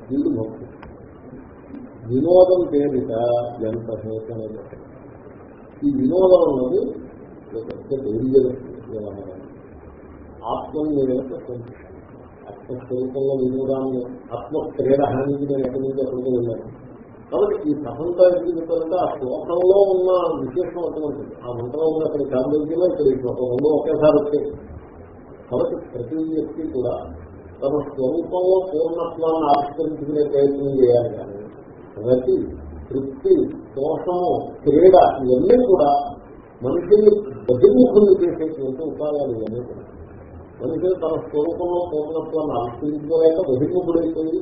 వీళ్ళు భక్తి వినోదం పేరిట ఎంత హేతన ఈ వినోదం అన్నది పెద్ద డేంజరస్ వ్యవహారం ఆత్మని మీద సంతృష్టి ఆత్మస్వరూపంలో వినోదాన్ని ఆత్మక్రీడ హానికి నేను ఎక్కడి నుంచి ఎక్కడికి వెళ్ళాను. కాబట్టి ఈ సఫలత ఎందుకు చెప్పాలంటే ఆ శ్లోకంలో ఉన్న విశేషం అటువంటిది ఆ మంత్రంలో ఉన్న అక్కడ చాంద్రోగ్యంలో ఇక్కడ ఈ శ్లోకంలో ఒకేసారి వచ్చేది. కాబట్టి ప్రతి వ్యక్తి కూడా తమ స్వరూపంలో పూర్ణత్వాన్ని ఆవిష్కరించుకునే ప్రయత్నం చేయాలి కానీ ప్రతి తృప్తి దోషము క్రీడ ఇవన్నీ కూడా మనిషిని బహిర్ముఖులు చేసేటువంటి ఉపాయాలు ఇవన్నీ కూడా. మనిషి తన స్వరూపంలో పూర్ణత్వాన్ని ఆవిష్కరించుకోలేక బహిర్ముఖుడైపోయి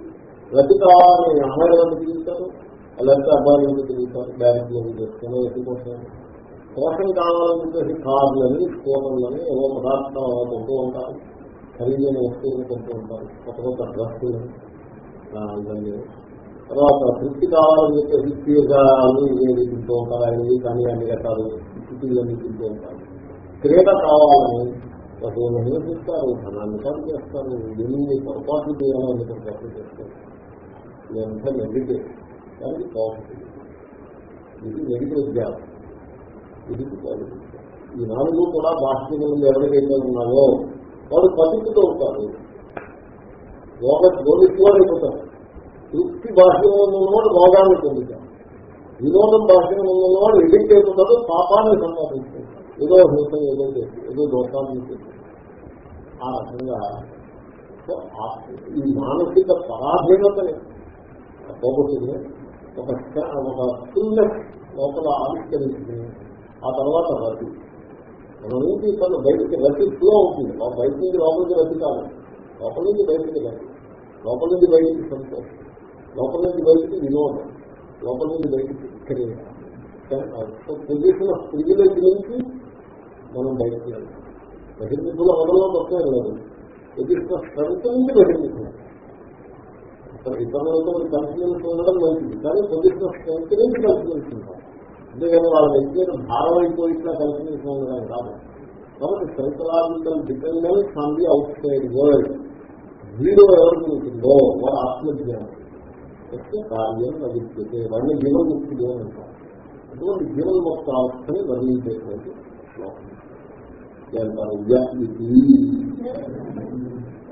రతికాలని అమ్మాయిలను తిరుగుతారు అలాంటి అబ్బాయిలను తిరుగుతారు బ్యాంకులను చేసుకుని ఎత్తుకుంటారు. కోసం కావాలని చెప్పేసి కార్లని స్కూటర్లని ఏవో పదార్థాలు కొంటూ ఉంటారు. ఖరీదైన వస్తువులు కొంటూ ఉంటారు. కొత్త కొత్త డ్రస్సులు ఇవన్నీ. తర్వాత తృప్తి కావాలని చెప్పేసి తీర్గాలు ఇవి తింటూ ఉంటారు. ఆయన కానీ అన్ని రకాలు స్థితిలన్నీ తింటూ ఉంటారు. క్రీడ కావాలని పశువులు నివసిస్తారు ధనాన్ని పాటు చేస్తారు. ఎన్ని పొరపాట్లు చేయాలని పొరపాట్లు చేస్తారు. ఇదంతా నెగిటివ్ దానికి పాజిటివ్ ఇది నెగిటివ్ గ్యాప్ ఇది పాజిటివ్ ఈ నాలుగు కూడా బాహ్యంలో ఎవరికైతే ఉన్నాయో వాడు పతితో ఉంటారు. యోగ జోలిలో అయిపోతారు. తృప్తి బాహ్యంలో ఉన్నవాడు రోగాన్ని పొందుతారు. వినోదం బాహ్యంలో ఉన్నవాడు ఎడిక్ట్ అయిపోతాడు పాపాన్ని సంపాదించారు ఏదో హింసం ఏదో చేసి ఏదో దోషాన్ని ఆ రకంగా ఈ మానసిక పరాధీనతని పోగొట్టుకునే ఒక ఒక ఫుల్నెస్ లోపల ఆవిష్కరించుకుని ఆ తర్వాత రతి. మన నుంచి తను బయటికి రతి ఫ్లో అవుతుంది. ఆ బయట నుంచి లోపలికి రతి కాదు. లోపల నుంచి బయటికి రతి. లోపల నుంచి బయటికి సంతోషం. లోపల నుంచి బయటికి వినోదం. లోపల నుంచి బయటికి క్రియ. సో పొజిషన్ ఆఫ్ ప్రివిలేజ్ నుంచి మనం బయటకు వెళ్ళాలి. బహిర్ముఖుల మొదల్లో వస్తాయి లేదు పొజిషన్ ఆఫ్ స్ట్రెంత్ నుంచి బహిర్ముఖులు ఇతరులతో కన్ఫిడెన్స్ ఉండడం మంచిది. కానీ పొజిషన్ ఆఫ్ స్ట్రెంత్ నుంచి కన్ఫిడెన్స్ ఉంటాం అంతేగాని వాళ్ళ వ్యక్తిగత భారం అయిపోయి ఇట్లా కన్ఫిడెన్స్ ఉండడం కాదు. కాబట్టి psychological dependence on the outside world video ఎవరికి ఉంటుందో వాడు ఆత్మజ్ఞానం. వస్తే కార్యం లభిస్తే వాడిని జీవన్ముక్తి అంటారు. అటువంటి జీవన్ముక్త అవస్థని వర్ణించేటువంటి శ్లోకం.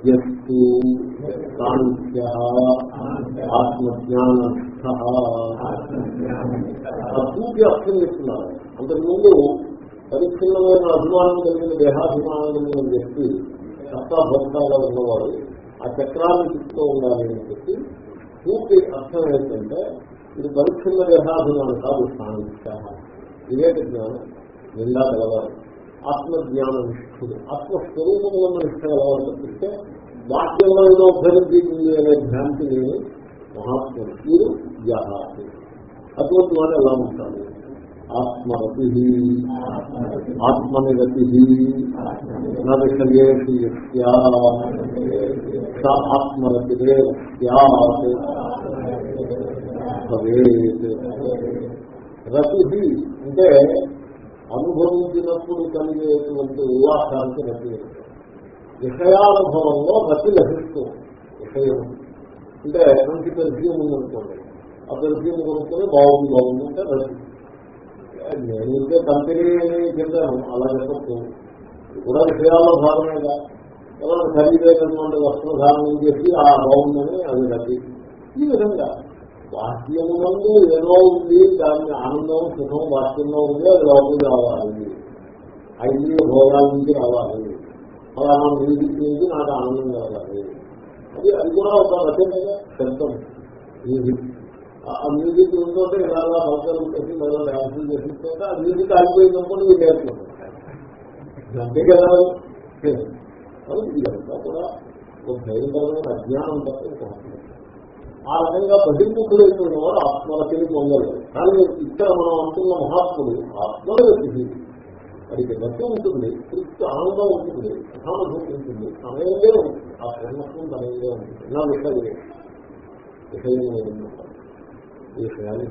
యస్తు సాంఖ్య ఆత్మజ్ఞానస్థ పూర్తి అర్థం చెప్తున్నారు. అంతకుముందు పరిచ్ఛిన్నమైన అభిమానం కలిగిన దేహాభిమానం కలిగిన వ్యక్తి సత్తా భక్తాగా ఉన్నవాడు ఆ చక్రాన్ని తిప్పుతూ ఉండాలి అని చెప్పి పూర్తి అర్థం ఏంటంటే ఇది పరిచ్ఛిన్న దేహాభిమానం కాదు సాంఖ్య వివేక జ్ఞానం నిండా కలవాలి ఆత్మజ్ఞాన నిష్ఠుడు ఆత్మస్వరూపంలో నిష్ట కలవాలి తప్పిస్తే వాక్యంలో ఏదో ఉద్ధరించింది అనే భ్రాంతి లేని మహాత్ముడు మీరు అటువంటి వాడు ఎలా ఉంటాడు ఆత్మరతి ఆత్మనిరతి నవిషయేషు ఆత్మరతిరే రతి అంటే అనుభవించినప్పుడు కలిగేటువంటి ఉల్లాసానికి రతి విషయానుభవంలో రతి లభిస్తూ విషయం. అంటే మంచి పెర్ఫ్యూమ్ ఉందనుకోండి. ఆ పెర్ఫ్యూమ్ కొనుక్కొని బాగుంది బాగుంది అంటే రతి నేను ఇంకే కంపెనీ చెప్తాను అలా చెప్పచ్చు కూడా విషయాల్లో భాగమేగా ఎవరైనా ఖరీదైనటువంటి వస్త్రధారణం చేసి ఆ బాగుందని అది రతి ఈ విధంగా వాక్యం వాక్యమునందు ఏదో ఉంది దాని ఆనందం సుఖం వాక్యంలో ఉంది అది లోపలికి రావాలి. ఆ భోగాల నుంచి రావాలి. ఫలానా మ్యూజిక్ నుంచి నాకు ఆనందం కలగాలి అది అది కూడా ఒక రకమైన శబ్దం. మ్యూజిక్ ఆ మ్యూజిక్ ఉంటుంటే ఇలా అవసరం చేసి మరో డ్యాన్సులు చేస్తుంటే ఆ మ్యూజిక్ ఆగిపోయినప్పుడు మీరు నేర్చుకుంటారు అంతే కదా ఇదంతా కూడా ఒక భయంకరమైన అజ్ఞానం తప్ప ఆ రకంగా బహిర్ముఖులైన వాడు ఆత్మలకి పొందలేదు. కానీ ఇక్కడ మనం అంటున్న మహాత్ముడు ఆత్మలు ఆత్మలకి వాడికి గట్టి ఉంటుంది తృప్తి ఆనందం ఉంటుంది సహానుభూతి ఉంటుంది సమయంలో ఉంటుంది ఆ పూర్ణత్వం సమయంలో ఉంటుంది నా విషయం విషయం ఈ విషయాన్ని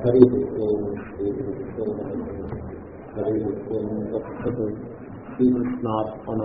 హరి ఓం Shri very good it is not one